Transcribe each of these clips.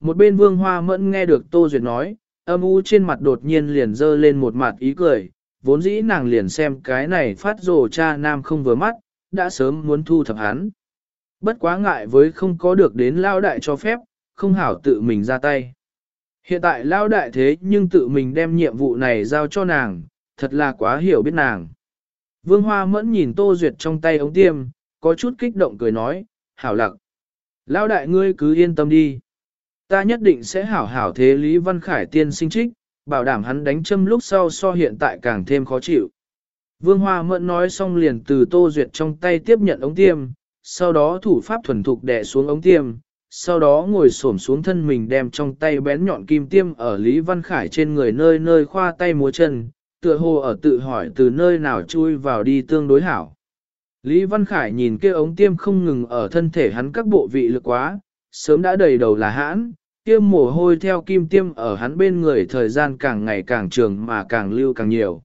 Một bên vương hoa mẫn nghe được Tô Duyệt nói, âm u trên mặt đột nhiên liền dơ lên một mặt ý cười, vốn dĩ nàng liền xem cái này phát rồ cha nam không vừa mắt, đã sớm muốn thu thập hắn. Bất quá ngại với không có được đến lao đại cho phép, không hảo tự mình ra tay. Hiện tại lao đại thế nhưng tự mình đem nhiệm vụ này giao cho nàng, thật là quá hiểu biết nàng. Vương Hoa mẫn nhìn Tô Duyệt trong tay ống tiêm, có chút kích động cười nói, hảo lặc. Lao đại ngươi cứ yên tâm đi. Ta nhất định sẽ hảo hảo thế Lý Văn Khải tiên sinh trích, bảo đảm hắn đánh châm lúc sau so hiện tại càng thêm khó chịu. Vương Hoa Mẫn nói xong liền từ Tô Duyệt trong tay tiếp nhận ống tiêm, sau đó thủ pháp thuần thục đè xuống ống tiêm, sau đó ngồi xổm xuống thân mình đem trong tay bén nhọn kim tiêm ở Lý Văn Khải trên người nơi nơi khoa tay múa chân, tựa hồ ở tự hỏi từ nơi nào chui vào đi tương đối hảo. Lý Văn Khải nhìn kia ống tiêm không ngừng ở thân thể hắn các bộ vị lực quá, sớm đã đầy đầu là hãn, tiêm mồ hôi theo kim tiêm ở hắn bên người thời gian càng ngày càng trường mà càng lưu càng nhiều.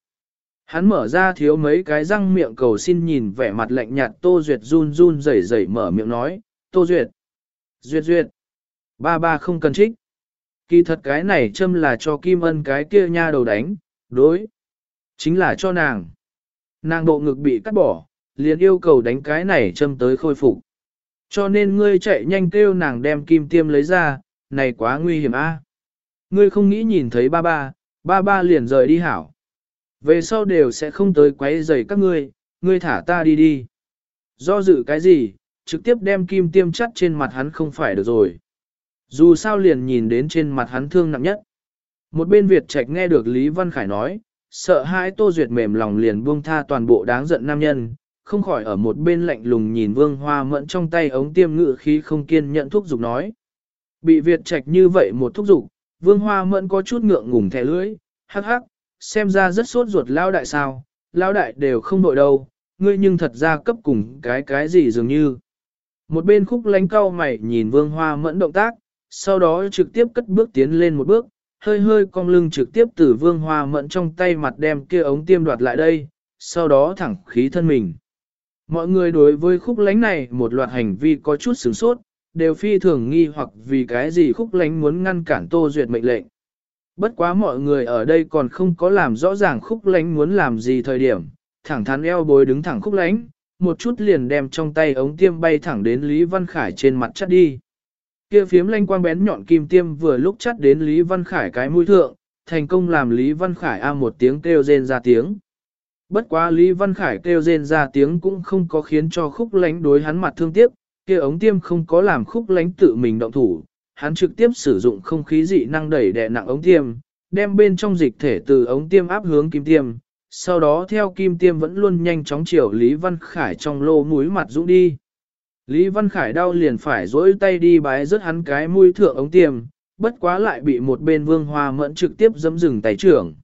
Hắn mở ra thiếu mấy cái răng miệng cầu xin nhìn vẻ mặt lạnh nhạt Tô Duyệt run run rẩy rẩy mở miệng nói, Tô Duyệt, Duyệt Duyệt, ba ba không cần trích. Kỳ thật cái này châm là cho Kim Ân cái kia nha đầu đánh, đối, chính là cho nàng. Nàng độ ngực bị cắt bỏ, liền yêu cầu đánh cái này châm tới khôi phục. Cho nên ngươi chạy nhanh kêu nàng đem kim tiêm lấy ra, này quá nguy hiểm a. À. Ngươi không nghĩ nhìn thấy ba ba, ba ba liền rời đi hảo. Về sau đều sẽ không tới quấy rầy các ngươi, ngươi thả ta đi đi. Do dự cái gì, trực tiếp đem kim tiêm chắt trên mặt hắn không phải được rồi. Dù sao liền nhìn đến trên mặt hắn thương nặng nhất. Một bên Việt Trạch nghe được Lý Văn Khải nói, sợ hãi Tô Duyệt mềm lòng liền buông tha toàn bộ đáng giận nam nhân, không khỏi ở một bên lạnh lùng nhìn Vương Hoa Mẫn trong tay ống tiêm ngự khí không kiên nhận thuốc dục nói. Bị Việt Trạch như vậy một thúc dục, Vương Hoa Mẫn có chút ngượng ngùng thẻ lưỡi, hắc hắc, xem ra rất sốt ruột lao đại sao, lao đại đều không đội đâu, ngươi nhưng thật ra cấp cùng cái cái gì dường như. Một bên khúc lánh cao mày nhìn Vương Hoa Mẫn động tác, sau đó trực tiếp cất bước tiến lên một bước, hơi hơi cong lưng trực tiếp từ Vương Hoa Mẫn trong tay mặt đem kia ống tiêm đoạt lại đây, sau đó thẳng khí thân mình. Mọi người đối với khúc lánh này một loạt hành vi có chút sửng sốt, đều phi thường nghi hoặc vì cái gì khúc lánh muốn ngăn cản Tô Duyệt mệnh lệnh. Bất quá mọi người ở đây còn không có làm rõ ràng khúc lánh muốn làm gì thời điểm, thẳng thắn eo bối đứng thẳng khúc lánh, một chút liền đem trong tay ống tiêm bay thẳng đến Lý Văn Khải trên mặt chắt đi. Kia phiếm lanh quang bén nhọn kim tiêm vừa lúc chắt đến Lý Văn Khải cái mũi thượng, thành công làm Lý Văn Khải a một tiếng kêu rên ra tiếng. Bất quá Lý Văn Khải kêu rên ra tiếng cũng không có khiến cho khúc lánh đối hắn mặt thương tiếc, kia ống tiêm không có làm khúc lánh tự mình động thủ, hắn trực tiếp sử dụng không khí dị năng đẩy đè nặng ống tiêm, đem bên trong dịch thể từ ống tiêm áp hướng kim tiêm, sau đó theo kim tiêm vẫn luôn nhanh chóng chiều Lý Văn Khải trong lô mũi mặt dũng đi. Lý Văn Khải đau liền phải dỗi tay đi bái rớt hắn cái mũi thượng ống tiêm, bất quá lại bị một bên vương hoa mẫn trực tiếp dẫm dừng tay trưởng.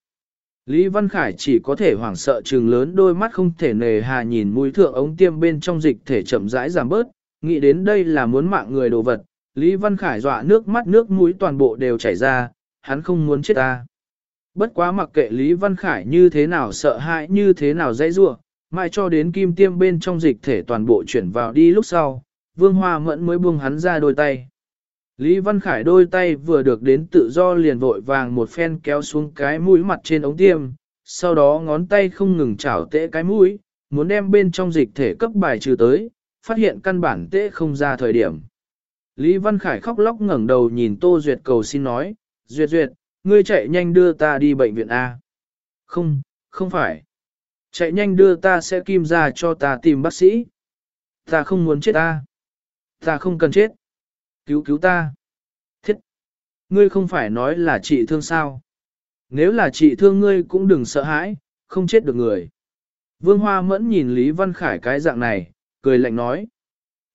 Lý Văn Khải chỉ có thể hoảng sợ trừng lớn đôi mắt không thể nề hà nhìn mũi thượng ống tiêm bên trong dịch thể chậm rãi giảm bớt, nghĩ đến đây là muốn mạng người đồ vật, Lý Văn Khải dọa nước mắt nước mũi toàn bộ đều chảy ra, hắn không muốn chết ta. Bất quá mặc kệ Lý Văn Khải như thế nào sợ hãi như thế nào dãy rua, mai cho đến kim tiêm bên trong dịch thể toàn bộ chuyển vào đi lúc sau, Vương Hoa Mẫn mới buông hắn ra đôi tay. Lý Văn Khải đôi tay vừa được đến tự do liền vội vàng một phen kéo xuống cái mũi mặt trên ống tiêm, sau đó ngón tay không ngừng chảo tễ cái mũi, muốn đem bên trong dịch thể cấp bài trừ tới, phát hiện căn bản tễ không ra thời điểm. Lý Văn Khải khóc lóc ngẩng đầu nhìn Tô Duyệt cầu xin nói, Duyệt Duyệt, ngươi chạy nhanh đưa ta đi bệnh viện A. Không, không phải. Chạy nhanh đưa ta sẽ kim ra cho ta tìm bác sĩ. Ta không muốn chết ta. Ta không cần chết. Cứu cứu ta. Thiết. Ngươi không phải nói là chị thương sao. Nếu là chị thương ngươi cũng đừng sợ hãi, không chết được người. Vương Hoa mẫn nhìn Lý Văn Khải cái dạng này, cười lạnh nói.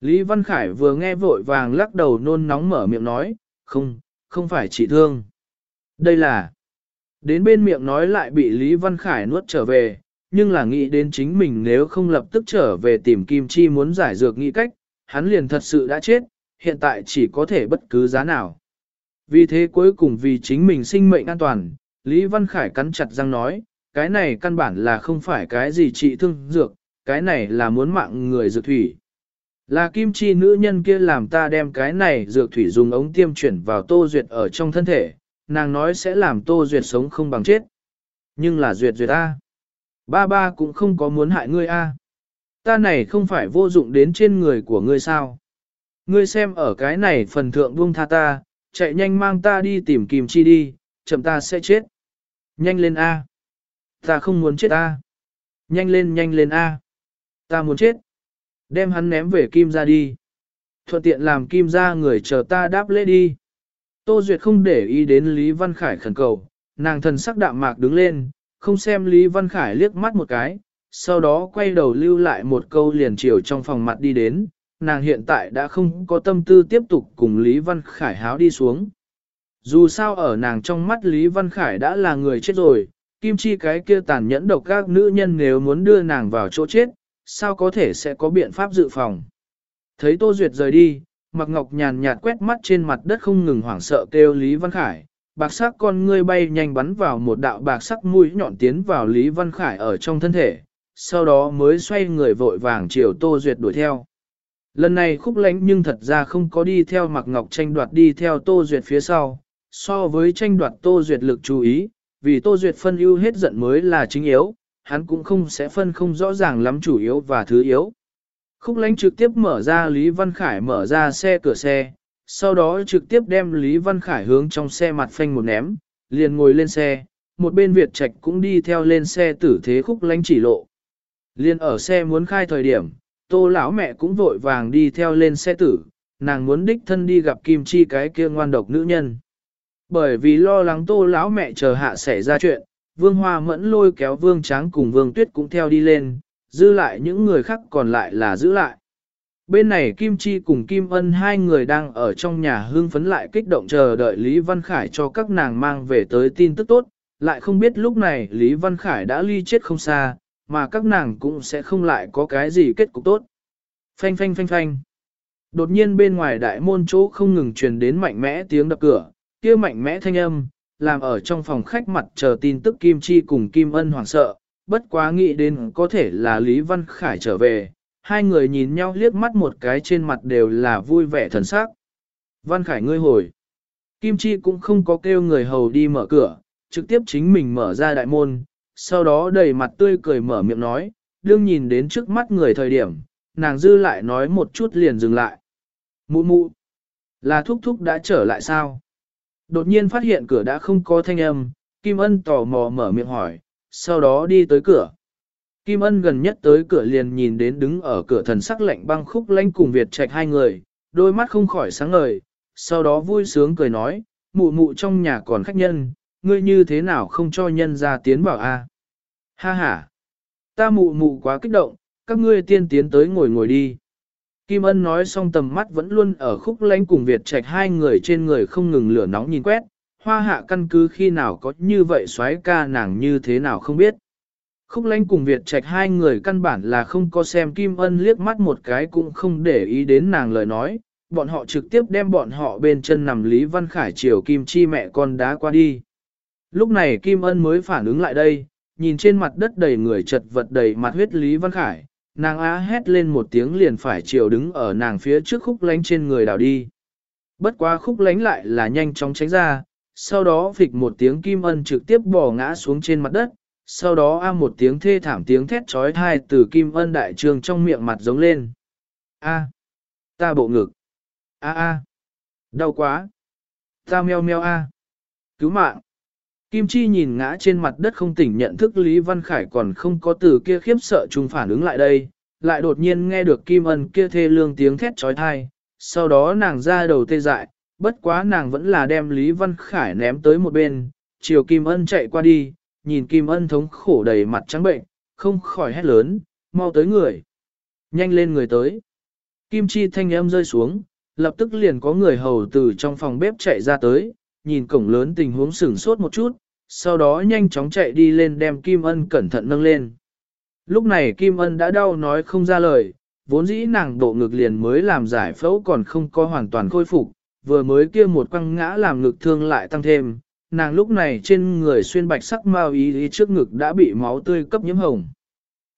Lý Văn Khải vừa nghe vội vàng lắc đầu nôn nóng mở miệng nói, không, không phải chị thương. Đây là, đến bên miệng nói lại bị Lý Văn Khải nuốt trở về, nhưng là nghĩ đến chính mình nếu không lập tức trở về tìm Kim Chi muốn giải dược nghĩ cách, hắn liền thật sự đã chết, hiện tại chỉ có thể bất cứ giá nào. Vì thế cuối cùng vì chính mình sinh mệnh an toàn, Lý Văn Khải cắn chặt răng nói, cái này căn bản là không phải cái gì trị thương dược, cái này là muốn mạng người dược thủy. Là kim chi nữ nhân kia làm ta đem cái này dược thủy dùng ống tiêm chuyển vào Tô Duyệt ở trong thân thể, nàng nói sẽ làm Tô Duyệt sống không bằng chết. Nhưng là Duyệt Duyệt A. Ba ba cũng không có muốn hại ngươi A. Ta này không phải vô dụng đến trên người của ngươi sao. Ngươi xem ở cái này phần thượng buông tha ta, chạy nhanh mang ta đi tìm kim chi đi, chậm ta sẽ chết. Nhanh lên A. Ta không muốn chết A. Nhanh lên nhanh lên A. Ta muốn chết. Đem hắn ném về kim ra đi. Thuận tiện làm kim ra người chờ ta đáp lễ đi. Tô Duyệt không để ý đến Lý Văn Khải khẩn cầu, nàng thần sắc đạm mạc đứng lên, không xem Lý Văn Khải liếc mắt một cái, sau đó quay đầu lưu lại một câu liền chiều trong phòng mặt đi đến, nàng hiện tại đã không có tâm tư tiếp tục cùng Lý Văn Khải háo đi xuống. Dù sao ở nàng trong mắt Lý Văn Khải đã là người chết rồi, Kim Chi cái kia tàn nhẫn độc các nữ nhân nếu muốn đưa nàng vào chỗ chết, sao có thể sẽ có biện pháp dự phòng. Thấy Tô Duyệt rời đi, Mạc Ngọc nhàn nhạt quét mắt trên mặt đất không ngừng hoảng sợ kêu Lý Văn Khải, bạc sắc con ngươi bay nhanh bắn vào một đạo bạc sắc mũi nhọn tiến vào Lý Văn Khải ở trong thân thể, sau đó mới xoay người vội vàng chiều Tô Duyệt đuổi theo. Lần này khúc lánh nhưng thật ra không có đi theo Mạc Ngọc tranh đoạt đi theo Tô Duyệt phía sau, so với tranh đoạt Tô Duyệt lực chú ý, vì Tô Duyệt phân ưu hết giận mới là chính yếu, hắn cũng không sẽ phân không rõ ràng lắm chủ yếu và thứ yếu. Khúc lánh trực tiếp mở ra Lý Văn Khải mở ra xe cửa xe, sau đó trực tiếp đem Lý Văn Khải hướng trong xe mặt phanh một ném, liền ngồi lên xe, một bên Việt Trạch cũng đi theo lên xe tử thế khúc lánh chỉ lộ. Liên ở xe muốn khai thời điểm, tô lão mẹ cũng vội vàng đi theo lên xe tử, nàng muốn đích thân đi gặp Kim Chi cái kia ngoan độc nữ nhân. Bởi vì lo lắng tô lão mẹ chờ hạ xảy ra chuyện, Vương Hoa mẫn lôi kéo Vương Tráng cùng Vương Tuyết cũng theo đi lên, dư lại những người khác còn lại là giữ lại. Bên này Kim Chi cùng Kim Ân hai người đang ở trong nhà hương phấn lại kích động chờ đợi Lý Văn Khải cho các nàng mang về tới tin tức tốt, lại không biết lúc này Lý Văn Khải đã ly chết không xa, mà các nàng cũng sẽ không lại có cái gì kết cục tốt. Phanh phanh phanh phanh. Đột nhiên bên ngoài đại môn chỗ không ngừng truyền đến mạnh mẽ tiếng đập cửa, kia mạnh mẽ thanh âm, làm ở trong phòng khách mặt chờ tin tức Kim Chi cùng Kim Ân hoảng sợ, bất quá nghĩ đến có thể là Lý Văn Khải trở về, hai người nhìn nhau liếc mắt một cái trên mặt đều là vui vẻ thần sắc. Văn Khải ngươi hồi. Kim Chi cũng không có kêu người hầu đi mở cửa, trực tiếp chính mình mở ra đại môn, sau đó đầy mặt tươi cười mở miệng nói, đương nhìn đến trước mắt người thời điểm, nàng dư lại nói một chút liền dừng lại. Mụ mụ, là thúc thúc đã trở lại sao? Đột nhiên phát hiện cửa đã không có thanh âm, Kim Ân tò mò mở miệng hỏi, sau đó đi tới cửa. Kim Ân gần nhất tới cửa liền nhìn đến đứng ở cửa thần sắc lạnh băng khúc lanh cùng Việt Trạch hai người, đôi mắt không khỏi sáng ngời, sau đó vui sướng cười nói, mụ mụ trong nhà còn khách nhân, ngươi như thế nào không cho nhân ra tiến vào a? Ha ha! Ta mụ mụ quá kích động, các ngươi tiên tiến tới ngồi ngồi đi. Kim Ân nói xong tầm mắt vẫn luôn ở khúc lánh cùng Việt Trạch hai người trên người không ngừng lửa nóng nhìn quét, hoa hạ căn cứ khi nào có như vậy xoáy ca nàng như thế nào không biết. Khúc lánh cùng Việt Trạch hai người căn bản là không có xem Kim Ân liếc mắt một cái cũng không để ý đến nàng lời nói, bọn họ trực tiếp đem bọn họ bên chân nằm Lý Văn Khải chiều Kim Chi mẹ con đá qua đi. Lúc này Kim Ân mới phản ứng lại đây, nhìn trên mặt đất đầy người chật vật đầy mặt huyết Lý Văn Khải, nàng á hét lên một tiếng liền phải chiều đứng ở nàng phía trước khúc lánh trên người đảo đi. Bất quá khúc lánh lại là nhanh chóng tránh ra, sau đó phịch một tiếng kim ân trực tiếp bỏ ngã xuống trên mặt đất, sau đó a một tiếng thê thảm tiếng thét trói thai từ kim ân đại trường trong miệng mặt giống lên. A, ta bộ ngực. A a, đau quá. Ta meo meo a, cứu mạng. Kim Chi nhìn ngã trên mặt đất không tỉnh nhận thức Lý Văn Khải còn không có từ kia khiếp sợ chung phản ứng lại đây, lại đột nhiên nghe được Kim Ân kia thê lương tiếng thét trói thai, sau đó nàng ra đầu tê dại, bất quá nàng vẫn là đem Lý Văn Khải ném tới một bên, chiều Kim Ân chạy qua đi, nhìn Kim Ân thống khổ đầy mặt trắng bệnh, không khỏi hét lớn, mau tới người. Nhanh lên người tới. Kim Chi thanh âm rơi xuống, lập tức liền có người hầu từ trong phòng bếp chạy ra tới, nhìn cổng lớn tình huống sửng sốt một chút, sau đó nhanh chóng chạy đi lên đem Kim Ân cẩn thận nâng lên. Lúc này Kim Ân đã đau nói không ra lời, vốn dĩ nàng độ ngực liền mới làm giải phẫu còn không có hoàn toàn khôi phục, vừa mới kia một quăng ngã làm ngực thương lại tăng thêm, nàng lúc này trên người xuyên bạch sắc mao ý, ý trước ngực đã bị máu tươi cấp nhiễm hồng.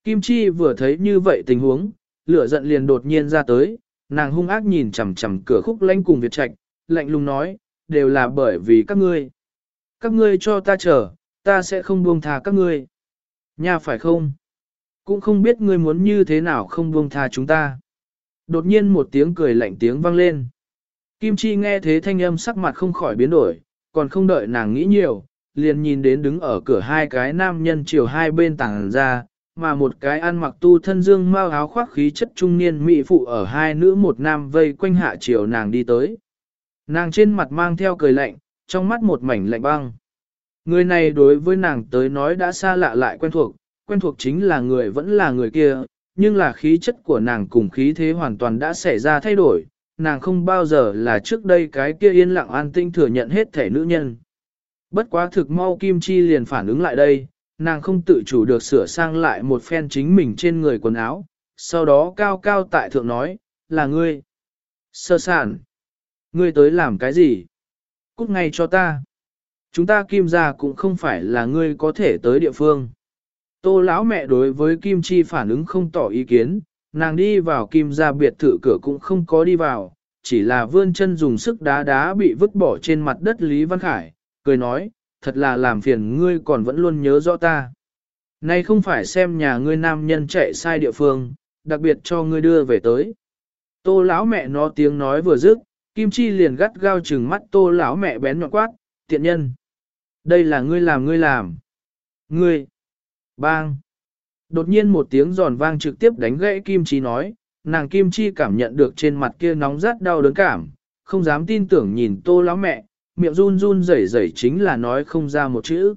Kim Chi vừa thấy như vậy tình huống, lửa giận liền đột nhiên ra tới, nàng hung ác nhìn chằm chằm cửa khúc lanh cùng Việt Trạch, lạnh lùng nói, đều là bởi vì các ngươi. Các ngươi cho ta chờ, ta sẽ không buông tha các ngươi. Nha phải không? Cũng không biết ngươi muốn như thế nào không buông tha chúng ta. Đột nhiên một tiếng cười lạnh tiếng vang lên. Kim Chi nghe thế thanh âm sắc mặt không khỏi biến đổi, còn không đợi nàng nghĩ nhiều, liền nhìn đến đứng ở cửa hai cái nam nhân chiều hai bên tảng ra, mà một cái ăn mặc tu thân dương mau áo khoác khí chất trung niên mỹ phụ ở hai nữ một nam vây quanh hạ chiều nàng đi tới. Nàng trên mặt mang theo cười lạnh, trong mắt một mảnh lạnh băng. Người này đối với nàng tới nói đã xa lạ lại quen thuộc, quen thuộc chính là người vẫn là người kia, nhưng là khí chất của nàng cùng khí thế hoàn toàn đã xảy ra thay đổi, nàng không bao giờ là trước đây cái kia yên lặng an tinh thừa nhận hết thể nữ nhân. Bất quá thực mau Kim Chi liền phản ứng lại đây, nàng không tự chủ được sửa sang lại một phen chính mình trên người quần áo, sau đó cao cao tại thượng nói, là ngươi. Sơ sản. Ngươi tới làm cái gì? Cút ngay cho ta. Chúng ta Kim gia cũng không phải là ngươi có thể tới địa phương. Tô lão mẹ đối với Kim Chi phản ứng không tỏ ý kiến, nàng đi vào Kim gia biệt thự cửa cũng không có đi vào, chỉ là vươn chân dùng sức đá đá bị vứt bỏ trên mặt đất Lý Văn Khải, cười nói, thật là làm phiền ngươi còn vẫn luôn nhớ rõ ta. Nay không phải xem nhà ngươi nam nhân chạy sai địa phương, đặc biệt cho ngươi đưa về tới. Tô lão mẹ nó tiếng nói vừa dứt, Kim Chi liền gắt gao trừng mắt tô lão mẹ bén nhọn quát, tiện nhân. Đây là ngươi làm ngươi làm. Ngươi. Bang. Đột nhiên một tiếng giòn vang trực tiếp đánh gãy Kim Chi nói, nàng Kim Chi cảm nhận được trên mặt kia nóng rát đau đớn cảm, không dám tin tưởng nhìn tô lão mẹ, miệng run run rẩy rẩy chính là nói không ra một chữ.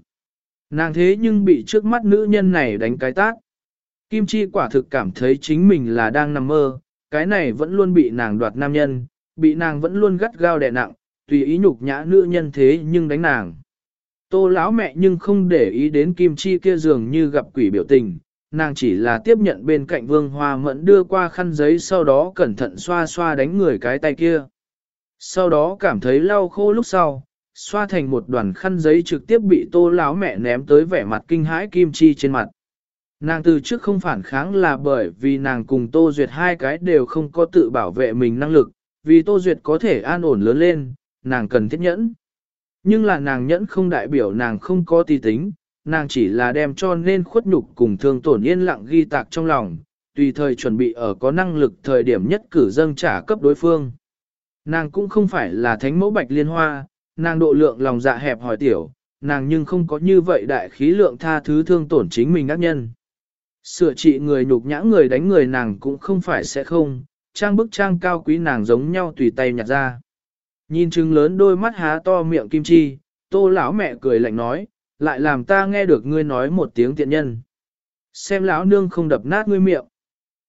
Nàng thế nhưng bị trước mắt nữ nhân này đánh cái tát. Kim Chi quả thực cảm thấy chính mình là đang nằm mơ, cái này vẫn luôn bị nàng đoạt nam nhân, bị nàng vẫn luôn gắt gao đè nặng, tùy ý nhục nhã nữ nhân thế nhưng đánh nàng. Tô lão mẹ nhưng không để ý đến Kim Chi kia dường như gặp quỷ biểu tình, nàng chỉ là tiếp nhận bên cạnh vương hoa mẫn đưa qua khăn giấy sau đó cẩn thận xoa xoa đánh người cái tay kia. Sau đó cảm thấy lau khô lúc sau, xoa thành một đoàn khăn giấy trực tiếp bị tô lão mẹ ném tới vẻ mặt kinh hãi Kim Chi trên mặt. Nàng từ trước không phản kháng là bởi vì nàng cùng Tô Duyệt hai cái đều không có tự bảo vệ mình năng lực, vì Tô Duyệt có thể an ổn lớn lên, nàng cần thiết nhẫn. Nhưng là nàng nhẫn không đại biểu nàng không có tí tính, nàng chỉ là đem cho nên khuất nhục cùng thương tổn yên lặng ghi tạc trong lòng, tùy thời chuẩn bị ở có năng lực thời điểm nhất cử dâng trả cấp đối phương. Nàng cũng không phải là thánh mẫu bạch liên hoa, nàng độ lượng lòng dạ hẹp hỏi tiểu, nàng nhưng không có như vậy đại khí lượng tha thứ thương tổn chính mình ác nhân. Sửa trị người nhục nhã người đánh người nàng cũng không phải sẽ không, trang bức trang cao quý nàng giống nhau tùy tay nhặt ra. Nhìn trứng lớn đôi mắt há to miệng kim chi, tô lão mẹ cười lạnh nói, lại làm ta nghe được ngươi nói một tiếng tiện nhân. Xem lão nương không đập nát ngươi miệng.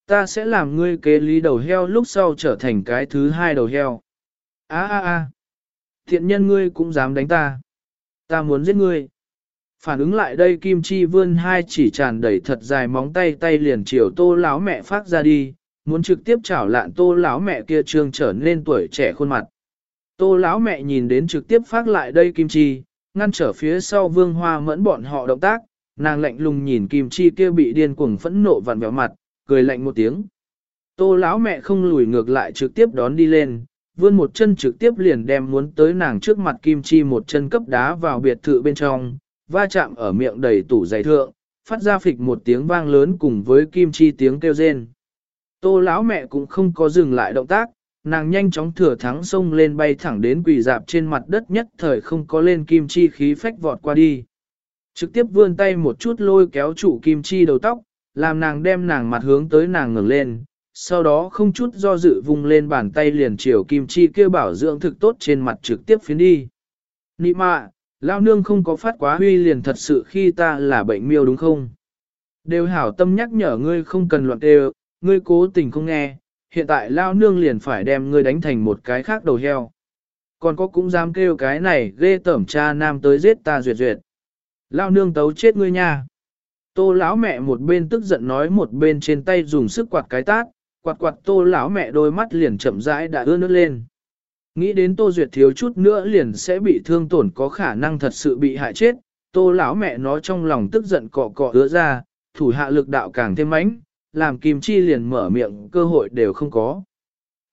Ta sẽ làm ngươi kế lý đầu heo lúc sau trở thành cái thứ hai đầu heo. Á á á, tiện nhân ngươi cũng dám đánh ta. Ta muốn giết ngươi. Phản ứng lại đây Kim Chi vươn hai chỉ tràn đầy thật dài móng tay tay liền chiều tô lão mẹ phát ra đi, muốn trực tiếp chảo lạn tô lão mẹ kia trương trở nên tuổi trẻ khuôn mặt. Tô lão mẹ nhìn đến trực tiếp phát lại đây Kim Chi, ngăn trở phía sau vương hoa mẫn bọn họ động tác, nàng lạnh lùng nhìn Kim Chi kia bị điên cuồng phẫn nộ vặn vẹo mặt, cười lạnh một tiếng. Tô lão mẹ không lùi ngược lại trực tiếp đón đi lên, vươn một chân trực tiếp liền đem muốn tới nàng trước mặt Kim Chi một chân cấp đá vào biệt thự bên trong, va chạm ở miệng đầy tủ giày thượng, phát ra phịch một tiếng vang lớn cùng với Kim Chi tiếng kêu rên. Tô lão mẹ cũng không có dừng lại động tác, nàng nhanh chóng thừa thắng sông lên bay thẳng đến quỳ dạp trên mặt đất nhất thời không có lên kim chi khí phách vọt qua đi. Trực tiếp vươn tay một chút lôi kéo trụ kim chi đầu tóc, làm nàng đem nàng mặt hướng tới nàng ngẩng lên, sau đó không chút do dự vung lên bàn tay liền chiều kim chi kêu bảo dưỡng thực tốt trên mặt trực tiếp phiến đi. Nị mạ, lao nương không có phát quá huy liền thật sự khi ta là bệnh miêu đúng không? Đều hảo tâm nhắc nhở ngươi không cần loạn đều, ngươi cố tình không nghe, hiện tại lao nương liền phải đem ngươi đánh thành một cái khác đầu heo. Còn có cũng dám kêu cái này ghê tẩm cha nam tới giết ta duyệt duyệt. Lao nương tấu chết ngươi nha. Tô lão mẹ một bên tức giận nói một bên trên tay dùng sức quạt cái tát, quạt quạt tô lão mẹ đôi mắt liền chậm rãi đã ưa nước lên. Nghĩ đến tô duyệt thiếu chút nữa liền sẽ bị thương tổn có khả năng thật sự bị hại chết, tô lão mẹ nó trong lòng tức giận cọ cọ ứa ra, thủ hạ lực đạo càng thêm mãnh, làm Kim Chi liền mở miệng cơ hội đều không có.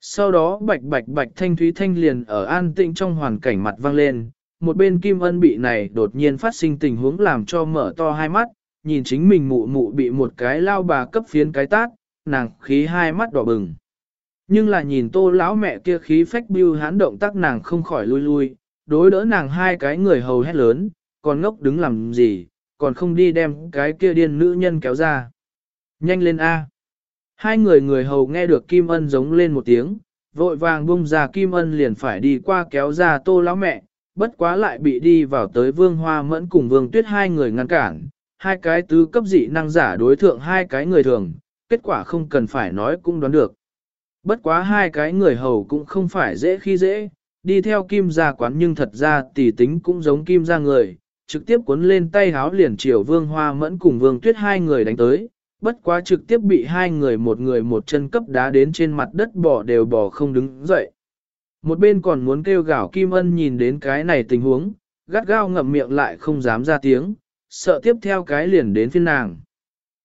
Sau đó bạch bạch bạch thanh thúy thanh liền ở an tĩnh trong hoàn cảnh mặt vang lên, một bên Kim Ân bị này đột nhiên phát sinh tình huống làm cho mở to hai mắt, nhìn chính mình mụ mụ bị một cái lao bà cấp phiến cái tát, nàng khí hai mắt đỏ bừng. Nhưng là nhìn tô lão mẹ kia khí phách bưu hán động tác nàng không khỏi lui lui, đối đỡ nàng hai cái người hầu hét lớn, còn ngốc đứng làm gì, còn không đi đem cái kia điên nữ nhân kéo ra. Nhanh lên A. Hai người người hầu nghe được Kim Ân giống lên một tiếng, vội vàng bung ra Kim Ân liền phải đi qua kéo ra tô lão mẹ, bất quá lại bị đi vào tới Vương Hoa Mẫn cùng Vương Tuyết hai người ngăn cản, hai cái tứ cấp dị năng giả đối thượng hai cái người thường, kết quả không cần phải nói cũng đoán được. Bất quá hai cái người hầu cũng không phải dễ khi dễ, đi theo kim gia quán nhưng thật ra tỷ tính cũng giống kim gia người, trực tiếp cuốn lên tay háo liền chiều vương hoa mẫn cùng vương tuyết hai người đánh tới, bất quá trực tiếp bị hai người một người một chân cấp đá đến trên mặt đất bỏ đều bỏ không đứng dậy. Một bên còn muốn kêu gào kim ân nhìn đến cái này tình huống, gắt gao ngậm miệng lại không dám ra tiếng, sợ tiếp theo cái liền đến phiên nàng.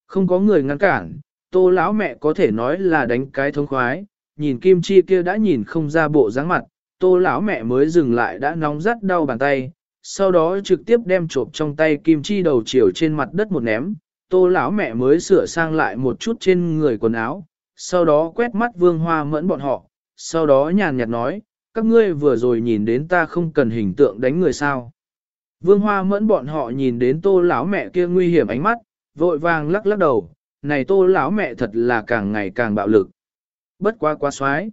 Không có người ngăn cản, tô lão mẹ có thể nói là đánh cái thống khoái, nhìn kim chi kia đã nhìn không ra bộ dáng mặt, tô lão mẹ mới dừng lại đã nóng rắt đau bàn tay, sau đó trực tiếp đem trộm trong tay kim chi đầu chiều trên mặt đất một ném, tô lão mẹ mới sửa sang lại một chút trên người quần áo, sau đó quét mắt vương hoa mẫn bọn họ, sau đó nhàn nhạt nói, các ngươi vừa rồi nhìn đến ta không cần hình tượng đánh người sao. Vương hoa mẫn bọn họ nhìn đến tô lão mẹ kia nguy hiểm ánh mắt, vội vàng lắc lắc đầu, này tô lão mẹ thật là càng ngày càng bạo lực. Bất quá quá xoái.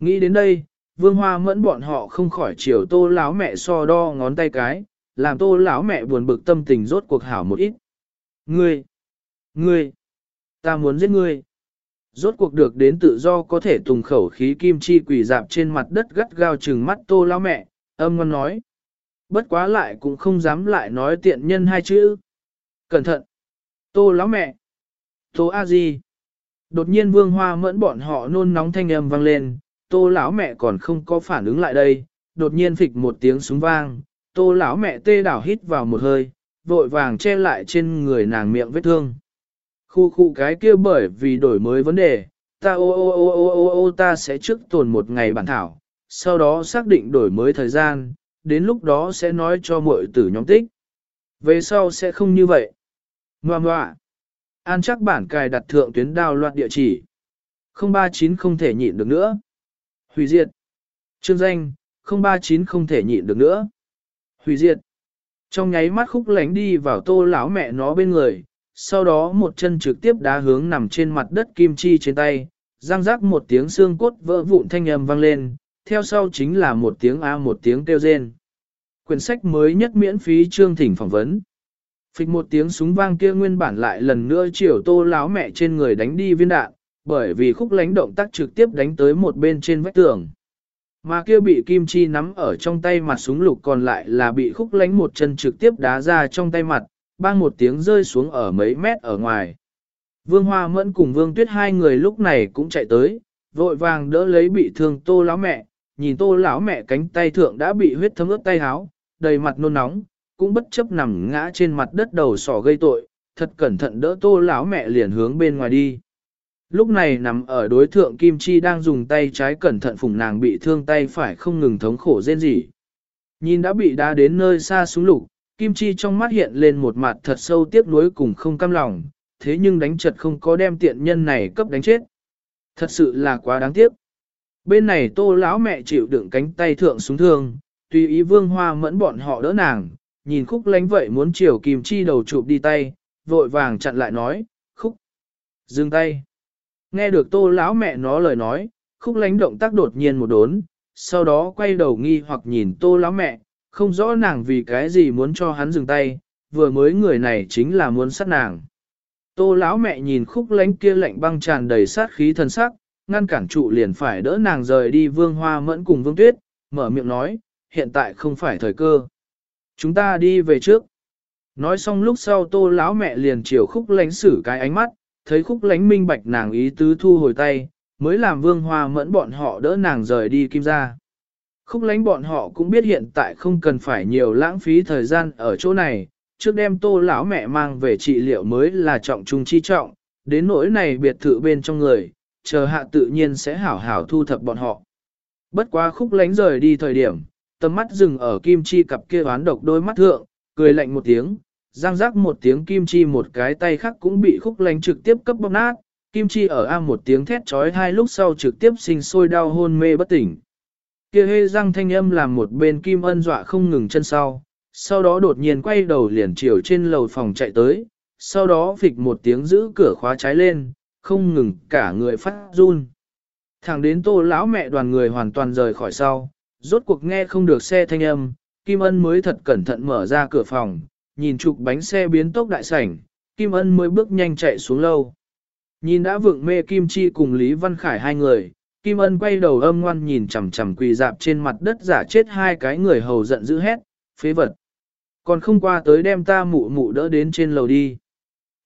Nghĩ đến đây, vương hoa mẫn bọn họ không khỏi chiều tô lão mẹ so đo ngón tay cái, làm tô lão mẹ buồn bực tâm tình rốt cuộc hảo một ít. Ngươi! Ngươi! Ta muốn giết ngươi! Rốt cuộc được đến tự do có thể tùng khẩu khí kim chi quỷ dạp trên mặt đất gắt gao trừng mắt tô lão mẹ, âm ngon nói. Bất quá lại cũng không dám lại nói tiện nhân hai chữ. Cẩn thận! Tô lão mẹ! Tô A Di! Đột nhiên vương hoa mẫn bọn họ nôn nóng thanh âm vang lên, tô lão mẹ còn không có phản ứng lại đây, đột nhiên phịch một tiếng súng vang, tô lão mẹ tê đảo hít vào một hơi, vội vàng che lại trên người nàng miệng vết thương. Khu khu cái kia bởi vì đổi mới vấn đề, ta ô ô ô ô ô ô ta sẽ trước tồn một ngày bản thảo, sau đó xác định đổi mới thời gian, đến lúc đó sẽ nói cho mọi tử nhóm tích. Về sau sẽ không như vậy. Ngoà ngoạ. An chắc bản cài đặt thượng tuyến đào loạt địa chỉ. 039 không thể nhịn được nữa. Hủy diệt. Chương danh, 039 không thể nhịn được nữa. Hủy diệt. Trong nháy mắt khúc lánh đi vào tô lão mẹ nó bên người, sau đó một chân trực tiếp đá hướng nằm trên mặt đất kim chi trên tay, răng rác một tiếng xương cốt vỡ vụn thanh âm vang lên, theo sau chính là một tiếng A một tiếng kêu rên. Quyển sách mới nhất miễn phí chương thỉnh phỏng vấn. Phịch một tiếng súng vang kia nguyên bản lại lần nữa chiều tô láo mẹ trên người đánh đi viên đạn, bởi vì khúc lánh động tác trực tiếp đánh tới một bên trên vách tường. Mà kia bị kim chi nắm ở trong tay mặt súng lục còn lại là bị khúc lánh một chân trực tiếp đá ra trong tay mặt, bang một tiếng rơi xuống ở mấy mét ở ngoài. Vương Hoa Mẫn cùng Vương Tuyết hai người lúc này cũng chạy tới, vội vàng đỡ lấy bị thương tô lão mẹ, nhìn tô lão mẹ cánh tay thượng đã bị huyết thấm ướt tay háo, đầy mặt nôn nóng, cũng bất chấp nằm ngã trên mặt đất đầu sỏ gây tội, thật cẩn thận đỡ tô lão mẹ liền hướng bên ngoài đi. Lúc này nằm ở đối thượng Kim Chi đang dùng tay trái cẩn thận phủng nàng bị thương tay phải không ngừng thống khổ rên rỉ. Nhìn đã bị đá đến nơi xa xuống lục, Kim Chi trong mắt hiện lên một mặt thật sâu tiếc nuối cùng không cam lòng, thế nhưng đánh chật không có đem tiện nhân này cấp đánh chết. Thật sự là quá đáng tiếc. Bên này tô lão mẹ chịu đựng cánh tay thượng xuống thương, tùy ý vương hoa mẫn bọn họ đỡ nàng, nhìn khúc lánh vậy muốn chiều Kim Chi đầu chụp đi tay, vội vàng chặn lại nói, khúc, dừng tay. Nghe được tô lão mẹ nó lời nói, khúc lánh động tác đột nhiên một đốn, sau đó quay đầu nghi hoặc nhìn tô lão mẹ, không rõ nàng vì cái gì muốn cho hắn dừng tay, vừa mới người này chính là muốn sát nàng. Tô lão mẹ nhìn khúc lánh kia lạnh băng tràn đầy sát khí thần sắc, ngăn cản trụ liền phải đỡ nàng rời đi vương hoa mẫn cùng vương tuyết, mở miệng nói, hiện tại không phải thời cơ. Chúng ta đi về trước. Nói xong lúc sau tô lão mẹ liền chiều khúc lánh xử cái ánh mắt, thấy khúc lánh minh bạch nàng ý tứ thu hồi tay, mới làm vương hoa mẫn bọn họ đỡ nàng rời đi kim ra. Khúc lánh bọn họ cũng biết hiện tại không cần phải nhiều lãng phí thời gian ở chỗ này, trước đem tô lão mẹ mang về trị liệu mới là trọng trung chi trọng, đến nỗi này biệt thự bên trong người, chờ hạ tự nhiên sẽ hảo hảo thu thập bọn họ. Bất quá khúc lánh rời đi thời điểm, tầm mắt dừng ở kim chi cặp kia oán độc đôi mắt thượng, cười lạnh một tiếng, giang giác một tiếng kim chi một cái tay khác cũng bị khúc lánh trực tiếp cấp bóp nát, kim chi ở A một tiếng thét trói hai lúc sau trực tiếp sinh sôi đau hôn mê bất tỉnh. Kia hê răng thanh âm làm một bên kim ân dọa không ngừng chân sau, sau đó đột nhiên quay đầu liền chiều trên lầu phòng chạy tới, sau đó phịch một tiếng giữ cửa khóa trái lên, không ngừng cả người phát run. Thẳng đến tô lão mẹ đoàn người hoàn toàn rời khỏi sau, rốt cuộc nghe không được xe thanh âm, Kim Ân mới thật cẩn thận mở ra cửa phòng, nhìn trục bánh xe biến tốc đại sảnh, Kim Ân mới bước nhanh chạy xuống lâu. Nhìn đã vượng mê Kim Chi cùng Lý Văn Khải hai người, Kim Ân quay đầu âm ngoan nhìn chằm chằm quỳ dạp trên mặt đất giả chết hai cái người hầu giận dữ hét, phế vật. Còn không qua tới đem ta mụ mụ đỡ đến trên lầu đi.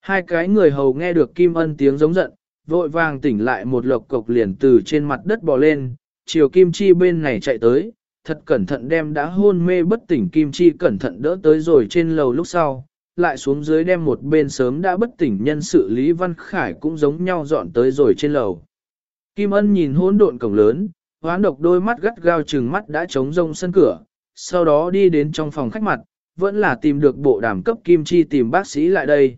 Hai cái người hầu nghe được Kim Ân tiếng giống giận, vội vàng tỉnh lại một lộc cộc liền từ trên mặt đất bò lên, chiều Kim Chi bên này chạy tới, thật cẩn thận đem đã hôn mê bất tỉnh Kim Chi cẩn thận đỡ tới rồi trên lầu lúc sau, lại xuống dưới đem một bên sớm đã bất tỉnh nhân sự Lý Văn Khải cũng giống nhau dọn tới rồi trên lầu. Kim Ân nhìn hỗn độn cổng lớn, hoán độc đôi mắt gắt gao trừng mắt đã trống rông sân cửa, sau đó đi đến trong phòng khách mặt, vẫn là tìm được bộ đàm cấp Kim Chi tìm bác sĩ lại đây.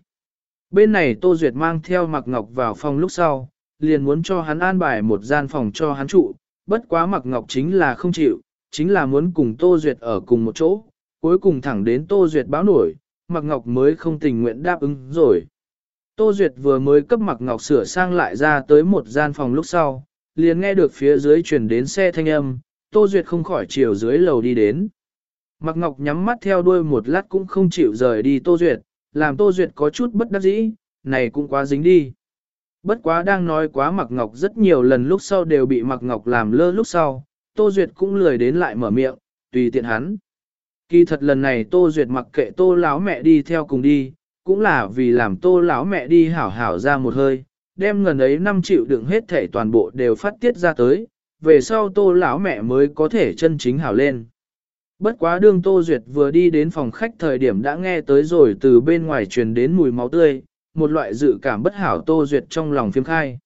Bên này Tô Duyệt mang theo Mạc Ngọc vào phòng lúc sau, liền muốn cho hắn an bài một gian phòng cho hắn trụ, bất quá Mạc Ngọc chính là không chịu, chính là muốn cùng Tô Duyệt ở cùng một chỗ, cuối cùng thẳng đến Tô Duyệt báo nổi, Mạc Ngọc mới không tình nguyện đáp ứng rồi. Tô Duyệt vừa mới cấp Mạc Ngọc sửa sang lại ra tới một gian phòng lúc sau, liền nghe được phía dưới truyền đến xe thanh âm, Tô Duyệt không khỏi chiều dưới lầu đi đến. Mạc Ngọc nhắm mắt theo đuôi một lát cũng không chịu rời đi Tô Duyệt, làm Tô Duyệt có chút bất đắc dĩ, này cũng quá dính đi. Bất quá đang nói quá Mạc Ngọc rất nhiều lần lúc sau đều bị Mạc Ngọc làm lơ lúc sau, Tô Duyệt cũng lười đến lại mở miệng, tùy tiện hắn. Kỳ thật lần này Tô Duyệt mặc kệ Tô lão mẹ đi theo cùng đi, cũng là vì làm Tô lão mẹ đi hảo hảo ra một hơi, đem ngần ấy 5 triệu đựng hết thể toàn bộ đều phát tiết ra tới, về sau Tô lão mẹ mới có thể chân chính hảo lên. Bất quá đương Tô Duyệt vừa đi đến phòng khách thời điểm đã nghe tới rồi từ bên ngoài truyền đến mùi máu tươi, một loại dự cảm bất hảo Tô Duyệt trong lòng phiếm khai.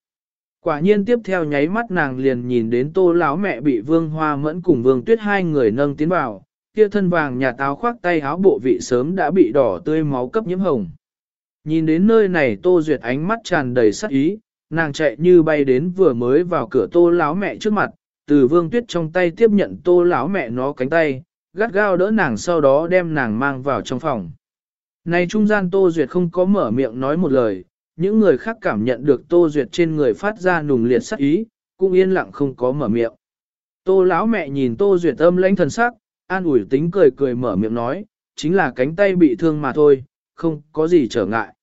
Quả nhiên tiếp theo nháy mắt nàng liền nhìn đến Tô lão mẹ bị Vương Hoa Mẫn cùng Vương Tuyết hai người nâng tiến vào, kia thân vàng nhà táo khoác tay áo bộ vị sớm đã bị đỏ tươi máu cấp nhiễm hồng. Nhìn đến nơi này Tô Duyệt ánh mắt tràn đầy sắc ý, nàng chạy như bay đến vừa mới vào cửa Tô lão mẹ trước mặt, từ Vương Tuyết trong tay tiếp nhận Tô lão mẹ nó cánh tay, gắt gao đỡ nàng sau đó đem nàng mang vào trong phòng. Này trung gian Tô Duyệt không có mở miệng nói một lời, những người khác cảm nhận được Tô Duyệt trên người phát ra nùng liệt sắc ý, cũng yên lặng không có mở miệng. Tô lão mẹ nhìn Tô Duyệt âm lãnh thần sắc, an ủi tính cười cười mở miệng nói, chính là cánh tay bị thương mà thôi, không có gì trở ngại.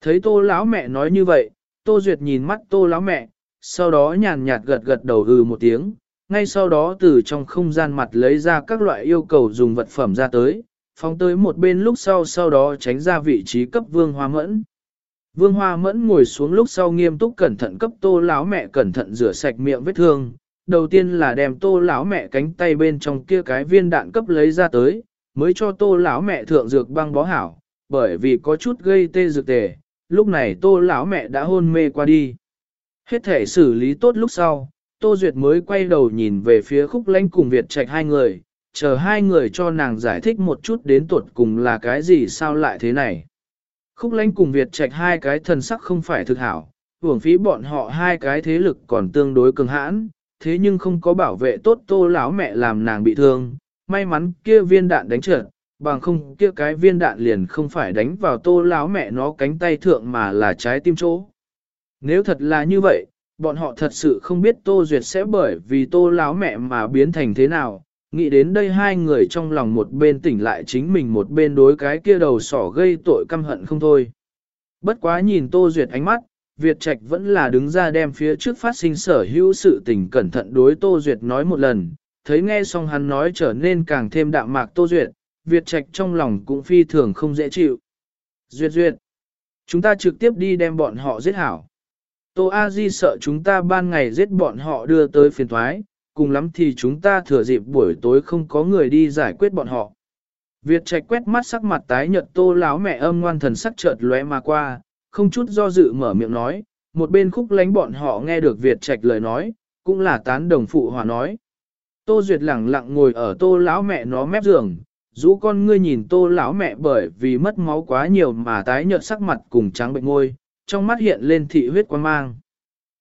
Thấy Tô lão mẹ nói như vậy, Tô Duyệt nhìn mắt Tô lão mẹ, sau đó nhàn nhạt gật gật đầu hừ một tiếng, ngay sau đó từ trong không gian mặt lấy ra các loại yêu cầu dùng vật phẩm ra tới, phóng tới một bên lúc sau sau đó tránh ra vị trí cấp vương hoa mẫn. Vương hoa mẫn ngồi xuống lúc sau nghiêm túc cẩn thận cấp tô lão mẹ cẩn thận rửa sạch miệng vết thương. Đầu tiên là đem tô lão mẹ cánh tay bên trong kia cái viên đạn cấp lấy ra tới, mới cho tô lão mẹ thượng dược băng bó hảo, bởi vì có chút gây tê dược tề, lúc này tô lão mẹ đã hôn mê qua đi. Hết thể xử lý tốt lúc sau, Tô Duyệt mới quay đầu nhìn về phía khúc lãnh cùng Việt Trạch hai người, chờ hai người cho nàng giải thích một chút đến tuột cùng là cái gì sao lại thế này. Khúc lãnh cùng Việt Trạch hai cái thần sắc không phải thực hảo, hưởng phí bọn họ hai cái thế lực còn tương đối cường hãn, thế nhưng không có bảo vệ tốt tô lão mẹ làm nàng bị thương, may mắn kia viên đạn đánh trượt, bằng không kia cái viên đạn liền không phải đánh vào tô lão mẹ nó cánh tay thượng mà là trái tim chỗ. Nếu thật là như vậy, bọn họ thật sự không biết Tô Duyệt sẽ bởi vì Tô lão mẹ mà biến thành thế nào. Nghĩ đến đây hai người trong lòng một bên tỉnh lại chính mình một bên đối cái kia đầu sỏ gây tội căm hận không thôi. Bất quá nhìn Tô Duyệt ánh mắt, Việt Trạch vẫn là đứng ra đem phía trước phát sinh sở hữu sự tình cẩn thận đối Tô Duyệt nói một lần, thấy nghe xong hắn nói trở nên càng thêm đạm mạc Tô Duyệt, Việt Trạch trong lòng cũng phi thường không dễ chịu. Duyệt Duyệt, chúng ta trực tiếp đi đem bọn họ giết hảo. Tô A Di sợ chúng ta ban ngày giết bọn họ đưa tới phiền thoái, cùng lắm thì chúng ta thừa dịp buổi tối không có người đi giải quyết bọn họ. Việt Trạch quét mắt sắc mặt tái nhợt Tô lão mẹ âm ngoan thần sắc chợt lóe mà qua, không chút do dự mở miệng nói, một bên khúc lánh bọn họ nghe được Việt Trạch lời nói, cũng là tán đồng phụ hòa nói. Tô Duyệt lẳng lặng ngồi ở tô lão mẹ nó mép giường, rũ con ngươi nhìn tô lão mẹ bởi vì mất máu quá nhiều mà tái nhợt sắc mặt cùng trắng bệnh ngôi, trong mắt hiện lên thị huyết quan mang.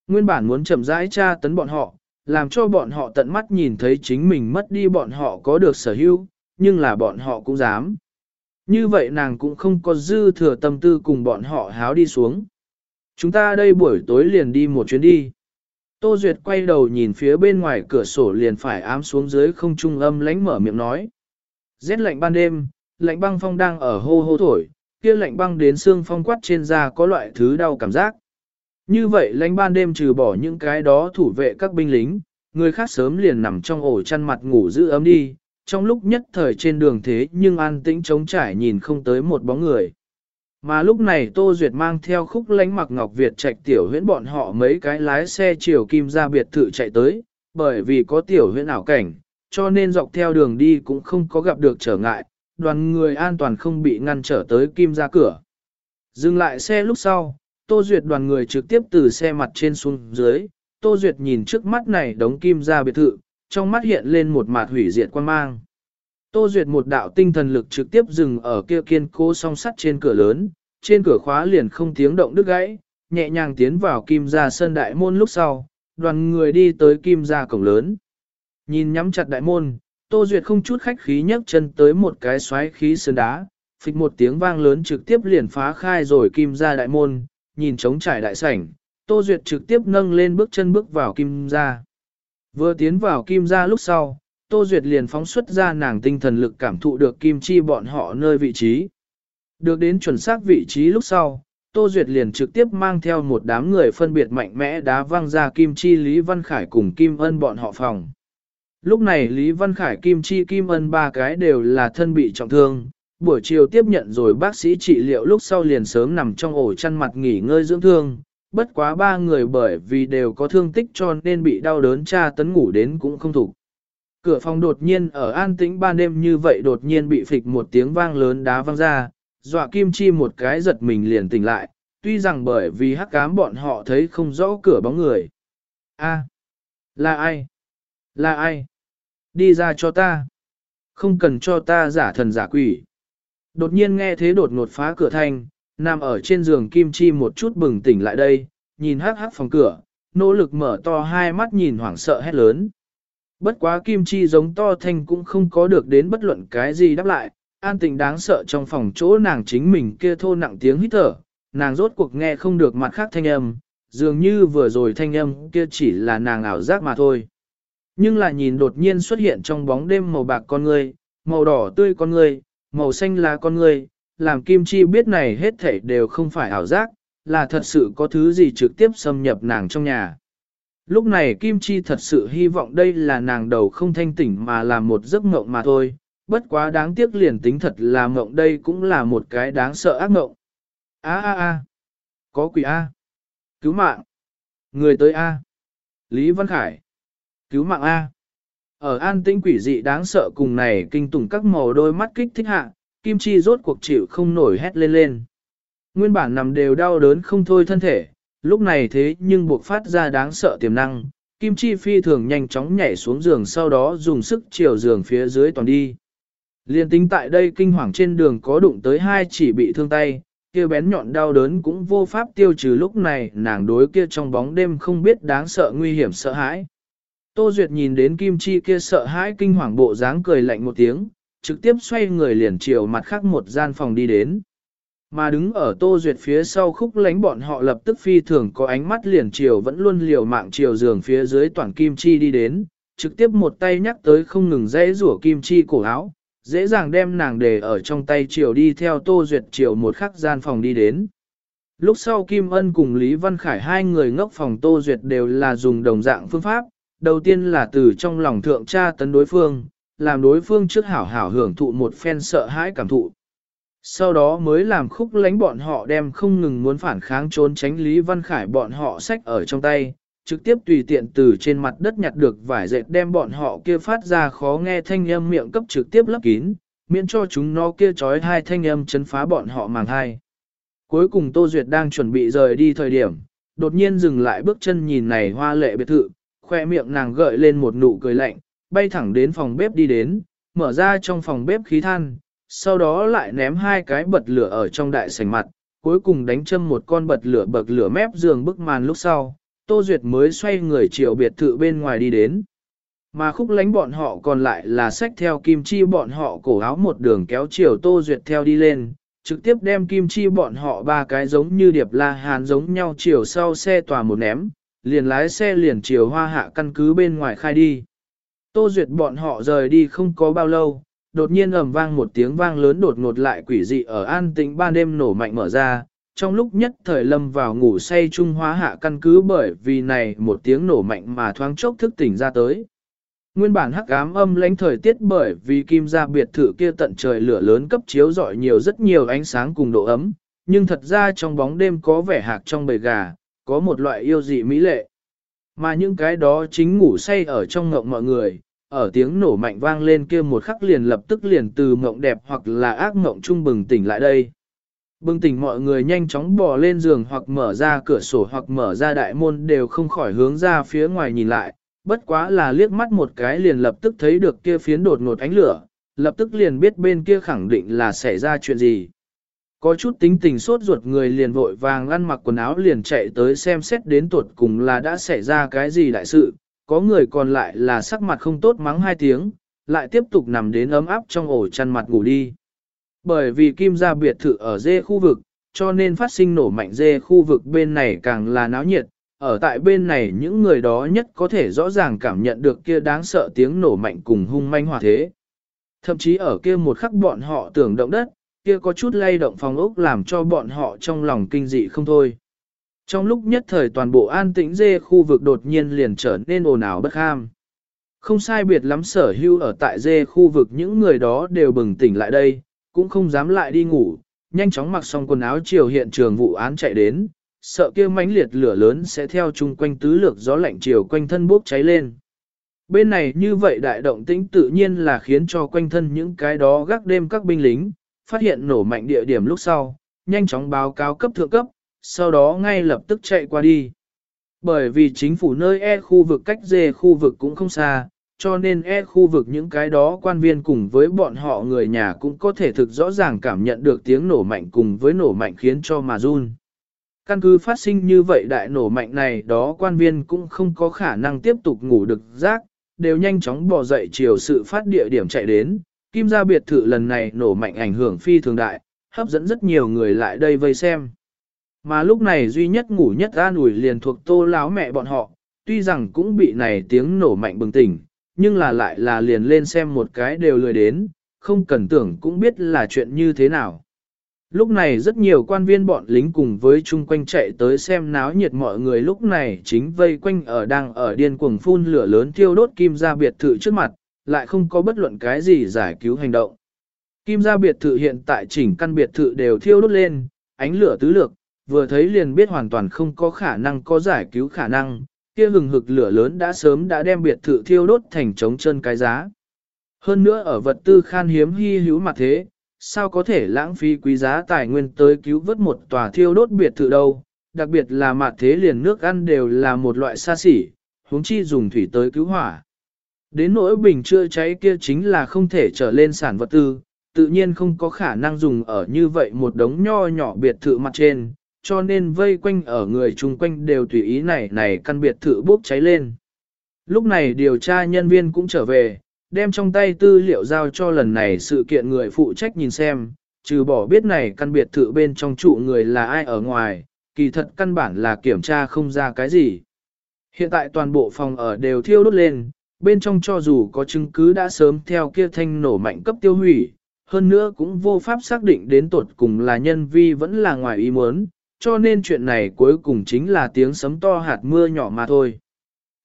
Nguyên bản muốn chậm rãi tra tấn bọn họ, làm cho bọn họ tận mắt nhìn thấy chính mình mất đi bọn họ có được sở hữu, nhưng là bọn họ cũng dám. Như vậy nàng cũng không có dư thừa tâm tư cùng bọn họ háo đi xuống. Chúng ta đây buổi tối liền đi một chuyến đi. Tô Duyệt quay đầu nhìn phía bên ngoài cửa sổ liền phải ám xuống dưới không trung âm lánh mở miệng nói. Rét lạnh ban đêm, lạnh băng phong đang ở hô hô thổi, kia lạnh băng đến xương phong quát trên da có loại thứ đau cảm giác. Như vậy lãnh ban đêm trừ bỏ những cái đó thủ vệ các binh lính, người khác sớm liền nằm trong ổ chăn mặt ngủ giữ ấm đi, trong lúc nhất thời trên đường thế nhưng an tĩnh trống trải nhìn không tới một bóng người. Mà lúc này Tô Duyệt mang theo khúc lánh mặc Ngọc Việt trạch tiểu huyễn bọn họ mấy cái lái xe chiều kim ra biệt thự chạy tới, bởi vì có tiểu huyễn ảo cảnh, cho nên dọc theo đường đi cũng không có gặp được trở ngại, đoàn người an toàn không bị ngăn trở tới kim ra cửa. Dừng lại xe lúc sau, Tô Duyệt đoàn người trực tiếp từ xe mặt trên xuống dưới, Tô Duyệt nhìn trước mắt này đống kim ra biệt thự, trong mắt hiện lên một mạt hủy diệt quan mang. Tô Duyệt một đạo tinh thần lực trực tiếp dừng ở kia kiên cố song sắt trên cửa lớn, trên cửa khóa liền không tiếng động đứt gãy, nhẹ nhàng tiến vào kim ra sân đại môn lúc sau, đoàn người đi tới kim ra cổng lớn. Nhìn nhắm chặt đại môn, Tô Duyệt không chút khách khí nhấc chân tới một cái xoáy khí sơn đá, phịch một tiếng vang lớn trực tiếp liền phá khai rồi kim ra đại môn, nhìn trống trải đại sảnh, Tô Duyệt trực tiếp nâng lên bước chân bước vào kim gia. Vừa tiến vào kim gia lúc sau, Tô Duyệt liền phóng xuất ra nàng tinh thần lực cảm thụ được kim chi bọn họ nơi vị trí. Được đến chuẩn xác vị trí lúc sau, Tô Duyệt liền trực tiếp mang theo một đám người phân biệt mạnh mẽ đá văng ra kim chi Lý Văn Khải cùng Kim Ân bọn họ phòng. Lúc này Lý Văn Khải Kim Chi Kim Ân ba cái đều là thân bị trọng thương, buổi chiều tiếp nhận rồi bác sĩ trị liệu lúc sau liền sớm nằm trong ổ chăn mặt nghỉ ngơi dưỡng thương, bất quá ba người bởi vì đều có thương tích cho nên bị đau đớn tra tấn ngủ đến cũng không thủ. Cửa phòng đột nhiên ở an tĩnh ban đêm như vậy đột nhiên bị phịch một tiếng vang lớn đá văng ra, dọa Kim Chi một cái giật mình liền tỉnh lại, tuy rằng bởi vì hắc cám bọn họ thấy không rõ cửa bóng người. A, là ai? Là ai? Đi ra cho ta. Không cần cho ta giả thần giả quỷ. Đột nhiên nghe thế đột ngột phá cửa thanh, nằm ở trên giường Kim Chi một chút bừng tỉnh lại đây, nhìn hắc hắc phòng cửa, nỗ lực mở to hai mắt nhìn hoảng sợ hét lớn. Bất quá Kim Chi giống to thanh cũng không có được đến bất luận cái gì đáp lại, an tình đáng sợ trong phòng chỗ nàng chính mình kia thô nặng tiếng hít thở, nàng rốt cuộc nghe không được mặt khác thanh âm, dường như vừa rồi thanh âm kia chỉ là nàng ảo giác mà thôi. Nhưng là nhìn đột nhiên xuất hiện trong bóng đêm màu bạc con người, màu đỏ tươi con người, màu xanh là con người, làm Kim Chi biết này hết thảy đều không phải ảo giác, là thật sự có thứ gì trực tiếp xâm nhập nàng trong nhà. Lúc này Kim Chi thật sự hy vọng đây là nàng đầu không thanh tỉnh mà là một giấc mộng mà thôi, bất quá đáng tiếc liền tính thật là mộng đây cũng là một cái đáng sợ ác mộng. A a a, có quỷ A, cứu mạng, người tới A, Lý Văn Khải, cứu mạng A. Ở an tĩnh quỷ dị đáng sợ cùng này kinh tủng các màu đôi mắt kích thích hạ, Kim Chi rốt cuộc chịu không nổi hét lên lên. Nguyên bản nằm đều đau đớn không thôi thân thể, lúc này thế nhưng buộc phát ra đáng sợ tiềm năng, Kim Chi phi thường nhanh chóng nhảy xuống giường sau đó dùng sức chiều giường phía dưới toàn đi. Liên tính tại đây kinh hoàng trên đường có đụng tới hai chỉ bị thương tay, kia bén nhọn đau đớn cũng vô pháp tiêu trừ lúc này nàng đối kia trong bóng đêm không biết đáng sợ nguy hiểm sợ hãi. Tô Duyệt nhìn đến Kim Chi kia sợ hãi kinh hoàng bộ dáng cười lạnh một tiếng, trực tiếp xoay người liền chiều mặt khác một gian phòng đi đến. Mà đứng ở Tô Duyệt phía sau khúc lánh bọn họ lập tức phi thường có ánh mắt liền chiều vẫn luôn liều mạng chiều giường phía dưới toàn Kim Chi đi đến, trực tiếp một tay nhắc tới không ngừng dễ rủa Kim Chi cổ áo, dễ dàng đem nàng để ở trong tay chiều đi theo Tô Duyệt chiều một khắc gian phòng đi đến. Lúc sau Kim Ân cùng Lý Văn Khải hai người ngốc phòng Tô Duyệt đều là dùng đồng dạng phương pháp, đầu tiên là từ trong lòng thượng tra tấn đối phương, làm đối phương trước hảo hảo hưởng thụ một phen sợ hãi cảm thụ. Sau đó mới làm khúc lánh bọn họ đem không ngừng muốn phản kháng trốn tránh Lý Văn Khải bọn họ sách ở trong tay, trực tiếp tùy tiện từ trên mặt đất nhặt được vải dệt đem bọn họ kia phát ra khó nghe thanh âm miệng cấp trực tiếp lấp kín, miễn cho chúng nó kia trói hai thanh âm chấn phá bọn họ màng hai. Cuối cùng Tô Duyệt đang chuẩn bị rời đi thời điểm, đột nhiên dừng lại bước chân nhìn này hoa lệ biệt thự, khoe miệng nàng gợi lên một nụ cười lạnh, bay thẳng đến phòng bếp đi đến, mở ra trong phòng bếp khí than, sau đó lại ném hai cái bật lửa ở trong đại sảnh mặt, cuối cùng đánh châm một con bật lửa bậc lửa mép giường bức màn lúc sau, Tô Duyệt mới xoay người chiều biệt thự bên ngoài đi đến. Mà khúc lánh bọn họ còn lại là xách theo kim chi bọn họ cổ áo một đường kéo chiều Tô Duyệt theo đi lên, trực tiếp đem kim chi bọn họ ba cái giống như điệp la hàn giống nhau chiều sau xe tòa một ném, liền lái xe liền chiều hoa hạ căn cứ bên ngoài khai đi. Tô Duyệt bọn họ rời đi không có bao lâu, đột nhiên ầm vang một tiếng vang lớn đột ngột lại quỷ dị ở an tĩnh ban đêm nổ mạnh mở ra, trong lúc nhất thời lâm vào ngủ say trung hóa hạ căn cứ bởi vì này một tiếng nổ mạnh mà thoáng chốc thức tỉnh ra tới. Nguyên bản hắc ám âm lãnh thời tiết bởi vì kim gia biệt thự kia tận trời lửa lớn cấp chiếu rọi nhiều rất nhiều ánh sáng cùng độ ấm, nhưng thật ra trong bóng đêm có vẻ hạc trong bầy gà, có một loại yêu dị mỹ lệ. Mà những cái đó chính ngủ say ở trong ngộng mọi người, ở tiếng nổ mạnh vang lên kia một khắc liền lập tức liền từ ngộng đẹp hoặc là ác ngộng trung bừng tỉnh lại đây. Bừng tỉnh mọi người nhanh chóng bò lên giường hoặc mở ra cửa sổ hoặc mở ra đại môn đều không khỏi hướng ra phía ngoài nhìn lại, bất quá là liếc mắt một cái liền lập tức thấy được kia phiến đột ngột ánh lửa, lập tức liền biết bên kia khẳng định là xảy ra chuyện gì. Có chút tính tình sốt ruột người liền vội vàng ăn mặc quần áo liền chạy tới xem xét đến tuột cùng là đã xảy ra cái gì đại sự, có người còn lại là sắc mặt không tốt mắng hai tiếng, lại tiếp tục nằm đến ấm áp trong ổ chăn mặt ngủ đi. Bởi vì kim gia biệt thự ở dê khu vực, cho nên phát sinh nổ mạnh dê khu vực bên này càng là náo nhiệt, ở tại bên này những người đó nhất có thể rõ ràng cảm nhận được kia đáng sợ tiếng nổ mạnh cùng hung manh hòa thế. Thậm chí ở kia một khắc bọn họ tưởng động đất, kia có chút lay động phòng ốc làm cho bọn họ trong lòng kinh dị không thôi. Trong lúc nhất thời toàn bộ an tĩnh dê khu vực đột nhiên liền trở nên ồn ào bất ham. Không sai biệt lắm sở hưu ở tại dê khu vực những người đó đều bừng tỉnh lại đây, cũng không dám lại đi ngủ, nhanh chóng mặc xong quần áo chiều hiện trường vụ án chạy đến, sợ kia mãnh liệt lửa lớn sẽ theo chung quanh tứ lược gió lạnh chiều quanh thân bốc cháy lên. Bên này như vậy đại động tĩnh tự nhiên là khiến cho quanh thân những cái đó gác đêm các binh lính, phát hiện nổ mạnh địa điểm lúc sau, nhanh chóng báo cáo cấp thượng cấp, sau đó ngay lập tức chạy qua đi. Bởi vì chính phủ nơi E khu vực cách D khu vực cũng không xa, cho nên E khu vực những cái đó quan viên cùng với bọn họ người nhà cũng có thể thực rõ ràng cảm nhận được tiếng nổ mạnh cùng với nổ mạnh khiến cho mà run. Căn cứ phát sinh như vậy đại nổ mạnh này đó quan viên cũng không có khả năng tiếp tục ngủ được rác, đều nhanh chóng bò dậy chiều sự phát địa điểm chạy đến. Kim gia biệt thự lần này nổ mạnh ảnh hưởng phi thường đại, hấp dẫn rất nhiều người lại đây vây xem. Mà lúc này duy nhất ngủ nhất an ủi liền thuộc tô láo mẹ bọn họ, tuy rằng cũng bị này tiếng nổ mạnh bừng tỉnh, nhưng là lại là liền lên xem một cái đều lười đến, không cần tưởng cũng biết là chuyện như thế nào. Lúc này rất nhiều quan viên bọn lính cùng với chung quanh chạy tới xem náo nhiệt mọi người lúc này chính vây quanh ở đang ở điên cuồng phun lửa lớn thiêu đốt kim gia biệt thự trước mặt, lại không có bất luận cái gì giải cứu hành động. Kim gia biệt thự hiện tại chỉnh căn biệt thự đều thiêu đốt lên, ánh lửa tứ lược, vừa thấy liền biết hoàn toàn không có khả năng có giải cứu khả năng, kia hừng hực lửa lớn đã sớm đã đem biệt thự thiêu đốt thành trống chân cái giá. Hơn nữa ở vật tư khan hiếm hy hữu mặt thế, sao có thể lãng phí quý giá tài nguyên tới cứu vớt một tòa thiêu đốt biệt thự đâu, đặc biệt là mặt thế liền nước ăn đều là một loại xa xỉ, huống chi dùng thủy tới cứu hỏa. Đến nỗi bình chữa cháy kia chính là không thể trở lên sản vật tư, tự nhiên không có khả năng dùng ở như vậy một đống nho nhỏ biệt thự mặt trên, cho nên vây quanh ở người chung quanh đều tùy ý này này căn biệt thự bốc cháy lên. Lúc này điều tra nhân viên cũng trở về, đem trong tay tư liệu giao cho lần này sự kiện người phụ trách nhìn xem, trừ bỏ biết này căn biệt thự bên trong trụ người là ai ở ngoài, kỳ thật căn bản là kiểm tra không ra cái gì. Hiện tại toàn bộ phòng ở đều thiêu đốt lên, bên trong cho dù có chứng cứ đã sớm theo kia thanh nổ mạnh cấp tiêu hủy, hơn nữa cũng vô pháp xác định đến tột cùng là nhân vi vẫn là ngoài ý muốn, cho nên chuyện này cuối cùng chính là tiếng sấm to hạt mưa nhỏ mà thôi.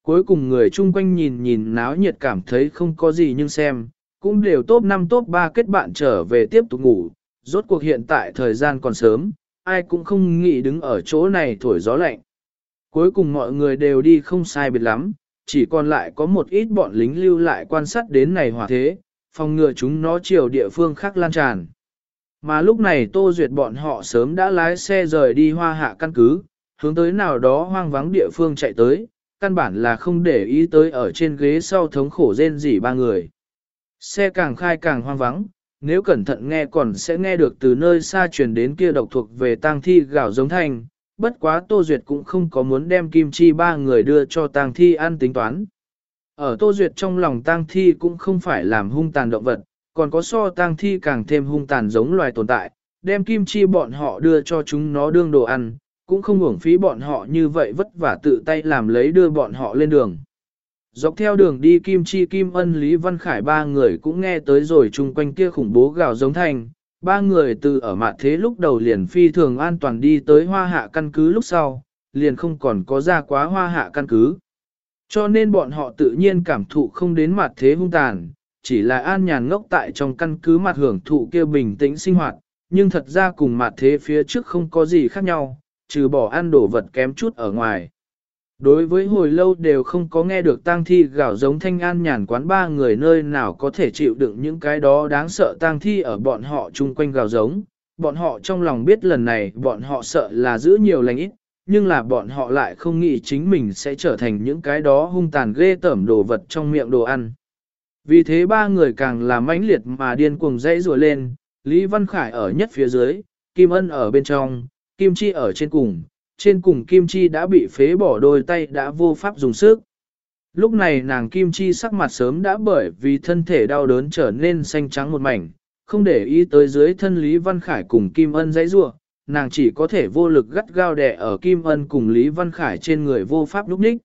Cuối cùng người chung quanh nhìn nhìn náo nhiệt cảm thấy không có gì nhưng xem, cũng đều top 5 top 3 kết bạn trở về tiếp tục ngủ, rốt cuộc hiện tại thời gian còn sớm, ai cũng không nghĩ đứng ở chỗ này thổi gió lạnh. Cuối cùng mọi người đều đi không sai biệt lắm, chỉ còn lại có một ít bọn lính lưu lại quan sát đến này hỏa thế, phòng ngừa chúng nó chiều địa phương khác lan tràn. Mà lúc này Tô Duyệt bọn họ sớm đã lái xe rời đi hoa hạ căn cứ, hướng tới nào đó hoang vắng địa phương chạy tới, căn bản là không để ý tới ở trên ghế sau thống khổ rên rỉ ba người. Xe càng khai càng hoang vắng, nếu cẩn thận nghe còn sẽ nghe được từ nơi xa truyền đến kia độc thuộc về tang thi gạo giống thanh, bất quá Tô Duyệt cũng không có muốn đem kim chi ba người đưa cho tang thi ăn tính toán. Ở Tô Duyệt trong lòng tang thi cũng không phải làm hung tàn động vật, còn có so tang thi càng thêm hung tàn giống loài tồn tại, đem kim chi bọn họ đưa cho chúng nó đương đồ ăn, cũng không uổng phí bọn họ như vậy vất vả tự tay làm lấy đưa bọn họ lên đường. Dọc theo đường đi Kim Chi Kim Ân Lý Văn Khải ba người cũng nghe tới rồi chung quanh kia khủng bố gào giống thành, ba người từ ở mặt thế lúc đầu liền phi thường an toàn đi tới hoa hạ căn cứ lúc sau, liền không còn có ra quá hoa hạ căn cứ. Cho nên bọn họ tự nhiên cảm thụ không đến mặt thế hung tàn, chỉ là an nhàn ngốc tại trong căn cứ mặt hưởng thụ kia bình tĩnh sinh hoạt, nhưng thật ra cùng mặt thế phía trước không có gì khác nhau, trừ bỏ ăn đồ vật kém chút ở ngoài. Đối với hồi lâu đều không có nghe được tang thi gạo giống thanh an nhàn quán ba người nơi nào có thể chịu đựng những cái đó đáng sợ tang thi ở bọn họ chung quanh gạo giống. Bọn họ trong lòng biết lần này bọn họ sợ là giữ nhiều lành ít, nhưng là bọn họ lại không nghĩ chính mình sẽ trở thành những cái đó hung tàn ghê tởm đồ vật trong miệng đồ ăn. Vì thế ba người càng là mãnh liệt mà điên cuồng dãy rùa lên, Lý Văn Khải ở nhất phía dưới, Kim Ân ở bên trong, Kim Chi ở trên cùng, trên cùng Kim Chi đã bị phế bỏ đôi tay đã vô pháp dùng sức. Lúc này nàng Kim Chi sắc mặt sớm đã bởi vì thân thể đau đớn trở nên xanh trắng một mảnh, không để ý tới dưới thân Lý Văn Khải cùng Kim Ân dãy rua, nàng chỉ có thể vô lực gắt gao đè ở Kim Ân cùng Lý Văn Khải trên người vô pháp lúc ních.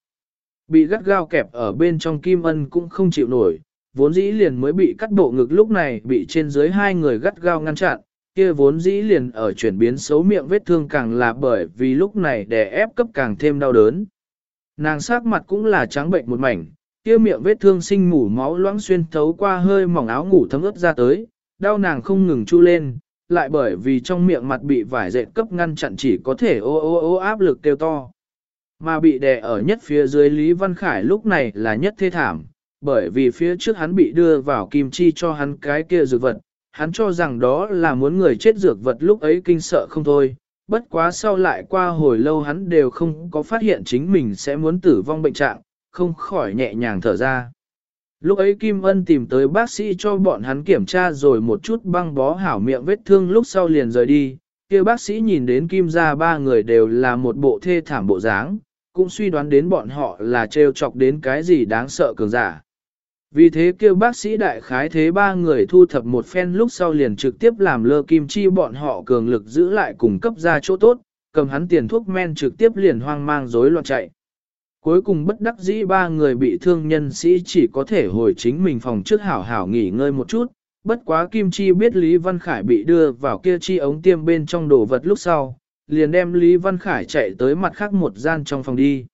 Bị gắt gao kẹp ở bên trong Kim Ân cũng không chịu nổi, vốn dĩ liền mới bị cắt bộ ngực lúc này bị trên dưới hai người gắt gao ngăn chặn, kia vốn dĩ liền ở chuyển biến xấu miệng vết thương càng là bởi vì lúc này đè ép cấp càng thêm đau đớn. Nàng sắc mặt cũng là trắng bệnh một mảnh, kia miệng vết thương sinh mủ máu loãng xuyên thấu qua hơi mỏng áo ngủ thấm ướt ra tới, đau nàng không ngừng chu lên, lại bởi vì trong miệng mặt bị vải dệt cấp ngăn chặn chỉ có thể ô ô ô áp lực kêu to. Mà bị đè ở nhất phía dưới Lý Văn Khải lúc này là nhất thê thảm, bởi vì phía trước hắn bị đưa vào kim chi cho hắn cái kia dược vật, hắn cho rằng đó là muốn người chết dược vật lúc ấy kinh sợ không thôi, bất quá sau lại qua hồi lâu hắn đều không có phát hiện chính mình sẽ muốn tử vong bệnh trạng, không khỏi nhẹ nhàng thở ra. Lúc ấy Kim Ân tìm tới bác sĩ cho bọn hắn kiểm tra rồi một chút băng bó hảo miệng vết thương lúc sau liền rời đi, kia bác sĩ nhìn đến Kim ra ba người đều là một bộ thê thảm bộ dáng, cũng suy đoán đến bọn họ là trêu chọc đến cái gì đáng sợ cường giả. Vì thế kêu bác sĩ đại khái thế ba người thu thập một phen lúc sau liền trực tiếp làm lơ kim chi bọn họ cường lực giữ lại cùng cấp ra chỗ tốt, cầm hắn tiền thuốc men trực tiếp liền hoang mang rối loạn chạy. Cuối cùng bất đắc dĩ ba người bị thương nhân sĩ chỉ có thể hồi chính mình phòng trước hảo hảo nghỉ ngơi một chút, bất quá Kim Chi biết Lý Văn Khải bị đưa vào kia chi ống tiêm bên trong đồ vật lúc sau, liền đem Lý Văn Khải chạy tới mặt khác một gian trong phòng đi.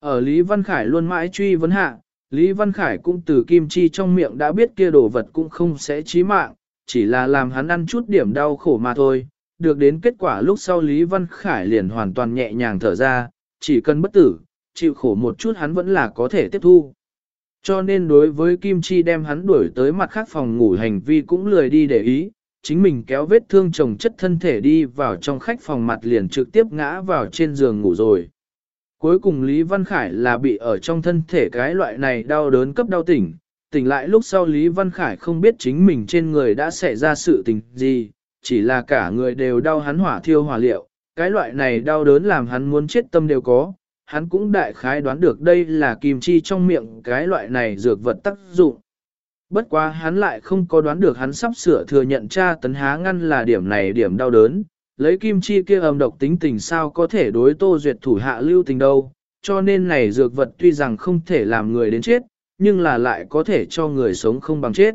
Ở Lý Văn Khải luôn mãi truy vấn hạ, Lý Văn Khải cũng từ kim chi trong miệng đã biết kia đồ vật cũng không sẽ chí mạng, chỉ là làm hắn ăn chút điểm đau khổ mà thôi. Được đến kết quả lúc sau Lý Văn Khải liền hoàn toàn nhẹ nhàng thở ra, chỉ cần bất tử, chịu khổ một chút hắn vẫn là có thể tiếp thu. Cho nên đối với Kim Chi đem hắn đuổi tới mặt khác phòng ngủ hành vi cũng lười đi để ý, chính mình kéo vết thương chồng chất thân thể đi vào trong khách phòng mặt liền trực tiếp ngã vào trên giường ngủ rồi. Cuối cùng Lý Văn Khải là bị ở trong thân thể cái loại này đau đớn cấp đau tỉnh, tỉnh lại lúc sau Lý Văn Khải không biết chính mình trên người đã xảy ra sự tình gì, chỉ là cả người đều đau hắn hỏa thiêu hỏa liệu, cái loại này đau đớn làm hắn muốn chết tâm đều có, hắn cũng đại khái đoán được đây là kim chi trong miệng cái loại này dược vật tác dụng. Bất quá hắn lại không có đoán được hắn sắp sửa thừa nhận tra tấn há ngăn là điểm này điểm đau đớn, lấy kim chi kia âm độc tính tình sao có thể đối tô duyệt thủ hạ lưu tình đâu, cho nên này dược vật tuy rằng không thể làm người đến chết, nhưng là lại có thể cho người sống không bằng chết.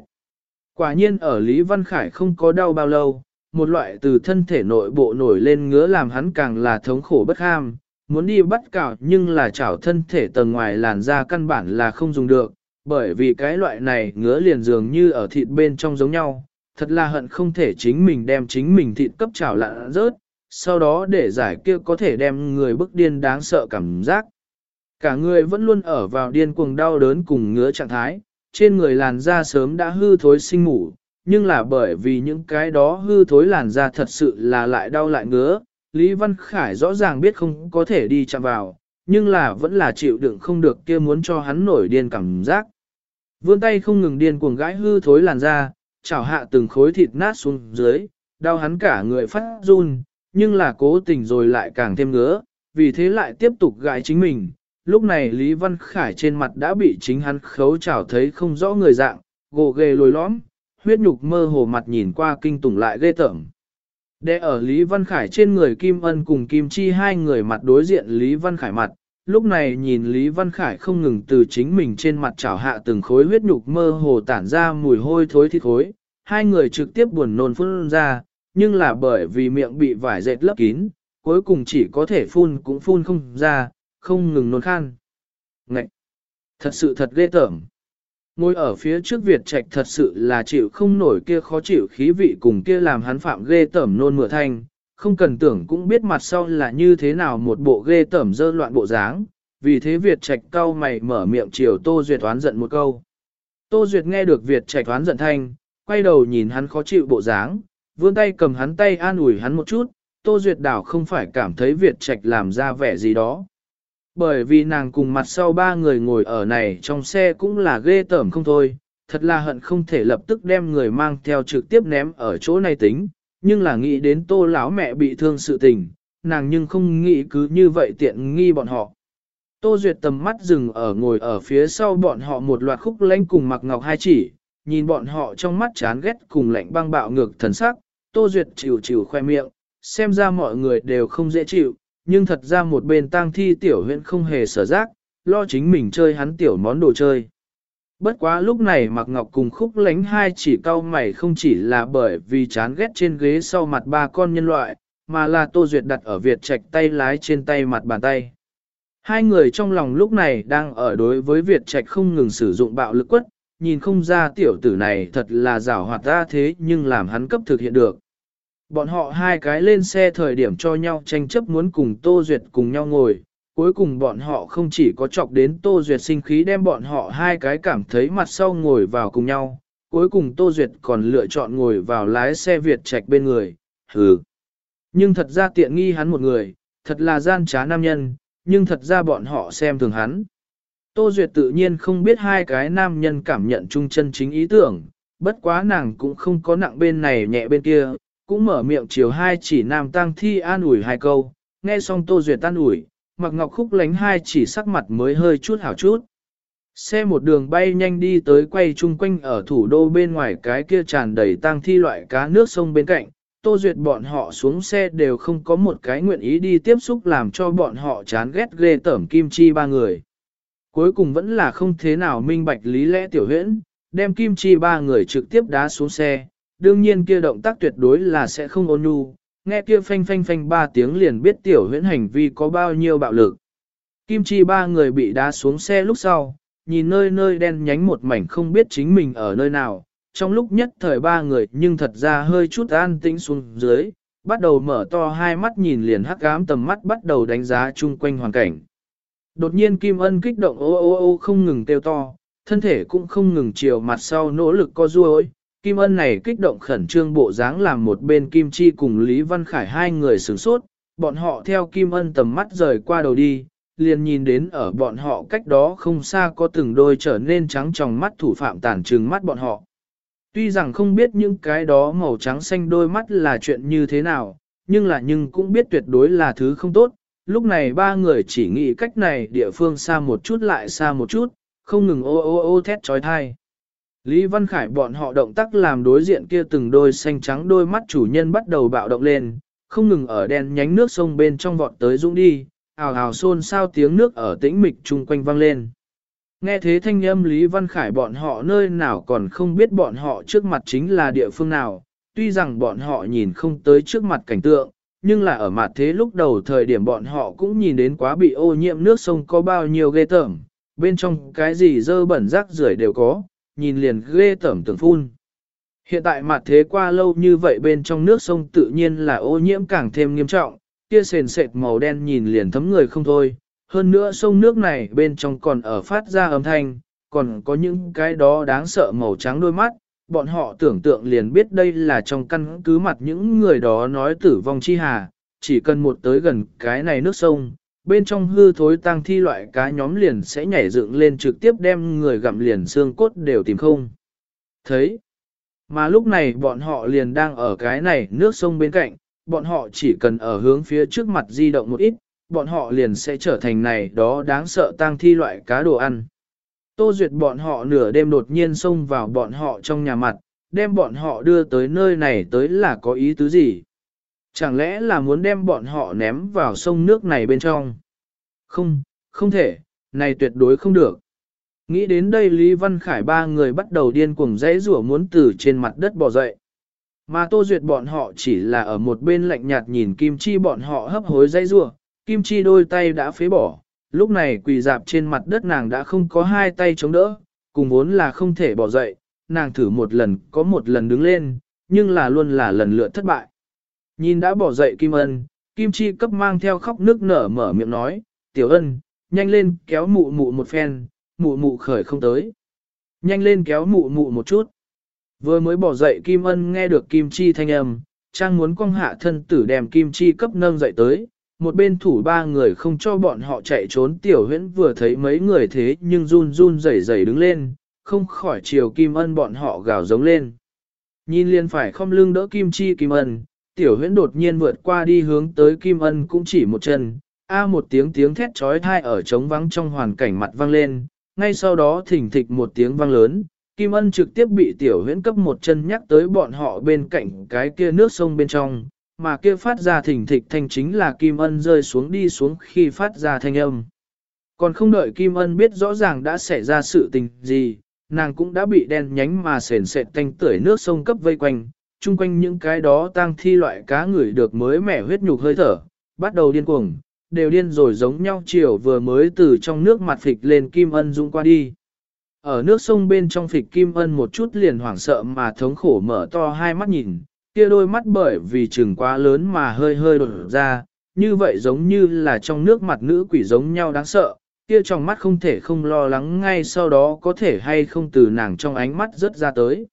Quả nhiên ở Lý Văn Khải không có đau bao lâu, một loại từ thân thể nội bộ nổi lên ngứa làm hắn càng là thống khổ bất ham, muốn đi bắt cào nhưng là chảo thân thể tầng ngoài làn da căn bản là không dùng được, bởi vì cái loại này ngứa liền dường như ở thịt bên trong giống nhau, thật là hận không thể chính mình đem chính mình thịt cấp chảo lạ rớt, sau đó để giải kia có thể đem người bức điên đáng sợ cảm giác. Cả người vẫn luôn ở vào điên cuồng đau đớn cùng ngứa trạng thái, trên người làn da sớm đã hư thối sinh mủ, nhưng là bởi vì những cái đó hư thối làn da thật sự là lại đau lại ngứa, Lý Văn Khải rõ ràng biết không có thể đi chạm vào, nhưng là vẫn là chịu đựng không được kia muốn cho hắn nổi điên cảm giác. Vươn tay không ngừng điên cuồng gãi hư thối làn da, chảo hạ từng khối thịt nát xuống dưới, đau hắn cả người phát run, nhưng là cố tình rồi lại càng thêm ngứa, vì thế lại tiếp tục gãi chính mình. Lúc này Lý Văn Khải trên mặt đã bị chính hắn khấu chảo thấy không rõ người dạng, gồ ghề lồi lõm, huyết nhục mơ hồ mặt nhìn qua kinh tủng lại ghê tởm. Để ở Lý Văn Khải trên người Kim Ân cùng Kim Chi hai người mặt đối diện Lý Văn Khải mặt, lúc này nhìn Lý Văn Khải không ngừng từ chính mình trên mặt chảo hạ từng khối huyết nhục mơ hồ tản ra mùi hôi thối thịt khối, hai người trực tiếp buồn nôn phun ra, nhưng là bởi vì miệng bị vải dệt lấp kín, cuối cùng chỉ có thể phun cũng phun không ra, không ngừng nôn khan. Ngậy! Thật sự thật ghê tởm. Ngồi ở phía trước Việt Trạch thật sự là chịu không nổi kia khó chịu khí vị cùng kia làm hắn phạm ghê tởm nôn mửa thanh, không cần tưởng cũng biết mặt sau là như thế nào một bộ ghê tởm dơ loạn bộ dáng, vì thế Việt Trạch cau mày mở miệng chiều Tô Duyệt oán giận một câu. Tô Duyệt nghe được Việt Trạch oán giận thanh, quay đầu nhìn hắn khó chịu bộ dáng, vươn tay cầm hắn tay an ủi hắn một chút, Tô Duyệt đảo không phải cảm thấy Việt Trạch làm ra vẻ gì đó. Bởi vì nàng cùng mặt sau ba người ngồi ở này trong xe cũng là ghê tởm không thôi, thật là hận không thể lập tức đem người mang theo trực tiếp ném ở chỗ này tính, nhưng là nghĩ đến tô lão mẹ bị thương sự tình, nàng nhưng không nghĩ cứ như vậy tiện nghi bọn họ. Tô Duyệt tầm mắt dừng ở ngồi ở phía sau bọn họ một loạt khúc lanh cùng mặc ngọc hai chỉ, nhìn bọn họ trong mắt chán ghét cùng lạnh băng bạo ngược thần sắc, Tô Duyệt chịu chịu khoe miệng, xem ra mọi người đều không dễ chịu, nhưng thật ra một bên tang thi tiểu huyện không hề sở giác, lo chính mình chơi hắn tiểu món đồ chơi. Bất quá lúc này Mạc Ngọc cùng khúc lánh hai chỉ cau mày không chỉ là bởi vì chán ghét trên ghế sau mặt ba con nhân loại, mà là Tô Duyệt đặt ở Việt Trạch tay lái trên tay mặt bàn tay. Hai người trong lòng lúc này đang ở đối với Việt Trạch không ngừng sử dụng bạo lực quất, nhìn không ra tiểu tử này thật là rào hoạt ra thế nhưng làm hắn cấp thực hiện được. Bọn họ hai cái lên xe thời điểm cho nhau tranh chấp muốn cùng Tô Duyệt cùng nhau ngồi, cuối cùng bọn họ không chỉ có chọc đến Tô Duyệt sinh khí đem bọn họ hai cái cảm thấy mặt sau ngồi vào cùng nhau, cuối cùng Tô Duyệt còn lựa chọn ngồi vào lái xe Việt Trạch bên người, hừ. Nhưng thật ra tiện nghi hắn một người, thật là gian trá nam nhân, nhưng thật ra bọn họ xem thường hắn. Tô Duyệt tự nhiên không biết hai cái nam nhân cảm nhận chung chân chính ý tưởng, bất quá nàng cũng không có nặng bên này nhẹ bên kia, cũng mở miệng chiều hai chỉ nam tăng thi an ủi hai câu, nghe xong Tô Duyệt tan ủi, mặc ngọc khúc lánh hai chỉ sắc mặt mới hơi chút hảo chút. Xe một đường bay nhanh đi tới quay chung quanh ở thủ đô bên ngoài cái kia tràn đầy tang thi loại cá nước sông bên cạnh, Tô Duyệt bọn họ xuống xe đều không có một cái nguyện ý đi tiếp xúc làm cho bọn họ chán ghét ghê tởm kim chi ba người. Cuối cùng vẫn là không thế nào minh bạch lý lẽ tiểu huyễn, đem kim chi ba người trực tiếp đá xuống xe, đương nhiên kia động tác tuyệt đối là sẽ không ôn nhu, nghe kia phanh phanh phanh ba tiếng liền biết tiểu huyễn hành vi có bao nhiêu bạo lực. Kim chi ba người bị đá xuống xe lúc sau, nhìn nơi nơi đen nhánh một mảnh không biết chính mình ở nơi nào, trong lúc nhất thời ba người nhưng thật ra hơi chút an tĩnh xuống dưới, bắt đầu mở to hai mắt nhìn liền hắc ám tầm mắt bắt đầu đánh giá chung quanh hoàn cảnh. Đột nhiên Kim Ân kích động ô ô ô không ngừng kêu to, thân thể cũng không ngừng chiều mặt sau nỗ lực co ruôi, Kim Ân này kích động khẩn trương bộ dáng làm một bên Kim Chi cùng Lý Văn Khải hai người sửng sốt, bọn họ theo Kim Ân tầm mắt rời qua đầu đi, liền nhìn đến ở bọn họ cách đó không xa có từng đôi trở nên trắng trong mắt thủ phạm tản trừng mắt bọn họ. Tuy rằng không biết những cái đó màu trắng xanh đôi mắt là chuyện như thế nào, nhưng là nhưng cũng biết tuyệt đối là thứ không tốt. Lúc này ba người chỉ nghĩ cách này địa phương xa một chút lại xa một chút, không ngừng ô ô ô thét trói thai. Lý Văn Khải bọn họ động tác làm đối diện kia từng đôi xanh trắng đôi mắt chủ nhân bắt đầu bạo động lên, không ngừng ở đen nhánh nước sông bên trong vọt tới dũng đi, ào ào xôn sao tiếng nước ở tĩnh mịch chung quanh vang lên. Nghe thế thanh âm Lý Văn Khải bọn họ nơi nào còn không biết bọn họ trước mặt chính là địa phương nào, tuy rằng bọn họ nhìn không tới trước mặt cảnh tượng, nhưng là ở mặt thế lúc đầu thời điểm bọn họ cũng nhìn đến quá bị ô nhiễm nước sông có bao nhiêu ghê tởm, bên trong cái gì dơ bẩn rác rưởi đều có, nhìn liền ghê tởm tưởng phun. Hiện tại mặt thế qua lâu như vậy bên trong nước sông tự nhiên là ô nhiễm càng thêm nghiêm trọng, kia sền sệt màu đen nhìn liền thấm người không thôi. Hơn nữa sông nước này bên trong còn ở phát ra âm thanh, còn có những cái đó đáng sợ màu trắng đôi mắt, bọn họ tưởng tượng liền biết đây là trong căn cứ mặt những người đó nói tử vong chi hà, chỉ cần một tới gần cái này nước sông, bên trong hư thối tang thi loại cá nhóm liền sẽ nhảy dựng lên trực tiếp đem người gặm liền xương cốt đều tìm không. Thấy, mà lúc này bọn họ liền đang ở cái này nước sông bên cạnh, bọn họ chỉ cần ở hướng phía trước mặt di động một ít, bọn họ liền sẽ trở thành này đó đáng sợ tang thi loại cá đồ ăn. Tô Duyệt bọn họ nửa đêm đột nhiên xông vào bọn họ trong nhà mặt, đem bọn họ đưa tới nơi này tới là có ý tứ gì? Chẳng lẽ là muốn đem bọn họ ném vào sông nước này bên trong? Không, không thể, này tuyệt đối không được. Nghĩ đến đây Lý Văn Khải ba người bắt đầu điên cuồng dãy rủa muốn từ trên mặt đất bò dậy. Mà Tô Duyệt bọn họ chỉ là ở một bên lạnh nhạt nhìn Kim Chi bọn họ hấp hối dãy rủa, Kim Chi đôi tay đã phế bỏ, lúc này quỳ dạp trên mặt đất nàng đã không có hai tay chống đỡ, cùng vốn là không thể bỏ dậy, nàng thử một lần có một lần đứng lên, nhưng là luôn là lần lượt thất bại. Nhìn đã bỏ dậy Kim Ân, Kim Chi cấp mang theo khóc nước nở mở miệng nói, Tiểu Ân, nhanh lên kéo mụ mụ một phen, mụ mụ khởi không tới. Nhanh lên kéo mụ mụ một chút. Vừa mới bỏ dậy Kim Ân nghe được Kim Chi thanh âm, trang muốn cong hạ thân tử đem Kim Chi cấp nâng dậy tới, một bên thủ ba người không cho bọn họ chạy trốn tiểu huyễn vừa thấy mấy người thế nhưng run run rẩy rẩy đứng lên, không khỏi chiều Kim Ân bọn họ gào giống lên. Nhìn liền phải không lưng đỡ Kim Chi Kim Ân, tiểu huyễn đột nhiên vượt qua đi hướng tới Kim Ân cũng chỉ một chân, a một tiếng tiếng thét trói thai ở trống vắng trong hoàn cảnh mặt vang lên, ngay sau đó thỉnh thịch một tiếng vang lớn, Kim Ân trực tiếp bị tiểu huyễn cấp một chân nhắc tới bọn họ bên cạnh cái kia nước sông bên trong, mà kia phát ra thỉnh thịch thanh chính là Kim Ân rơi xuống đi xuống khi phát ra thanh âm. Còn không đợi Kim Ân biết rõ ràng đã xảy ra sự tình gì, nàng cũng đã bị đen nhánh mà sền sệt thanh tưởi nước sông cấp vây quanh, chung quanh những cái đó tang thi loại cá người được mới mẻ huyết nhục hơi thở, bắt đầu điên cuồng, đều điên rồi giống nhau chiều vừa mới từ trong nước mặt phịch lên Kim Ân dũng qua đi. Ở nước sông bên trong phịch Kim Ân một chút liền hoảng sợ mà thống khổ mở to hai mắt nhìn, kia đôi mắt bởi vì trừng quá lớn mà hơi hơi đột ra, như vậy giống như là trong nước mặt nữ quỷ giống nhau đáng sợ, kia trong mắt không thể không lo lắng ngay sau đó có thể hay không từ nàng trong ánh mắt rớt ra tới.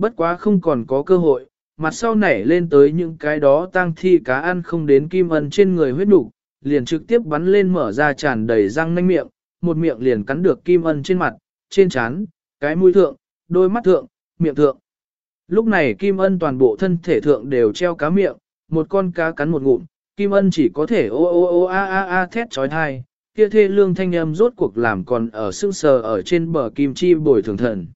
Bất quá không còn có cơ hội, mặt sau nảy lên tới những cái đó tang thi cá ăn không đến kim ân trên người huyết đủ, liền trực tiếp bắn lên mở ra tràn đầy răng nanh miệng, một miệng liền cắn được kim ân trên mặt, trên trán, cái mũi thượng, đôi mắt thượng, miệng thượng. Lúc này kim ân toàn bộ thân thể thượng đều treo cá miệng, một con cá cắn một ngụm, kim ân chỉ có thể ô ô ô a a a thét trói thai, kia thê lương thanh âm rốt cuộc làm còn ở sưng sờ ở trên bờ kim chi bồi thường thần.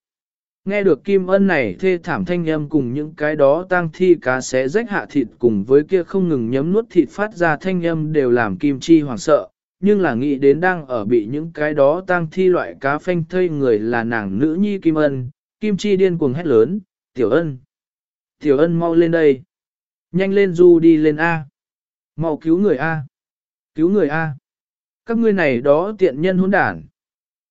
Nghe được kim ân này thê thảm thanh âm cùng những cái đó tang thi cá xé rách hạ thịt cùng với kia không ngừng nhấm nuốt thịt phát ra thanh âm đều làm kim chi hoảng sợ, nhưng là nghĩ đến đang ở bị những cái đó tang thi loại cá phanh thây người là nàng nữ nhi kim ân, kim chi điên cuồng hét lớn, tiểu ân, tiểu ân mau lên đây, nhanh lên du đi lên A, mau cứu người A, cứu người A, các ngươi này đó tiện nhân hỗn đản.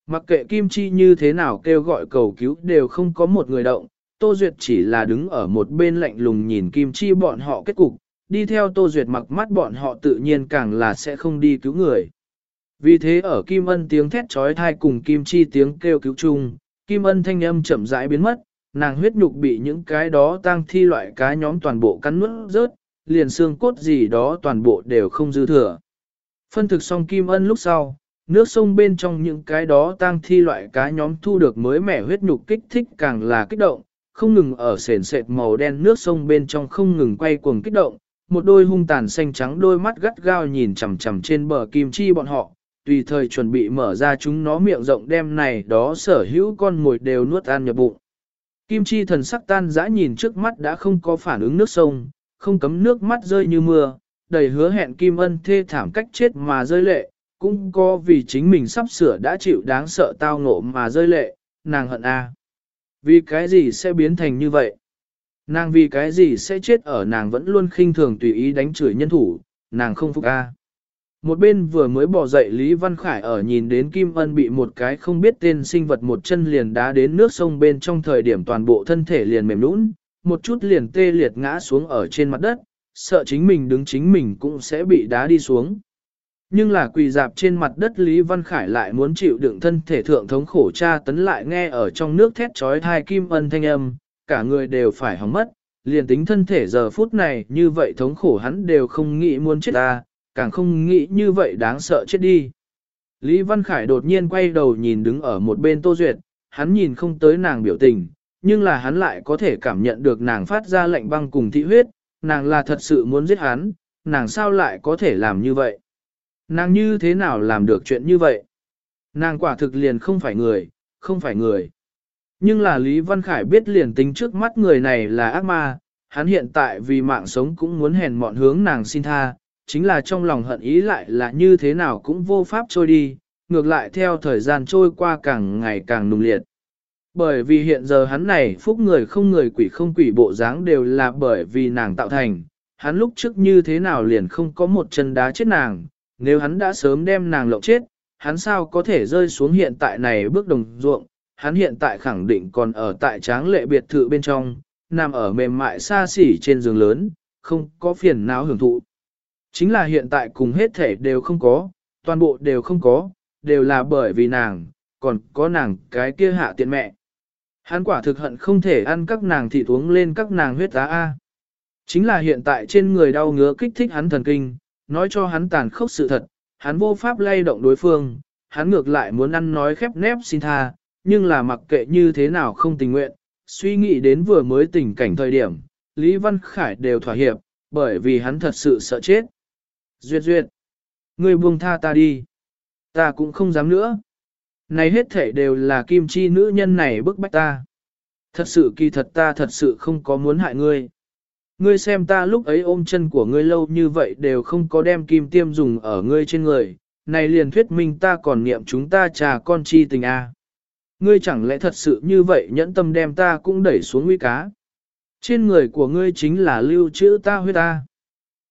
Mặc kệ Kim Chi như thế nào kêu gọi cầu cứu đều không có một người động, Tô Duyệt chỉ là đứng ở một bên lạnh lùng nhìn Kim Chi bọn họ kết cục, đi theo Tô Duyệt mặc mắt bọn họ tự nhiên càng là sẽ không đi cứu người. Vì thế ở Kim Ân tiếng thét trói thai cùng Kim Chi tiếng kêu cứu chung, Kim Ân thanh âm chậm rãi biến mất, nàng huyết nhục bị những cái đó tăng thi loại cá nhóm toàn bộ cắn nuốt rớt, liền xương cốt gì đó toàn bộ đều không dư thừa. Phân thực xong Kim Ân lúc sau, nước sông bên trong những cái đó tang thi loại cá nhóm thu được mới mẻ huyết nhục kích thích càng là kích động, không ngừng ở sền sệt màu đen nước sông bên trong không ngừng quay cuồng kích động, một đôi hung tàn xanh trắng đôi mắt gắt gao nhìn chằm chằm trên bờ kim chi bọn họ, tùy thời chuẩn bị mở ra chúng nó miệng rộng đem này đó sở hữu con mồi đều nuốt ăn nhập bụng. Kim chi thần sắc tan dã nhìn trước mắt đã không có phản ứng nước sông, không cấm nước mắt rơi như mưa, đầy hứa hẹn kim ân thê thảm cách chết mà rơi lệ, cũng có vì chính mình sắp sửa đã chịu đáng sợ tao ngộ mà rơi lệ, nàng hận a. Vì cái gì sẽ biến thành như vậy? Nàng vì cái gì sẽ chết ở nàng vẫn luôn khinh thường tùy ý đánh chửi nhân thủ, nàng không phục a. Một bên vừa mới bỏ dậy Lý Văn Khải ở nhìn đến Kim Ân bị một cái không biết tên sinh vật một chân liền đá đến nước sông bên trong thời điểm toàn bộ thân thể liền mềm nũng, một chút liền tê liệt ngã xuống ở trên mặt đất, sợ chính mình đứng chính mình cũng sẽ bị đá đi xuống. Nhưng là quỳ dạp trên mặt đất Lý Văn Khải lại muốn chịu đựng thân thể thượng thống khổ cha tấn lại nghe ở trong nước thét trói thai kim ân thanh âm, cả người đều phải hỏng mất, liền tính thân thể giờ phút này như vậy thống khổ hắn đều không nghĩ muốn chết ta, càng không nghĩ như vậy đáng sợ chết đi. Lý Văn Khải đột nhiên quay đầu nhìn đứng ở một bên Tô Duyệt, hắn nhìn không tới nàng biểu tình, nhưng là hắn lại có thể cảm nhận được nàng phát ra lệnh băng cùng thị huyết, nàng là thật sự muốn giết hắn, nàng sao lại có thể làm như vậy? Nàng như thế nào làm được chuyện như vậy? Nàng quả thực liền không phải người, không phải người. Nhưng là Lý Văn Khải biết liền tính trước mắt người này là ác ma, hắn hiện tại vì mạng sống cũng muốn hèn mọn hướng nàng xin tha, chính là trong lòng hận ý lại là như thế nào cũng vô pháp trôi đi, ngược lại theo thời gian trôi qua càng ngày càng nung liệt. Bởi vì hiện giờ hắn này phúc người không người quỷ không quỷ bộ dáng đều là bởi vì nàng tạo thành, hắn lúc trước như thế nào liền không có một chân đá chết nàng, nếu hắn đã sớm đem nàng lộng chết, hắn sao có thể rơi xuống hiện tại này bước đồng ruộng, hắn hiện tại khẳng định còn ở tại tráng lệ biệt thự bên trong, nằm ở mềm mại xa xỉ trên giường lớn, không có phiền não hưởng thụ. Chính là hiện tại cùng hết thể đều không có, toàn bộ đều không có, đều là bởi vì nàng, còn có nàng cái kia hạ tiện mẹ. Hắn quả thực hận không thể ăn các nàng thịt uống lên các nàng huyết giá A. Chính là hiện tại trên người đau ngứa kích thích hắn thần kinh, nói cho hắn tàn khốc sự thật, hắn vô pháp lay động đối phương, hắn ngược lại muốn ăn nói khép nép xin tha, nhưng là mặc kệ như thế nào không tình nguyện, suy nghĩ đến vừa mới tình cảnh thời điểm, Lý Văn Khải đều thỏa hiệp, bởi vì hắn thật sự sợ chết. Duyệt duyệt, người buông tha ta đi, ta cũng không dám nữa. Này hết thể đều là kim chi nữ nhân này bức bách ta. Thật sự kỳ thật ta thật sự không có muốn hại ngươi. Ngươi xem ta lúc ấy ôm chân của ngươi lâu như vậy đều không có đem kim tiêm dùng ở ngươi trên người, này liền thuyết minh ta còn niệm chúng ta trà con chi tình a. À. Ngươi chẳng lẽ thật sự như vậy nhẫn tâm đem ta cũng đẩy xuống nguy cá. Trên người của ngươi chính là lưu trữ ta huyết ta.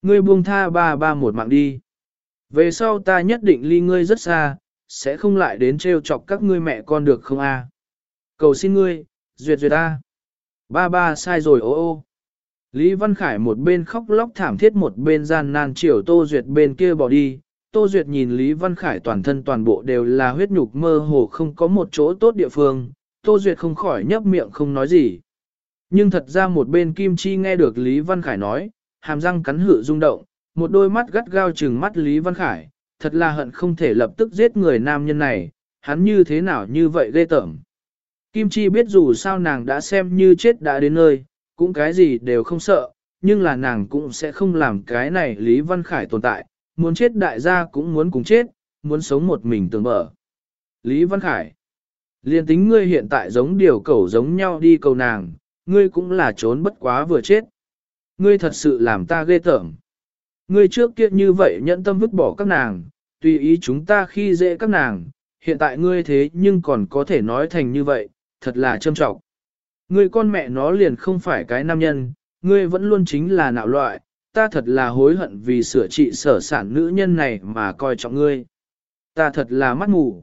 Ngươi buông tha ba ba một mạng đi. Về sau ta nhất định ly ngươi rất xa, sẽ không lại đến trêu chọc các ngươi mẹ con được không a? Cầu xin ngươi, duyệt duyệt ta. Ba ba sai rồi ô ô. Lý Văn Khải một bên khóc lóc thảm thiết một bên gian nan chiều Tô Duyệt bên kia bỏ đi. Tô Duyệt nhìn Lý Văn Khải toàn thân toàn bộ đều là huyết nhục mơ hồ không có một chỗ tốt địa phương. Tô Duyệt không khỏi nhấp miệng không nói gì. Nhưng thật ra một bên Kim Chi nghe được Lý Văn Khải nói, hàm răng cắn hự rung động, một đôi mắt gắt gao trừng mắt Lý Văn Khải, thật là hận không thể lập tức giết người nam nhân này, hắn như thế nào như vậy ghê tởm. Kim Chi biết dù sao nàng đã xem như chết đã đến nơi, cũng cái gì đều không sợ, nhưng là nàng cũng sẽ không làm cái này Lý Văn Khải tồn tại, muốn chết đại gia cũng muốn cùng chết, muốn sống một mình tưởng mở. Lý Văn Khải Liên tính ngươi hiện tại giống điều cầu giống nhau đi cầu nàng, ngươi cũng là trốn bất quá vừa chết. Ngươi thật sự làm ta ghê tởm. Ngươi trước kia như vậy nhẫn tâm vứt bỏ các nàng, tùy ý chúng ta khi dễ các nàng, hiện tại ngươi thế nhưng còn có thể nói thành như vậy, thật là trâm trọng. Ngươi con mẹ nó liền không phải cái nam nhân, ngươi vẫn luôn chính là nạo loại, ta thật là hối hận vì sửa trị sở sản nữ nhân này mà coi trọng ngươi. Ta thật là mắt ngủ.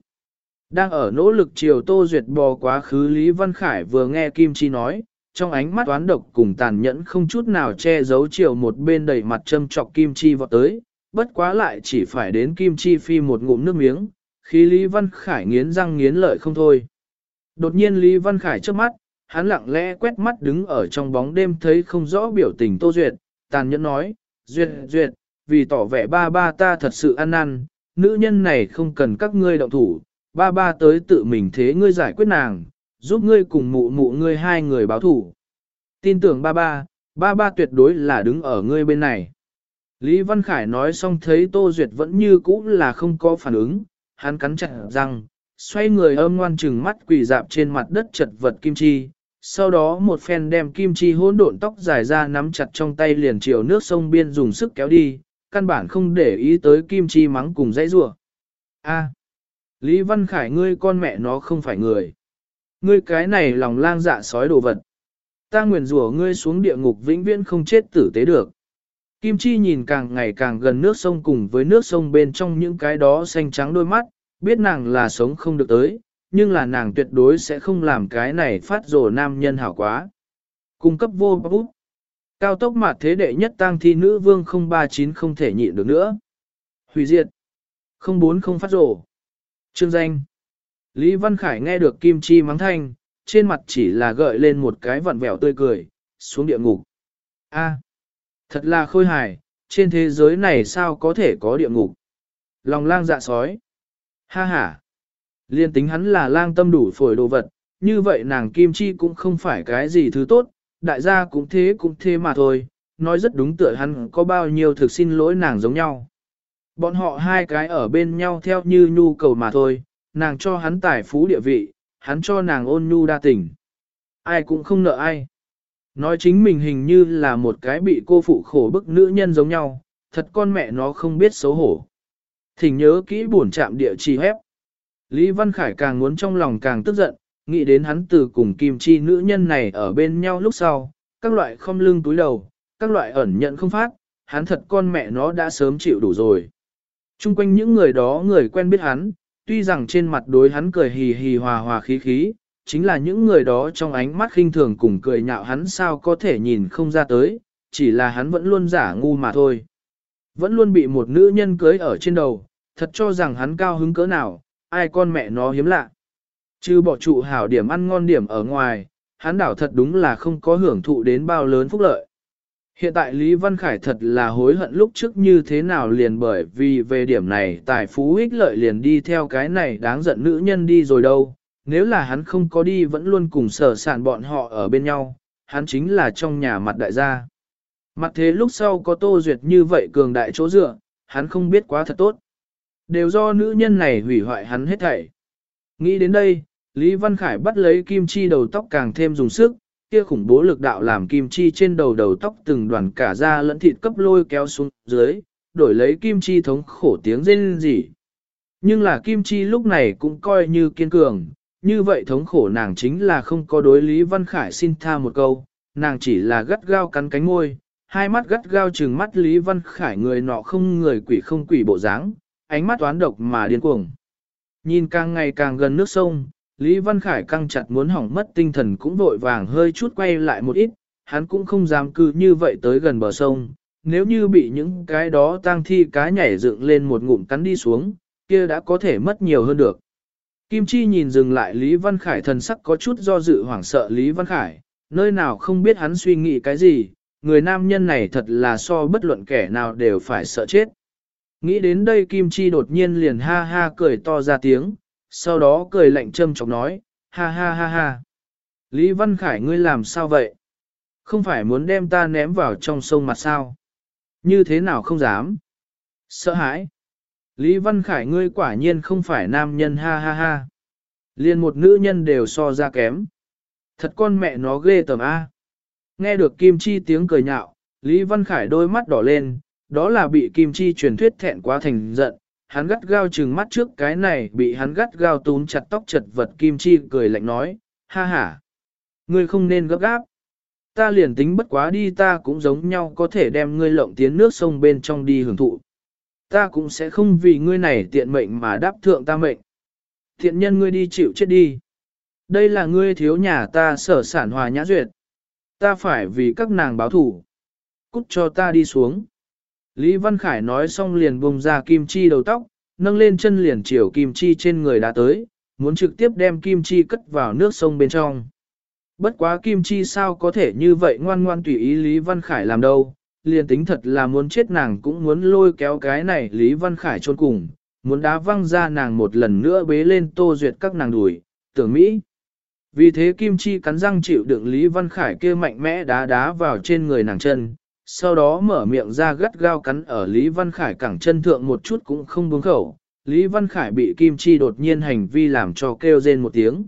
Đang ở nỗ lực chiều Tô Duyệt bò quá khứ Lý Văn Khải vừa nghe Kim Chi nói, trong ánh mắt toán độc cùng tàn nhẫn không chút nào che giấu chiều một bên đầy mặt châm trọc Kim Chi vọt tới, bất quá lại chỉ phải đến Kim Chi phi một ngụm nước miếng, khi Lý Văn Khải nghiến răng nghiến lợi không thôi. Đột nhiên Lý Văn Khải trước mắt, hắn lặng lẽ quét mắt đứng ở trong bóng đêm thấy không rõ biểu tình Tô Duyệt, tàn nhẫn nói, Duyệt, Duyệt, vì tỏ vẻ ba ba ta thật sự ăn năn, nữ nhân này không cần các ngươi động thủ, ba ba tới tự mình thế ngươi giải quyết nàng, giúp ngươi cùng mụ mụ ngươi hai người báo thủ. Tin tưởng ba ba, ba ba tuyệt đối là đứng ở ngươi bên này. Lý Văn Khải nói xong thấy Tô Duyệt vẫn như cũ là không có phản ứng, hắn cắn chặt răng, xoay người âm ngoan chừng mắt quỳ dạp trên mặt đất chật vật kim chi, sau đó một phen đem kim chi hỗn độn tóc dài ra nắm chặt trong tay liền chiều nước sông biên dùng sức kéo đi, căn bản không để ý tới kim chi mắng cùng dãy rủa. A, Lý Văn Khải ngươi con mẹ nó không phải người. Ngươi cái này lòng lang dạ sói đồ vật. Ta nguyền rủa ngươi xuống địa ngục vĩnh viễn không chết tử tế được. Kim Chi nhìn càng ngày càng gần nước sông cùng với nước sông bên trong những cái đó xanh trắng đôi mắt, biết nàng là sống không được tới, nhưng là nàng tuyệt đối sẽ không làm cái này phát rồ nam nhân hảo quá. Cung cấp vô bút. Cao tốc mặt thế đệ nhất tăng thi nữ vương 039 không thể nhịn được nữa. Hủy diệt. 04 không phát rồ. Trương danh. Lý Văn Khải nghe được Kim Chi mắng thanh, trên mặt chỉ là gợi lên một cái vặn vẹo tươi cười, xuống địa ngục. A, thật là khôi hài, trên thế giới này sao có thể có địa ngục? Lòng lang dạ sói. Ha ha. Liên tính hắn là lang tâm đủ phổi đồ vật, như vậy nàng Kim Chi cũng không phải cái gì thứ tốt, đại gia cũng thế cũng thế mà thôi, nói rất đúng tựa hắn có bao nhiêu thực xin lỗi nàng giống nhau. Bọn họ hai cái ở bên nhau theo như nhu cầu mà thôi, nàng cho hắn tài phú địa vị, hắn cho nàng ôn nhu đa tình. Ai cũng không nợ ai. Nói chính mình hình như là một cái bị cô phụ khổ bức nữ nhân giống nhau, thật con mẹ nó không biết xấu hổ. Thỉnh nhớ kỹ buồn chạm địa chỉ hép. Lý Văn Khải càng muốn trong lòng càng tức giận, nghĩ đến hắn từ cùng kim chi nữ nhân này ở bên nhau lúc sau, các loại không lưng túi đầu, các loại ẩn nhận không phát, hắn thật con mẹ nó đã sớm chịu đủ rồi. Trung quanh những người đó người quen biết hắn, tuy rằng trên mặt đối hắn cười hì hì hòa hòa khí khí, chính là những người đó trong ánh mắt khinh thường cùng cười nhạo hắn sao có thể nhìn không ra tới, chỉ là hắn vẫn luôn giả ngu mà thôi. Vẫn luôn bị một nữ nhân cưới ở trên đầu, thật cho rằng hắn cao hứng cỡ nào, ai con mẹ nó hiếm lạ. Chứ bỏ trụ hảo điểm ăn ngon điểm ở ngoài, hắn đảo thật đúng là không có hưởng thụ đến bao lớn phúc lợi. Hiện tại Lý Văn Khải thật là hối hận lúc trước như thế nào liền bởi vì về điểm này tài phú ích lợi liền đi theo cái này đáng giận nữ nhân đi rồi đâu. Nếu là hắn không có đi vẫn luôn cùng sở sản bọn họ ở bên nhau, hắn chính là trong nhà mặt đại gia. Mặt thế lúc sau có tô duyệt như vậy cường đại chỗ dựa, hắn không biết quá thật tốt. Đều do nữ nhân này hủy hoại hắn hết thảy. Nghĩ đến đây, Lý Văn Khải bắt lấy kim chi đầu tóc càng thêm dùng sức, kia khủng bố lực đạo làm kim chi trên đầu đầu tóc từng đoàn cả da lẫn thịt cấp lôi kéo xuống dưới, đổi lấy kim chi thống khổ tiếng rên rỉ. Nhưng là kim chi lúc này cũng coi như kiên cường, như vậy thống khổ nàng chính là không có đối Lý Văn Khải xin tha một câu, nàng chỉ là gắt gao cắn cánh môi, hai mắt gắt gao trừng mắt Lý Văn Khải người nọ không người quỷ không quỷ bộ dáng, ánh mắt toán độc mà điên cuồng. Nhìn càng ngày càng gần nước sông, Lý Văn Khải căng chặt muốn hỏng mất tinh thần cũng vội vàng hơi chút quay lại một ít, hắn cũng không dám cư như vậy tới gần bờ sông, nếu như bị những cái đó tang thi cá nhảy dựng lên một ngụm cắn đi xuống, kia đã có thể mất nhiều hơn được. Kim Chi nhìn dừng lại Lý Văn Khải thần sắc có chút do dự hoảng sợ Lý Văn Khải, nơi nào không biết hắn suy nghĩ cái gì, người nam nhân này thật là so bất luận kẻ nào đều phải sợ chết. Nghĩ đến đây Kim Chi đột nhiên liền ha ha cười to ra tiếng, sau đó cười lạnh châm chọc nói, ha ha ha ha. Lý Văn Khải ngươi làm sao vậy? Không phải muốn đem ta ném vào trong sông mặt sao? Như thế nào không dám? Sợ hãi. Lý Văn Khải ngươi quả nhiên không phải nam nhân ha ha ha. liền một nữ nhân đều so ra kém. Thật con mẹ nó ghê tởm A. Nghe được Kim Chi tiếng cười nhạo, Lý Văn Khải đôi mắt đỏ lên, đó là bị Kim Chi truyền thuyết thẹn quá thành giận, hắn gắt gao trừng mắt trước cái này bị hắn gắt gao túm chặt tóc chật vật Kim Chi cười lạnh nói, ha ha, ngươi không nên gấp gáp. Ta liền tính bất quá đi ta cũng giống nhau có thể đem ngươi lộng tiến nước sông bên trong đi hưởng thụ. Ta cũng sẽ không vì ngươi này tiện mệnh mà đáp thượng ta mệnh. Thiện nhân ngươi đi chịu chết đi. Đây là ngươi thiếu nhà ta sở sản hòa nhã duyệt. Ta phải vì các nàng báo thủ. Cút cho ta đi xuống. Lý Văn Khải nói xong liền bùng ra kim chi đầu tóc, nâng lên chân liền chiều kim chi trên người đã tới, muốn trực tiếp đem kim chi cất vào nước sông bên trong. Bất quá kim chi sao có thể như vậy ngoan ngoan tùy ý Lý Văn Khải làm đâu, liền tính thật là muốn chết nàng cũng muốn lôi kéo cái này Lý Văn Khải trôn cùng, muốn đá văng ra nàng một lần nữa bế lên tô duyệt các nàng đuổi, tưởng Mỹ. Vì thế Kim Chi cắn răng chịu đựng Lý Văn Khải kia mạnh mẽ đá đá vào trên người nàng chân, sau đó mở miệng ra gắt gao cắn ở Lý Văn Khải cẳng chân thượng một chút cũng không buông khẩu. Lý Văn Khải bị Kim Chi đột nhiên hành vi làm cho kêu rên một tiếng.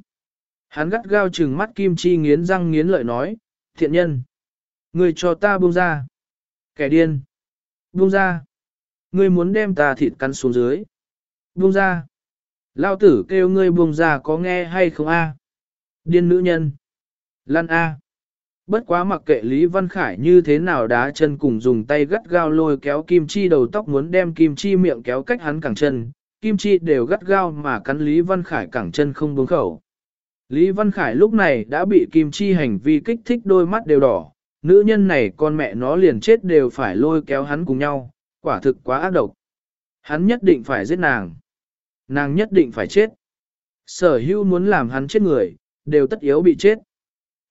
Hắn gắt gao trừng mắt Kim Chi nghiến răng nghiến lợi nói, thiện nhân, người cho ta buông ra. Kẻ điên, buông ra. Ngươi muốn đem ta thịt cắn xuống dưới. Buông ra. Lao tử kêu ngươi buông ra có nghe hay không a? Điên nữ nhân. Lan a. Bất quá mặc kệ Lý Văn Khải như thế nào đá chân cùng dùng tay gắt gao lôi kéo Kim Chi đầu tóc muốn đem Kim Chi miệng kéo cách hắn cẳng chân, Kim Chi đều gắt gao mà cắn Lý Văn Khải cẳng chân không buông khẩu. Lý Văn Khải lúc này đã bị Kim Chi hành vi kích thích đôi mắt đều đỏ, nữ nhân này con mẹ nó liền chết đều phải lôi kéo hắn cùng nhau, quả thực quá ác độc. Hắn nhất định phải giết nàng. Nàng nhất định phải chết. Sở hưu muốn làm hắn chết người, đều tất yếu bị chết.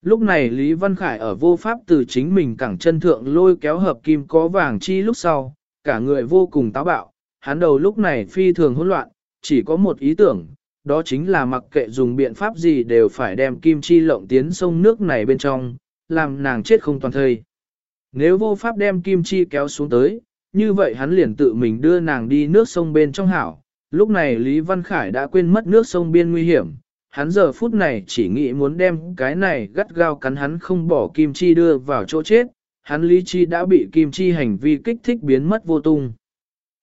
Lúc này Lý Văn Khải ở vô pháp từ chính mình cẳng chân thượng lôi kéo hợp kim có vàng chi lúc sau, cả người vô cùng táo bạo, hắn đầu lúc này phi thường hỗn loạn, chỉ có một ý tưởng, đó chính là mặc kệ dùng biện pháp gì đều phải đem kim chi lộng tiến sông nước này bên trong, làm nàng chết không toàn thây. Nếu vô pháp đem kim chi kéo xuống tới, như vậy hắn liền tự mình đưa nàng đi nước sông bên trong hảo. Lúc này Lý Văn Khải đã quên mất nước sông biên nguy hiểm, hắn giờ phút này chỉ nghĩ muốn đem cái này gắt gao cắn hắn không bỏ kim chi đưa vào chỗ chết, hắn lý chi đã bị kim chi hành vi kích thích biến mất vô tung.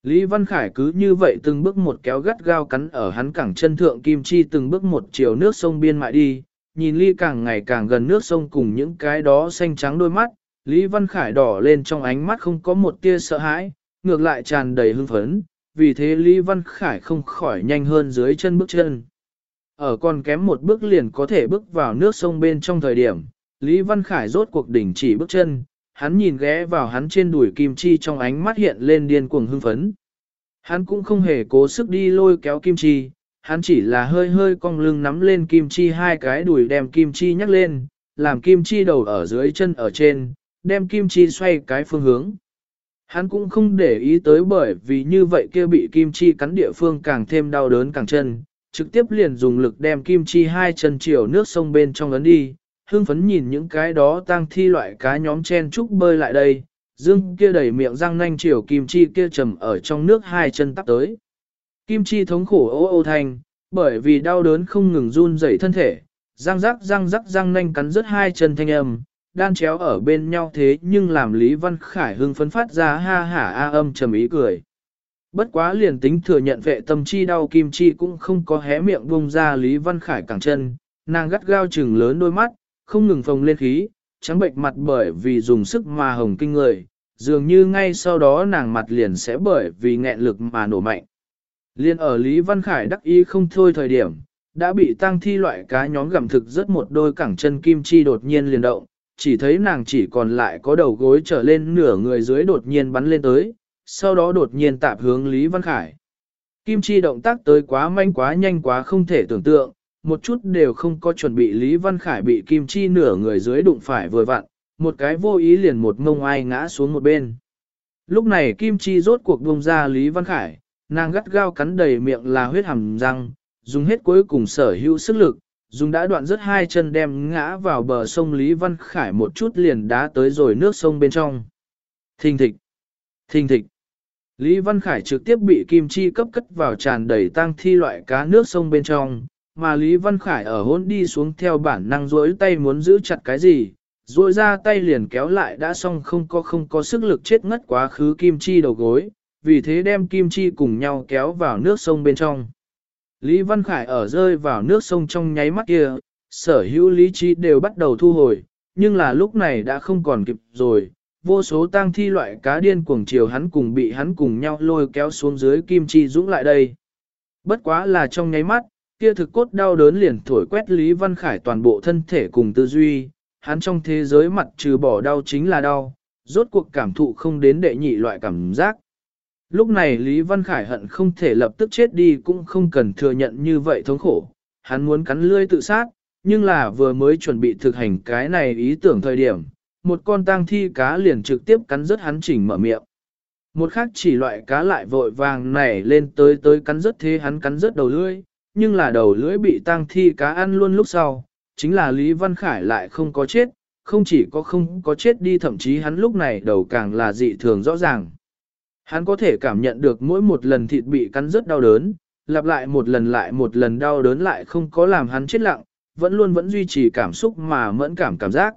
Lý Văn Khải cứ như vậy từng bước một kéo gắt gao cắn ở hắn cẳng chân thượng kim chi từng bước một chiều nước sông biên mại đi, nhìn Ly càng ngày càng gần nước sông cùng những cái đó xanh trắng đôi mắt, Lý Văn Khải đỏ lên trong ánh mắt không có một tia sợ hãi, ngược lại tràn đầy hưng phấn, vì thế Lý Văn Khải không khỏi nhanh hơn dưới chân bước chân. Ở còn kém một bước liền có thể bước vào nước sông bên trong thời điểm, Lý Văn Khải rốt cuộc đỉnh chỉ bước chân, hắn nhìn ghé vào hắn trên đùi kim chi trong ánh mắt hiện lên điên cuồng hưng phấn. Hắn cũng không hề cố sức đi lôi kéo kim chi, hắn chỉ là hơi hơi cong lưng nắm lên kim chi hai cái đùi đem kim chi nhắc lên, làm kim chi đầu ở dưới chân ở trên, đem kim chi xoay cái phương hướng. Hắn cũng không để ý tới bởi vì như vậy kia bị kim chi cắn địa phương càng thêm đau đớn càng chân, trực tiếp liền dùng lực đem kim chi hai chân chiều nước sông bên trong ấn đi, hương phấn nhìn những cái đó tang thi loại cá nhóm chen trúc bơi lại đây, dương kia đầy miệng răng nanh chiều kim chi kia trầm ở trong nước hai chân tắp tới. Kim chi thống khổ ô ô thành, bởi vì đau đớn không ngừng run rẩy thân thể, răng rắc răng rắc răng nanh cắn rứt hai chân thanh âm, đan chéo ở bên nhau thế nhưng làm Lý Văn Khải hưng phấn phát ra ha hả a âm trầm ý cười. Bất quá liền tính thừa nhận vệ tâm chi đau kim chi cũng không có hé miệng buông ra Lý Văn Khải cẳng chân, nàng gắt gao chừng lớn đôi mắt, không ngừng phồng lên khí, trắng bệnh mặt bởi vì dùng sức mà hồng kinh người, dường như ngay sau đó nàng mặt liền sẽ bởi vì nghẹn lực mà nổ mạnh. Liên ở Lý Văn Khải đắc ý không thôi thời điểm, đã bị tăng thi loại cá nhóm gặm thực rất một đôi cẳng chân kim chi đột nhiên liền động, chỉ thấy nàng chỉ còn lại có đầu gối trở lên nửa người dưới đột nhiên bắn lên tới, sau đó đột nhiên tạp hướng Lý Văn Khải. Kim chi động tác tới quá manh quá nhanh quá không thể tưởng tượng, một chút đều không có chuẩn bị Lý Văn Khải bị kim chi nửa người dưới đụng phải vừa vặn, một cái vô ý liền một mông ai ngã xuống một bên. Lúc này kim chi rốt cuộc buông ra Lý Văn Khải, nàng gắt gao cắn đầy miệng là huyết hàm răng, dùng hết cuối cùng sở hữu sức lực, dùng đã đoạn rất hai chân đem ngã vào bờ sông Lý Văn Khải một chút liền đá tới rồi nước sông bên trong. Thình thịch, thình thịch. Lý Văn Khải trực tiếp bị kim chi cấp cất vào tràn đầy tang thi loại cá nước sông bên trong, mà Lý Văn Khải ở hôn đi xuống theo bản năng rỗi tay muốn giữ chặt cái gì, rỗi ra tay liền kéo lại đã xong không có không có sức lực chết ngất quá khứ kim chi đầu gối, vì thế đem kim chi cùng nhau kéo vào nước sông bên trong. Lý Văn Khải ở rơi vào nước sông trong nháy mắt kia, sở hữu lý trí đều bắt đầu thu hồi, nhưng là lúc này đã không còn kịp rồi, vô số tang thi loại cá điên cuồng chiều hắn cùng bị hắn cùng nhau lôi kéo xuống dưới kim chi dũng lại đây. Bất quá là trong nháy mắt, kia thực cốt đau đớn liền thổi quét Lý Văn Khải toàn bộ thân thể cùng tư duy, hắn trong thế giới mặt trừ bỏ đau chính là đau, rốt cuộc cảm thụ không đến đệ nhị loại cảm giác. Lúc này Lý Văn Khải hận không thể lập tức chết đi cũng không cần thừa nhận như vậy thống khổ, hắn muốn cắn lươi tự sát, nhưng là vừa mới chuẩn bị thực hành cái này ý tưởng thời điểm, một con tang thi cá liền trực tiếp cắn rớt hắn chỉnh mở miệng. Một khác chỉ loại cá lại vội vàng nảy lên tới tới cắn rớt thế hắn cắn rớt đầu lưỡi, nhưng là đầu lưỡi bị tang thi cá ăn luôn lúc sau, chính là Lý Văn Khải lại không có chết, không chỉ có không có chết đi thậm chí hắn lúc này đầu càng là dị thường rõ ràng. Hắn có thể cảm nhận được mỗi một lần thịt bị cắn rất đau đớn, lặp lại một lần lại một lần đau đớn lại không có làm hắn chết lặng, vẫn luôn vẫn duy trì cảm xúc mà mẫn cảm cảm giác.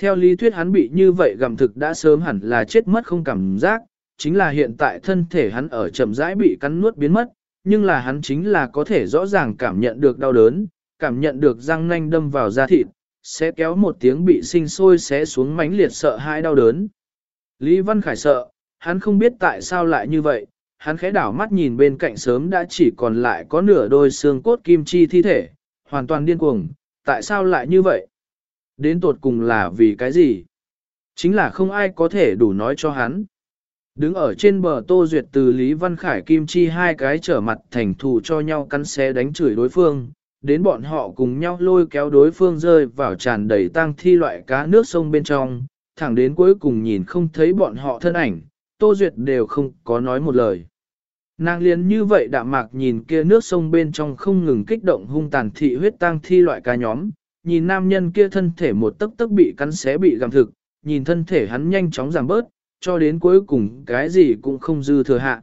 Theo lý thuyết hắn bị như vậy gặm thực đã sớm hẳn là chết mất không cảm giác, chính là hiện tại thân thể hắn ở chậm rãi bị cắn nuốt biến mất, nhưng là hắn chính là có thể rõ ràng cảm nhận được đau đớn, cảm nhận được răng nanh đâm vào da thịt, sẽ kéo một tiếng bị sinh sôi sẽ xuống mãnh liệt sợ hãi đau đớn. Lý Văn Khải sợ, hắn không biết tại sao lại như vậy, hắn khẽ đảo mắt nhìn bên cạnh sớm đã chỉ còn lại có nửa đôi xương cốt kim chi thi thể, hoàn toàn điên cuồng, tại sao lại như vậy? Đến tột cùng là vì cái gì? Chính là không ai có thể đủ nói cho hắn. Đứng ở trên bờ Tô Duyệt từ Lý Văn Khải Kim Chi hai cái trở mặt thành thù cho nhau cắn xé đánh chửi đối phương, đến bọn họ cùng nhau lôi kéo đối phương rơi vào tràn đầy tang thi loại cá nước sông bên trong, thẳng đến cuối cùng nhìn không thấy bọn họ thân ảnh, Tô Duyệt đều không có nói một lời. Nàng liền như vậy đạm mạc nhìn kia nước sông bên trong không ngừng kích động hung tàn thị huyết tang thi loại cá nhóm, nhìn nam nhân kia thân thể một tấc tấc bị cắn xé bị gặm thực, nhìn thân thể hắn nhanh chóng giảm bớt, cho đến cuối cùng cái gì cũng không dư thừa hạ.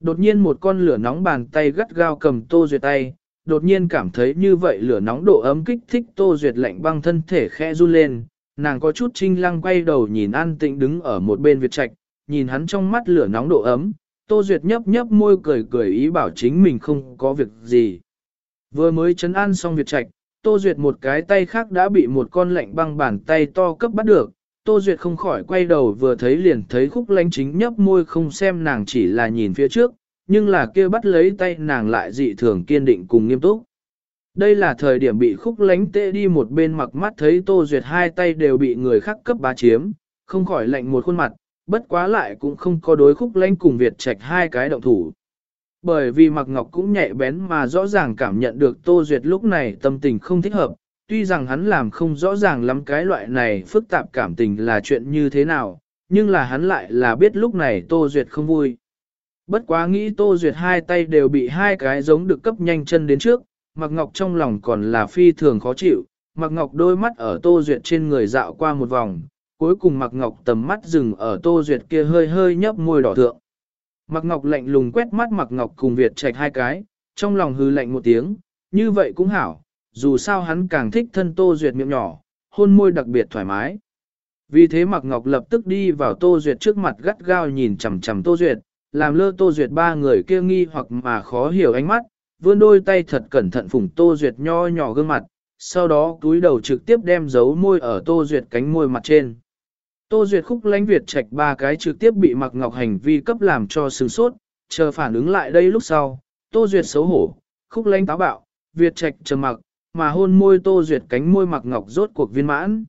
Đột nhiên một con lửa nóng bàn tay gắt gao cầm Tô Duyệt tay, đột nhiên cảm thấy như vậy lửa nóng độ ấm kích thích Tô Duyệt lạnh băng thân thể khẽ run lên, nàng có chút trinh lăng quay đầu nhìn an tĩnh đứng ở một bên Việt Trạch, nhìn hắn trong mắt lửa nóng độ ấm, Tô Duyệt nhấp nhấp môi cười cười ý bảo chính mình không có việc gì. Vừa mới chấn an xong Việt Trạch, Tô Duyệt một cái tay khác đã bị một con lạnh băng bàn tay to cấp bắt được. Tô Duyệt không khỏi quay đầu vừa thấy liền thấy khúc lánh chính nhấp môi không xem nàng chỉ là nhìn phía trước, nhưng là kia bắt lấy tay nàng lại dị thường kiên định cùng nghiêm túc. Đây là thời điểm bị khúc lánh tệ đi một bên mặc mắt thấy Tô Duyệt hai tay đều bị người khác cấp bá chiếm, không khỏi lạnh một khuôn mặt, bất quá lại cũng không có đối khúc lánh cùng Việt Trạch hai cái động thủ. Bởi vì Mạc Ngọc cũng nhạy bén mà rõ ràng cảm nhận được Tô Duyệt lúc này tâm tình không thích hợp, tuy rằng hắn làm không rõ ràng lắm cái loại này phức tạp cảm tình là chuyện như thế nào, nhưng là hắn lại là biết lúc này Tô Duyệt không vui. Bất quá nghĩ Tô Duyệt hai tay đều bị hai cái giống được cấp nhanh chân đến trước, Mạc Ngọc trong lòng còn là phi thường khó chịu, Mạc Ngọc đôi mắt ở Tô Duyệt trên người dạo qua một vòng, cuối cùng Mạc Ngọc tầm mắt dừng ở Tô Duyệt kia hơi hơi nhấp môi đỏ thượng. Mạc Ngọc lạnh lùng quét mắt Mạc Ngọc cùng Việt Trạch hai cái, trong lòng hư lạnh một tiếng, như vậy cũng hảo, dù sao hắn càng thích thân Tô Duyệt miệng nhỏ, hôn môi đặc biệt thoải mái. Vì thế Mạc Ngọc lập tức đi vào Tô Duyệt trước mặt gắt gao nhìn chằm chằm Tô Duyệt, làm lơ Tô Duyệt ba người kia nghi hoặc mà khó hiểu ánh mắt, vươn đôi tay thật cẩn thận phủng Tô Duyệt nho nhỏ gương mặt, sau đó túi đầu trực tiếp đem dấu môi ở Tô Duyệt cánh môi mặt trên. Tô Duyệt khúc lãnh Việt Trạch ba cái trực tiếp bị Mạc Ngọc hành vi cấp làm cho sừng sốt, chờ phản ứng lại đây lúc sau, Tô Duyệt xấu hổ, khúc lãnh táo bạo, Việt Trạch trầm mặc, mà hôn môi Tô Duyệt cánh môi Mạc Ngọc rốt cuộc viên mãn.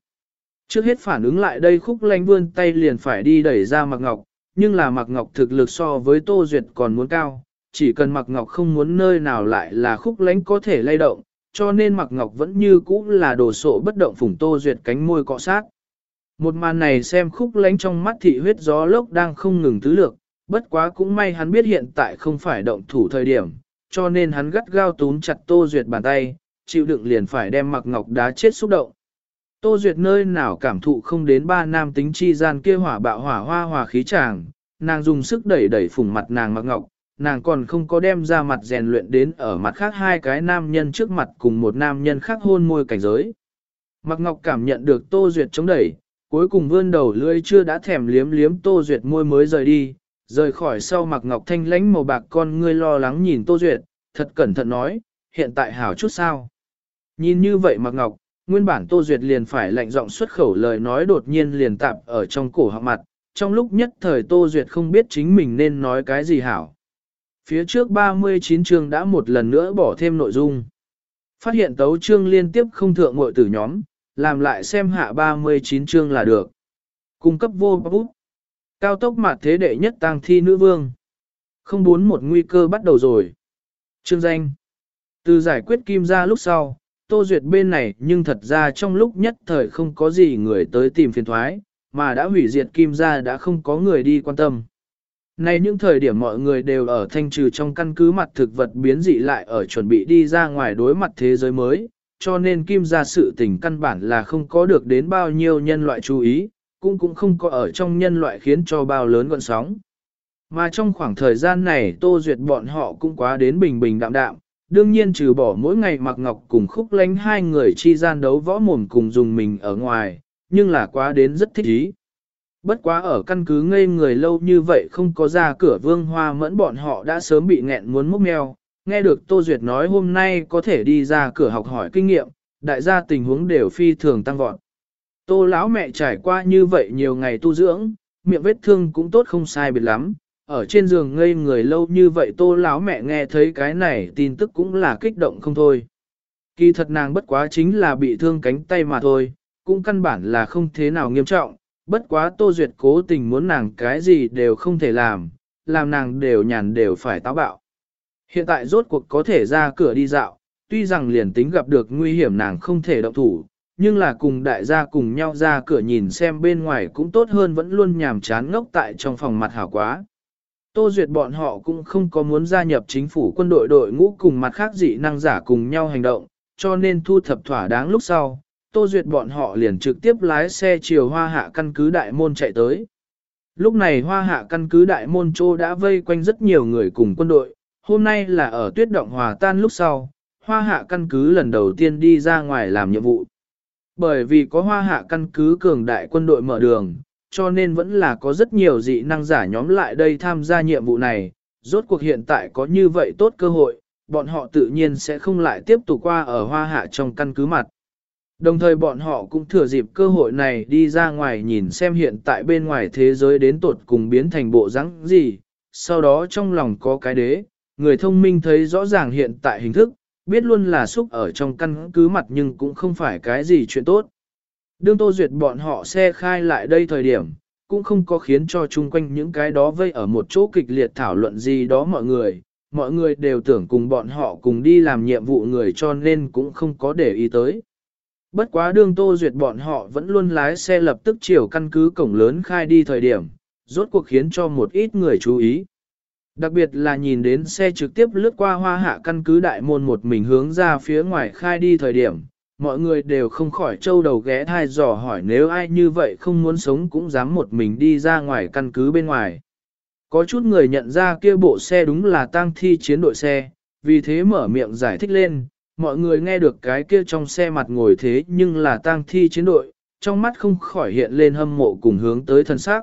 Trước hết phản ứng lại đây khúc lãnh vươn tay liền phải đi đẩy ra Mạc Ngọc, nhưng là Mạc Ngọc thực lực so với Tô Duyệt còn muốn cao, chỉ cần Mạc Ngọc không muốn nơi nào lại là khúc lãnh có thể lay động, cho nên Mạc Ngọc vẫn như cũ là đồ sộ bất động phủng Tô Duyệt cánh môi cọ sát. Một màn này xem khúc lánh trong mắt thị huyết gió lốc đang không ngừng tứ lược, bất quá cũng may hắn biết hiện tại không phải động thủ thời điểm, cho nên hắn gắt gao túm chặt Tô Duyệt bàn tay, chịu đựng liền phải đem mặc ngọc đá chết xúc động. Tô Duyệt nơi nào cảm thụ không đến ba nam tính chi gian kia hỏa bạo hỏa hoa hòa khí chàng, nàng dùng sức đẩy đẩy phủng mặt nàng mặc ngọc, nàng còn không có đem ra mặt rèn luyện đến ở mặt khác hai cái nam nhân trước mặt cùng một nam nhân khác hôn môi cảnh giới. Mặc ngọc cảm nhận được Tô Duyệt chống đẩy, cuối cùng vươn đầu lưỡi chưa đã thèm liếm liếm Tô Duyệt môi mới rời đi, rời khỏi sau mặc ngọc thanh lánh màu bạc con ngươi lo lắng nhìn Tô Duyệt, thật cẩn thận nói, hiện tại hảo chút sao. Nhìn như vậy mặc ngọc, nguyên bản Tô Duyệt liền phải lạnh giọng xuất khẩu lời nói đột nhiên liền tạp ở trong cổ họng mặt, trong lúc nhất thời Tô Duyệt không biết chính mình nên nói cái gì hảo. Phía trước 39 chương đã một lần nữa bỏ thêm nội dung. Phát hiện tấu chương liên tiếp không thượng mội tử nhóm, làm lại xem hạ 39 chương là được. Cung cấp vô bút. Cao tốc mặt thế đệ nhất tang thi nữ vương. Không bốn một nguy cơ bắt đầu rồi. Chương danh. Từ giải quyết kim ra lúc sau, Tô Duyệt bên này nhưng thật ra trong lúc nhất thời không có gì người tới tìm phiền thoái, mà đã hủy diệt kim ra đã không có người đi quan tâm. Này những thời điểm mọi người đều ở thanh trừ trong căn cứ mặt thực vật biến dị lại ở chuẩn bị đi ra ngoài đối mặt thế giới mới, cho nên kim gia sự tình căn bản là không có được đến bao nhiêu nhân loại chú ý, cũng cũng không có ở trong nhân loại khiến cho bao lớn gọn sóng. Mà trong khoảng thời gian này Tô Duyệt bọn họ cũng quá đến bình bình đạm đạm, đương nhiên trừ bỏ mỗi ngày mặc ngọc cùng khúc lánh hai người chi gian đấu võ mồm cùng dùng mình ở ngoài, nhưng là quá đến rất thích ý. Bất quá ở căn cứ ngây người lâu như vậy không có ra cửa vương hoa mẫn bọn họ đã sớm bị nghẹn muốn múc mèo, nghe được Tô Duyệt nói hôm nay có thể đi ra cửa học hỏi kinh nghiệm, đại gia tình huống đều phi thường tăng vọt. Tô lão mẹ trải qua như vậy nhiều ngày tu dưỡng, miệng vết thương cũng tốt không sai biệt lắm, ở trên giường ngây người lâu như vậy tô lão mẹ nghe thấy cái này tin tức cũng là kích động không thôi. Kỳ thật nàng bất quá chính là bị thương cánh tay mà thôi, cũng căn bản là không thế nào nghiêm trọng, bất quá tô duyệt cố tình muốn nàng cái gì đều không thể làm, làm nàng đều nhàn đều phải táo bạo. Hiện tại rốt cuộc có thể ra cửa đi dạo, tuy rằng liền tính gặp được nguy hiểm nàng không thể động thủ, nhưng là cùng đại gia cùng nhau ra cửa nhìn xem bên ngoài cũng tốt hơn vẫn luôn nhàm chán ngốc tại trong phòng mặt hảo quá. Tô Duyệt bọn họ cũng không có muốn gia nhập chính phủ quân đội đội ngũ cùng mặt khác dị năng giả cùng nhau hành động, cho nên thu thập thỏa đáng lúc sau, Tô Duyệt bọn họ liền trực tiếp lái xe chiều hoa hạ căn cứ đại môn chạy tới. Lúc này hoa hạ căn cứ đại môn trô đã vây quanh rất nhiều người cùng quân đội, hôm nay là ở tuyết động hòa tan lúc sau, hoa hạ căn cứ lần đầu tiên đi ra ngoài làm nhiệm vụ. Bởi vì có hoa hạ căn cứ cường đại quân đội mở đường, cho nên vẫn là có rất nhiều dị năng giả nhóm lại đây tham gia nhiệm vụ này, rốt cuộc hiện tại có như vậy tốt cơ hội, bọn họ tự nhiên sẽ không lại tiếp tục qua ở hoa hạ trong căn cứ mặt. Đồng thời bọn họ cũng thừa dịp cơ hội này đi ra ngoài nhìn xem hiện tại bên ngoài thế giới đến tột cùng biến thành bộ rắn gì, sau đó trong lòng có cái đế, người thông minh thấy rõ ràng hiện tại hình thức, biết luôn là xúc ở trong căn cứ mặt nhưng cũng không phải cái gì chuyện tốt. Đương Tô Duyệt bọn họ xe khai lại đây thời điểm, cũng không có khiến cho chung quanh những cái đó vây ở một chỗ kịch liệt thảo luận gì đó mọi người, mọi người đều tưởng cùng bọn họ cùng đi làm nhiệm vụ người cho nên cũng không có để ý tới. Bất quá đương Tô Duyệt bọn họ vẫn luôn lái xe lập tức chiều căn cứ cổng lớn khai đi thời điểm, rốt cuộc khiến cho một ít người chú ý. Đặc biệt là nhìn đến xe trực tiếp lướt qua hoa hạ căn cứ đại môn một mình hướng ra phía ngoài khai đi thời điểm, mọi người đều không khỏi trâu đầu ghé thai dò hỏi nếu ai như vậy không muốn sống cũng dám một mình đi ra ngoài căn cứ bên ngoài. Có chút người nhận ra kia bộ xe đúng là tang thi chiến đội xe, vì thế mở miệng giải thích lên, mọi người nghe được cái kia trong xe mặt ngồi thế nhưng là tang thi chiến đội, trong mắt không khỏi hiện lên hâm mộ cùng hướng tới thân xác.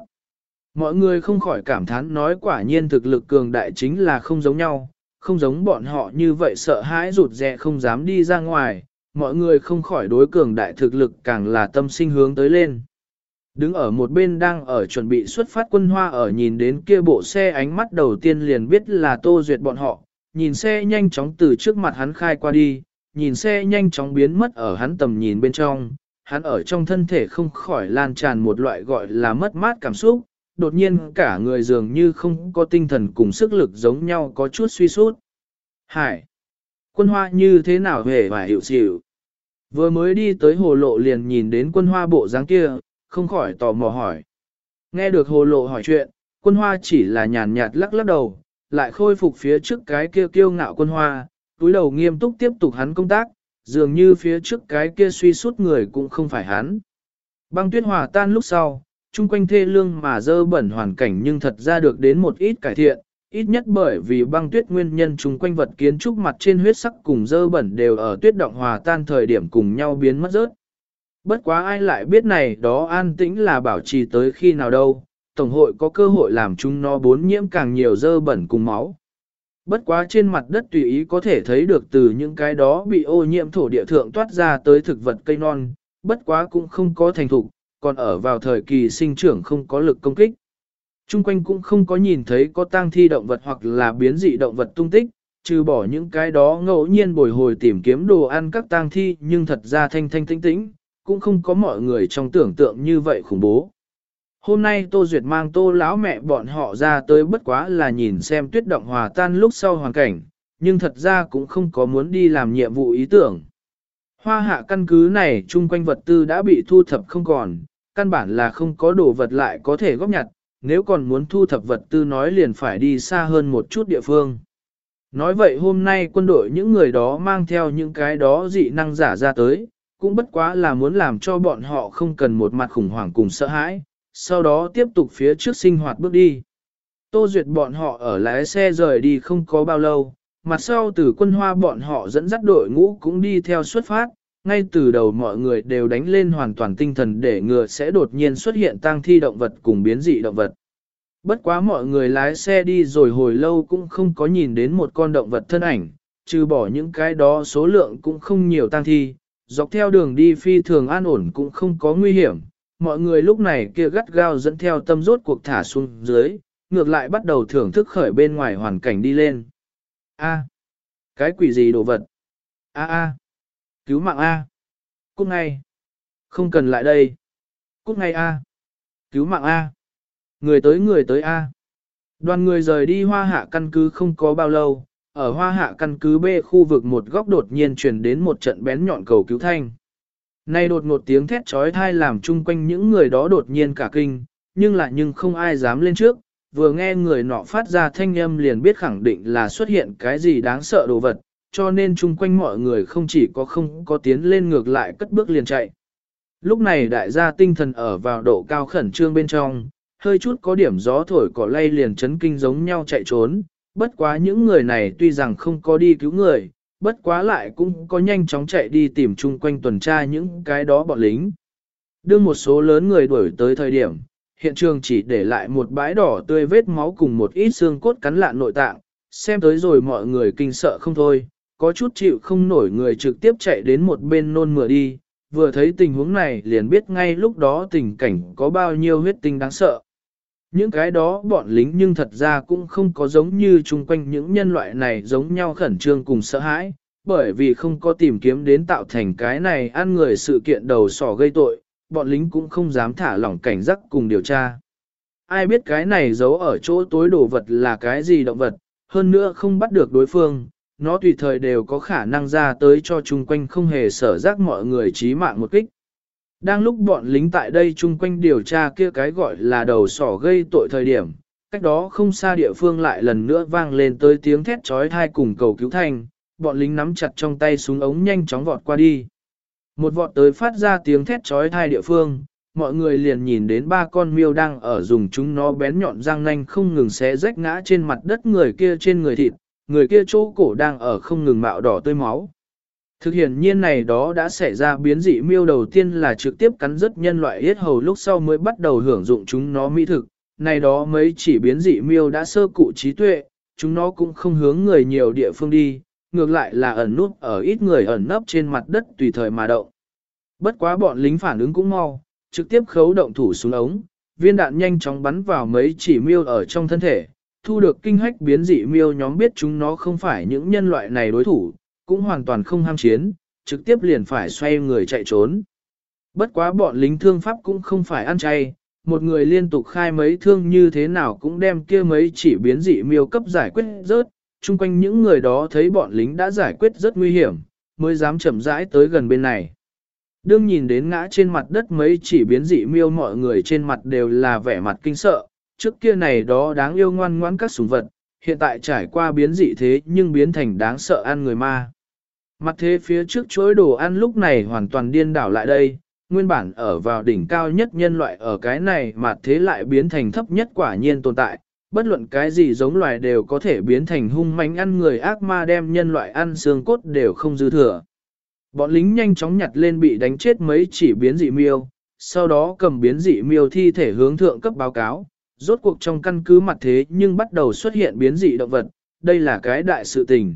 Mọi người không khỏi cảm thán nói quả nhiên thực lực cường đại chính là không giống nhau, không giống bọn họ như vậy sợ hãi rụt rè không dám đi ra ngoài, mọi người không khỏi đối cường đại thực lực càng là tâm sinh hướng tới lên. Đứng ở một bên đang ở chuẩn bị xuất phát quân hoa ở nhìn đến kia bộ xe ánh mắt đầu tiên liền biết là tô duyệt bọn họ, nhìn xe nhanh chóng từ trước mặt hắn khai qua đi, nhìn xe nhanh chóng biến mất ở hắn tầm nhìn bên trong, hắn ở trong thân thể không khỏi lan tràn một loại gọi là mất mát cảm xúc, đột nhiên cả người dường như không có tinh thần cùng sức lực giống nhau có chút suy sút. Hải! Quân hoa như thế nào hề và hiệu xỉu? Vừa mới đi tới hồ lộ liền nhìn đến quân hoa bộ dáng kia, không khỏi tò mò hỏi. Nghe được hồ lộ hỏi chuyện, quân hoa chỉ là nhàn nhạt lắc lắc đầu, lại khôi phục phía trước cái kia kiêu ngạo quân hoa, túi đầu nghiêm túc tiếp tục hắn công tác, dường như phía trước cái kia suy sút người cũng không phải hắn. Băng tuyết hòa tan lúc sau, chung quanh thê lương mà dơ bẩn hoàn cảnh nhưng thật ra được đến một ít cải thiện, ít nhất bởi vì băng tuyết nguyên nhân chung quanh vật kiến trúc mặt trên huyết sắc cùng dơ bẩn đều ở tuyết động hòa tan thời điểm cùng nhau biến mất rớt. Bất quá ai lại biết này đó an tĩnh là bảo trì tới khi nào đâu, Tổng hội có cơ hội làm chúng nó bốn nhiễm càng nhiều dơ bẩn cùng máu. Bất quá trên mặt đất tùy ý có thể thấy được từ những cái đó bị ô nhiễm thổ địa thượng toát ra tới thực vật cây non, bất quá cũng không có thành thục, còn ở vào thời kỳ sinh trưởng không có lực công kích. Trung quanh cũng không có nhìn thấy có tang thi động vật hoặc là biến dị động vật tung tích, trừ bỏ những cái đó ngẫu nhiên bồi hồi tìm kiếm đồ ăn các tang thi nhưng thật ra thanh thanh tĩnh tĩnh, cũng không có mọi người trong tưởng tượng như vậy khủng bố. Hôm nay Tô Duyệt mang Tô lão mẹ bọn họ ra tới bất quá là nhìn xem tuyết động hòa tan lúc sau hoàn cảnh, nhưng thật ra cũng không có muốn đi làm nhiệm vụ ý tưởng. Hoa hạ căn cứ này chung quanh vật tư đã bị thu thập không còn, căn bản là không có đồ vật lại có thể góp nhặt, nếu còn muốn thu thập vật tư nói liền phải đi xa hơn một chút địa phương. Nói vậy hôm nay quân đội những người đó mang theo những cái đó dị năng giả ra tới, cũng bất quá là muốn làm cho bọn họ không cần một mặt khủng hoảng cùng sợ hãi, sau đó tiếp tục phía trước sinh hoạt bước đi. Tô Duyệt bọn họ ở lái xe rời đi không có bao lâu, mặt sau từ quân hoa bọn họ dẫn dắt đội ngũ cũng đi theo xuất phát, ngay từ đầu mọi người đều đánh lên hoàn toàn tinh thần để ngừa sẽ đột nhiên xuất hiện tang thi động vật cùng biến dị động vật. Bất quá mọi người lái xe đi rồi hồi lâu cũng không có nhìn đến một con động vật thân ảnh, trừ bỏ những cái đó số lượng cũng không nhiều tang thi, dọc theo đường đi phi thường an ổn cũng không có nguy hiểm. Mọi người lúc này kia gắt gao dẫn theo tâm rốt cuộc thả xuống dưới, ngược lại bắt đầu thưởng thức khởi bên ngoài hoàn cảnh đi lên. A, cái quỷ gì đồ vật? A a, cứu mạng A. Cút ngay. Không cần lại đây. Cút ngay A. Cứu mạng A. Người tới người tới A. Đoàn người rời đi hoa hạ căn cứ không có bao lâu, ở hoa hạ căn cứ B khu vực một góc đột nhiên truyền đến một trận bén nhọn cầu cứu thanh. Nay đột ngột tiếng thét trói thai làm chung quanh những người đó đột nhiên cả kinh, nhưng lại nhưng không ai dám lên trước, vừa nghe người nọ phát ra thanh âm liền biết khẳng định là xuất hiện cái gì đáng sợ đồ vật, cho nên chung quanh mọi người không chỉ có không có tiến lên ngược lại cất bước liền chạy. Lúc này đại gia tinh thần ở vào độ cao khẩn trương bên trong, hơi chút có điểm gió thổi cỏ lay liền chấn kinh giống nhau chạy trốn, bất quá những người này tuy rằng không có đi cứu người, bất quá lại cũng có nhanh chóng chạy đi tìm chung quanh tuần tra những cái đó bọn lính. Đưa một số lớn người đuổi tới thời điểm, hiện trường chỉ để lại một bãi đỏ tươi vết máu cùng một ít xương cốt cắn lạn nội tạng, xem tới rồi mọi người kinh sợ không thôi, có chút chịu không nổi người trực tiếp chạy đến một bên nôn mửa đi, vừa thấy tình huống này liền biết ngay lúc đó tình cảnh có bao nhiêu huyết tinh đáng sợ. Những cái đó bọn lính nhưng thật ra cũng không có giống như chung quanh những nhân loại này giống nhau khẩn trương cùng sợ hãi, bởi vì không có tìm kiếm đến tạo thành cái này ăn người sự kiện đầu sỏ gây tội, bọn lính cũng không dám thả lỏng cảnh giác cùng điều tra. Ai biết cái này giấu ở chỗ tối đồ vật là cái gì động vật, hơn nữa không bắt được đối phương, nó tùy thời đều có khả năng ra tới cho chung quanh không hề sở giác mọi người trí mạng một kích. Đang lúc bọn lính tại đây chung quanh điều tra kia cái gọi là đầu sỏ gây tội thời điểm, cách đó không xa địa phương lại lần nữa vang lên tới tiếng thét trói thai cùng cầu cứu thanh, bọn lính nắm chặt trong tay súng ống nhanh chóng vọt qua đi. Một vọt tới phát ra tiếng thét trói thai địa phương, mọi người liền nhìn đến ba con miêu đang ở dùng chúng nó bén nhọn răng nanh không ngừng xé rách ngã trên mặt đất người kia trên người thịt, người kia chỗ cổ đang ở không ngừng mạo đỏ tươi máu. Thực hiện nhiên này đó đã xảy ra biến dị miêu đầu tiên là trực tiếp cắn rứt nhân loại yết hầu lúc sau mới bắt đầu hưởng dụng chúng nó mỹ thực. Này đó mấy chỉ biến dị miêu đã sơ cụ trí tuệ, chúng nó cũng không hướng người nhiều địa phương đi, ngược lại là ẩn nút ở ít người ẩn nấp trên mặt đất tùy thời mà động. Bất quá bọn lính phản ứng cũng mau, trực tiếp khấu động thủ xuống ống, viên đạn nhanh chóng bắn vào mấy chỉ miêu ở trong thân thể, thu được kinh hách biến dị miêu nhóm biết chúng nó không phải những nhân loại này đối thủ, cũng hoàn toàn không ham chiến, trực tiếp liền phải xoay người chạy trốn. Bất quá bọn lính thương pháp cũng không phải ăn chay, một người liên tục khai mấy thương như thế nào cũng đem kia mấy chỉ biến dị miêu cấp giải quyết rớt, chung quanh những người đó thấy bọn lính đã giải quyết rất nguy hiểm, mới dám chậm rãi tới gần bên này. Đương nhìn đến ngã trên mặt đất mấy chỉ biến dị miêu mọi người trên mặt đều là vẻ mặt kinh sợ, trước kia này đó đáng yêu ngoan ngoãn các sủng vật, hiện tại trải qua biến dị thế nhưng biến thành đáng sợ ăn người ma. Mặt thế phía trước chối đồ ăn lúc này hoàn toàn điên đảo lại đây, nguyên bản ở vào đỉnh cao nhất nhân loại ở cái này mà thế lại biến thành thấp nhất quả nhiên tồn tại, bất luận cái gì giống loài đều có thể biến thành hung mãnh ăn người ác ma đem nhân loại ăn xương cốt đều không dư thừa. Bọn lính nhanh chóng nhặt lên bị đánh chết mấy chỉ biến dị miêu, sau đó cầm biến dị miêu thi thể hướng thượng cấp báo cáo, rốt cuộc trong căn cứ mặt thế nhưng bắt đầu xuất hiện biến dị động vật, đây là cái đại sự tình.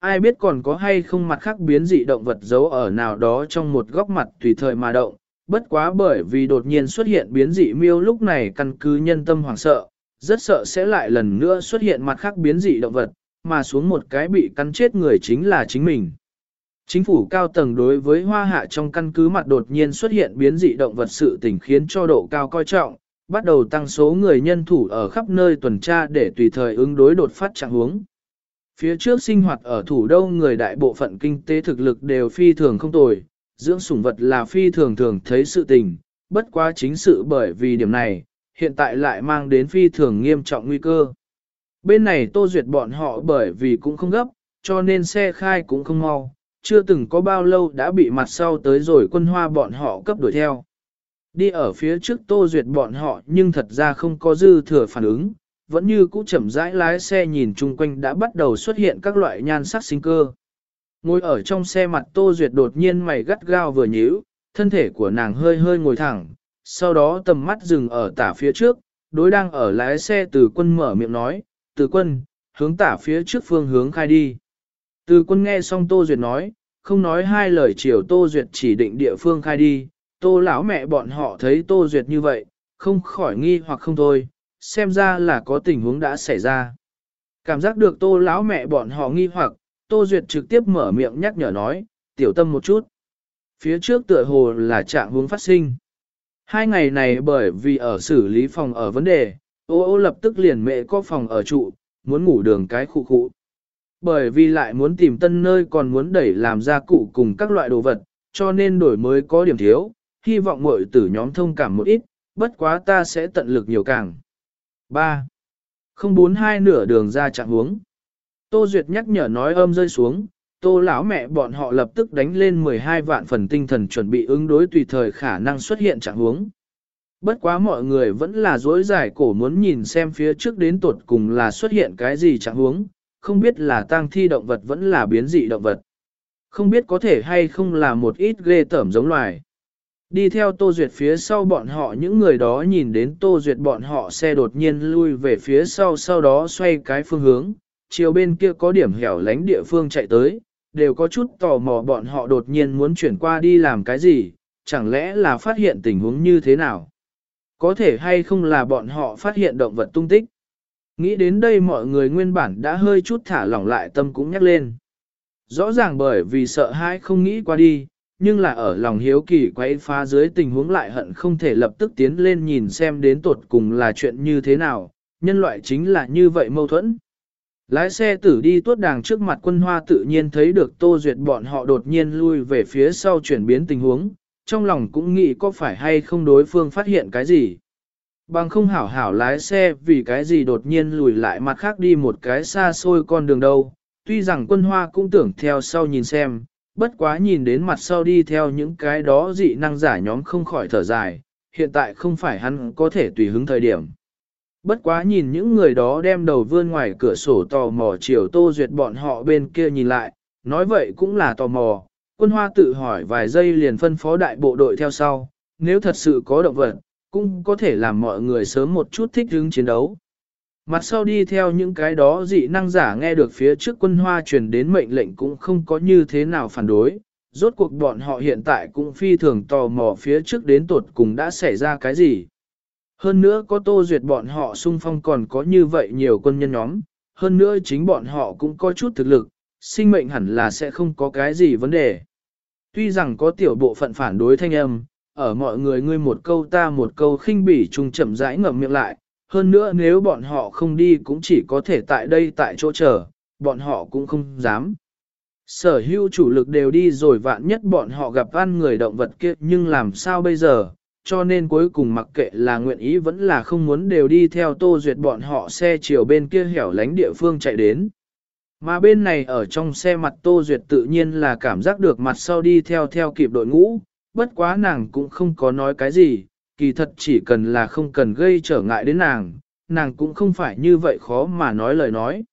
Ai biết còn có hay không mặt khác biến dị động vật giấu ở nào đó trong một góc mặt tùy thời mà động, bất quá bởi vì đột nhiên xuất hiện biến dị miêu lúc này căn cứ nhân tâm hoảng sợ, rất sợ sẽ lại lần nữa xuất hiện mặt khác biến dị động vật, mà xuống một cái bị cắn chết người chính là chính mình. Chính phủ cao tầng đối với hoa hạ trong căn cứ mặt đột nhiên xuất hiện biến dị động vật sự tình khiến cho độ cao coi trọng, bắt đầu tăng số người nhân thủ ở khắp nơi tuần tra để tùy thời ứng đối đột phát trạng huống. Phía trước sinh hoạt ở thủ đô người đại bộ phận kinh tế thực lực đều phi thường không tồi, dưỡng sủng vật là phi thường thường thấy sự tình, bất quá chính sự bởi vì điểm này, hiện tại lại mang đến phi thường nghiêm trọng nguy cơ. Bên này tô duyệt bọn họ bởi vì cũng không gấp, cho nên xe khai cũng không mau, chưa từng có bao lâu đã bị mặt sau tới rồi quân hoa bọn họ cấp đuổi theo. Đi ở phía trước tô duyệt bọn họ nhưng thật ra không có dư thừa phản ứng, vẫn như cũ chậm rãi lái xe nhìn chung quanh đã bắt đầu xuất hiện các loại nhan sắc sinh cơ. Ngồi ở trong xe mặt tô duyệt đột nhiên mày gắt gao vừa nhíu, thân thể của nàng hơi hơi ngồi thẳng, sau đó tầm mắt dừng ở tả phía trước, đối đang ở lái xe từ quân mở miệng nói, từ quân, hướng tả phía trước phương hướng khai đi. Từ quân nghe xong Tô Duyệt nói, không nói hai lời chiều Tô Duyệt chỉ định địa phương khai đi, Tô lão mẹ bọn họ thấy Tô Duyệt như vậy, không khỏi nghi hoặc không thôi, xem ra là có tình huống đã xảy ra. Cảm giác được Tô lão mẹ bọn họ nghi hoặc, Tô Duyệt trực tiếp mở miệng nhắc nhở nói, tiểu tâm một chút. Phía trước tựa hồ là trạng hướng phát sinh. Hai ngày này bởi vì ở xử lý phòng ở vấn đề, ô ô lập tức liền mẹ có phòng ở trụ, muốn ngủ đường cái khu khu. Bởi vì lại muốn tìm tân nơi còn muốn đẩy làm gia cụ cùng các loại đồ vật, cho nên đổi mới có điểm thiếu, hy vọng mọi tử nhóm thông cảm một ít, bất quá ta sẽ tận lực nhiều càng. 3. 042 nửa đường ra trạng huống. Tô Duyệt nhắc nhở nói âm rơi xuống, tô lão mẹ bọn họ lập tức đánh lên 12 vạn phần tinh thần chuẩn bị ứng đối tùy thời khả năng xuất hiện trạng huống. Bất quá mọi người vẫn là dối giải cổ muốn nhìn xem phía trước đến tuột cùng là xuất hiện cái gì trạng huống, không biết là tang thi động vật vẫn là biến dị động vật. Không biết có thể hay không là một ít ghê tởm giống loài. Đi theo Tô Duyệt phía sau bọn họ những người đó nhìn đến Tô Duyệt bọn họ xe đột nhiên lui về phía sau sau đó xoay cái phương hướng, chiều bên kia có điểm hẻo lánh địa phương chạy tới, đều có chút tò mò bọn họ đột nhiên muốn chuyển qua đi làm cái gì, chẳng lẽ là phát hiện tình huống như thế nào. Có thể hay không là bọn họ phát hiện động vật tung tích. Nghĩ đến đây mọi người nguyên bản đã hơi chút thả lỏng lại tâm cũng nhắc lên. Rõ ràng bởi vì sợ hãi không nghĩ qua đi, nhưng là ở lòng hiếu kỳ quấy phá dưới tình huống lại hận không thể lập tức tiến lên nhìn xem đến tột cùng là chuyện như thế nào, nhân loại chính là như vậy mâu thuẫn. Lái xe tử đi tuốt đàng trước mặt quân hoa tự nhiên thấy được Tô Duyệt bọn họ đột nhiên lui về phía sau chuyển biến tình huống, trong lòng cũng nghĩ có phải hay không đối phương phát hiện cái gì. Bằng không hảo hảo lái xe vì cái gì đột nhiên lùi lại mặt khác đi một cái xa xôi con đường đâu, tuy rằng quân hoa cũng tưởng theo sau nhìn xem, bất quá nhìn đến mặt sau đi theo những cái đó dị năng giả nhóm không khỏi thở dài, hiện tại không phải hắn có thể tùy hứng thời điểm. Bất quá nhìn những người đó đem đầu vươn ngoài cửa sổ tò mò chiều tô duyệt bọn họ bên kia nhìn lại, nói vậy cũng là tò mò, quân hoa tự hỏi vài giây liền phân phó đại bộ đội theo sau, nếu thật sự có động vật, cũng có thể làm mọi người sớm một chút thích hứng chiến đấu. Mặt sau đi theo những cái đó dị năng giả nghe được phía trước quân hoa truyền đến mệnh lệnh cũng không có như thế nào phản đối, rốt cuộc bọn họ hiện tại cũng phi thường tò mò phía trước đến tột cùng đã xảy ra cái gì. Hơn nữa có tô duyệt bọn họ xung phong còn có như vậy nhiều quân nhân nhóm, hơn nữa chính bọn họ cũng có chút thực lực, sinh mệnh hẳn là sẽ không có cái gì vấn đề. Tuy rằng có tiểu bộ phận phản đối thanh âm, ở mọi người ngươi một câu ta một câu khinh bỉ chung chậm rãi ngậm miệng lại, hơn nữa nếu bọn họ không đi cũng chỉ có thể tại đây tại chỗ chờ, bọn họ cũng không dám. Sở hữu chủ lực đều đi rồi vạn nhất bọn họ gặp ăn người động vật kia nhưng làm sao bây giờ, cho nên cuối cùng mặc kệ là nguyện ý vẫn là không muốn đều đi theo tô duyệt bọn họ xe chiều bên kia hẻo lánh địa phương chạy đến. Mà bên này ở trong xe mặt tô duyệt tự nhiên là cảm giác được mặt sau đi theo theo kịp đội ngũ, bất quá nàng cũng không có nói cái gì, kỳ thật chỉ cần là không cần gây trở ngại đến nàng, nàng cũng không phải như vậy khó mà nói lời nói.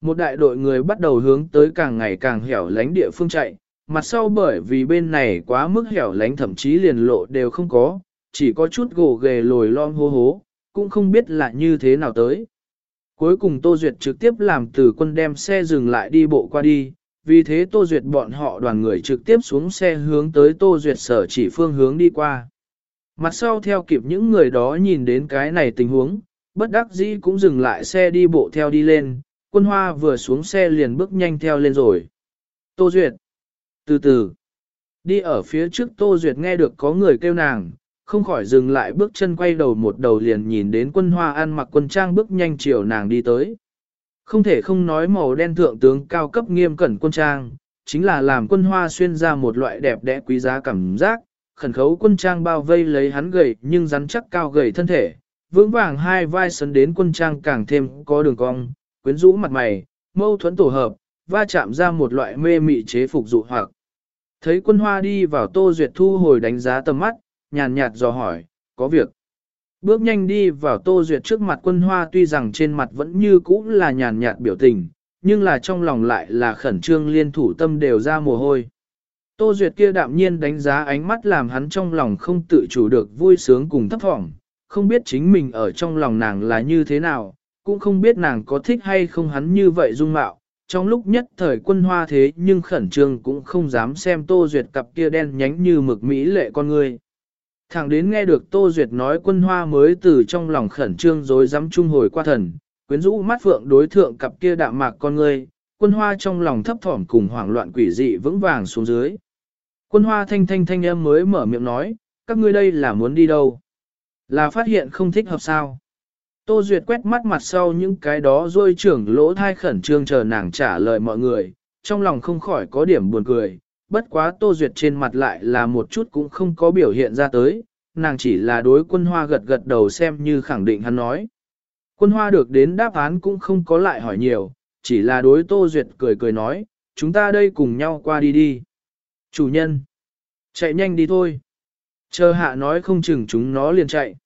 Một đại đội người bắt đầu hướng tới càng ngày càng hẻo lánh địa phương chạy, mặt sau bởi vì bên này quá mức hẻo lánh thậm chí liền lộ đều không có, chỉ có chút gỗ ghề lồi lon hô hố, cũng không biết là như thế nào tới. Cuối cùng Tô Duyệt trực tiếp làm từ quân đem xe dừng lại đi bộ qua đi, vì thế Tô Duyệt bọn họ đoàn người trực tiếp xuống xe hướng tới Tô Duyệt sở chỉ phương hướng đi qua. Mặt sau theo kịp những người đó nhìn đến cái này tình huống, bất đắc dĩ cũng dừng lại xe đi bộ theo đi lên, quân hoa vừa xuống xe liền bước nhanh theo lên rồi. Tô Duyệt. Từ từ. Đi ở phía trước Tô Duyệt nghe được có người kêu nàng, không khỏi dừng lại bước chân quay đầu một đầu liền nhìn đến quân hoa ăn mặc quân trang bước nhanh chiều nàng đi tới. Không thể không nói màu đen thượng tướng cao cấp nghiêm cẩn quân trang, chính là làm quân hoa xuyên ra một loại đẹp đẽ quý giá cảm giác, khẩn khấu quân trang bao vây lấy hắn gầy nhưng rắn chắc cao gầy thân thể, vững vàng hai vai sấn đến quân trang càng thêm có đường cong, quyến rũ mặt mày, mâu thuẫn tổ hợp, va chạm ra một loại mê mị chế phục dụ hoặc. Thấy quân hoa đi vào tô duyệt thu hồi đánh giá tầm mắt, nhàn nhạt dò hỏi, có việc. Bước nhanh đi vào tô duyệt trước mặt quân hoa tuy rằng trên mặt vẫn như cũ là nhàn nhạt biểu tình, nhưng là trong lòng lại là khẩn trương liên thủ tâm đều ra mồ hôi. Tô Duyệt kia đạm nhiên đánh giá ánh mắt làm hắn trong lòng không tự chủ được vui sướng cùng thấp thỏm, không biết chính mình ở trong lòng nàng là như thế nào, cũng không biết nàng có thích hay không hắn như vậy dung mạo. Trong lúc nhất thời quân hoa thế nhưng khẩn trương cũng không dám xem Tô Duyệt cặp kia đen nhánh như mực mỹ lệ con người. Thẳng đến nghe được Tô Duyệt nói quân hoa mới từ trong lòng khẩn trương rồi dám trung hồi qua thần, quyến rũ mắt phượng đối thượng cặp kia đạm mạc con người, quân hoa trong lòng thấp thỏm cùng hoảng loạn quỷ dị vững vàng xuống dưới. Quân hoa thanh thanh thanh âm mới mở miệng nói, các ngươi đây là muốn đi đâu? Là phát hiện không thích hợp sao? Tô Duyệt quét mắt mặt sau những cái đó rồi trưởng lỗ thai khẩn trương chờ nàng trả lời mọi người, trong lòng không khỏi có điểm buồn cười, bất quá Tô Duyệt trên mặt lại là một chút cũng không có biểu hiện ra tới, nàng chỉ là đối quân hoa gật gật đầu xem như khẳng định hắn nói. Quân hoa được đến đáp án cũng không có lại hỏi nhiều, chỉ là đối Tô Duyệt cười cười nói, chúng ta đây cùng nhau qua đi đi. Chủ nhân, chạy nhanh đi thôi. Chờ hạ nói không chừng chúng nó liền chạy.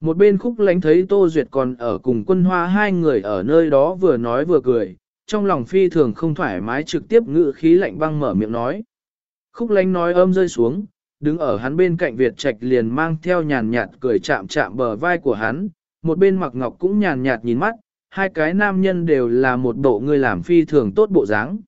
Một bên khúc lánh thấy Tô Duyệt còn ở cùng quân hoa hai người ở nơi đó vừa nói vừa cười, trong lòng phi thường không thoải mái trực tiếp ngự khí lạnh băng mở miệng nói. Khúc lánh nói âm rơi xuống, đứng ở hắn bên cạnh Việt Trạch liền mang theo nhàn nhạt cười chạm chạm bờ vai của hắn, một bên mặc ngọc cũng nhàn nhạt nhìn mắt, hai cái nam nhân đều là một bộ người làm phi thường tốt bộ dáng.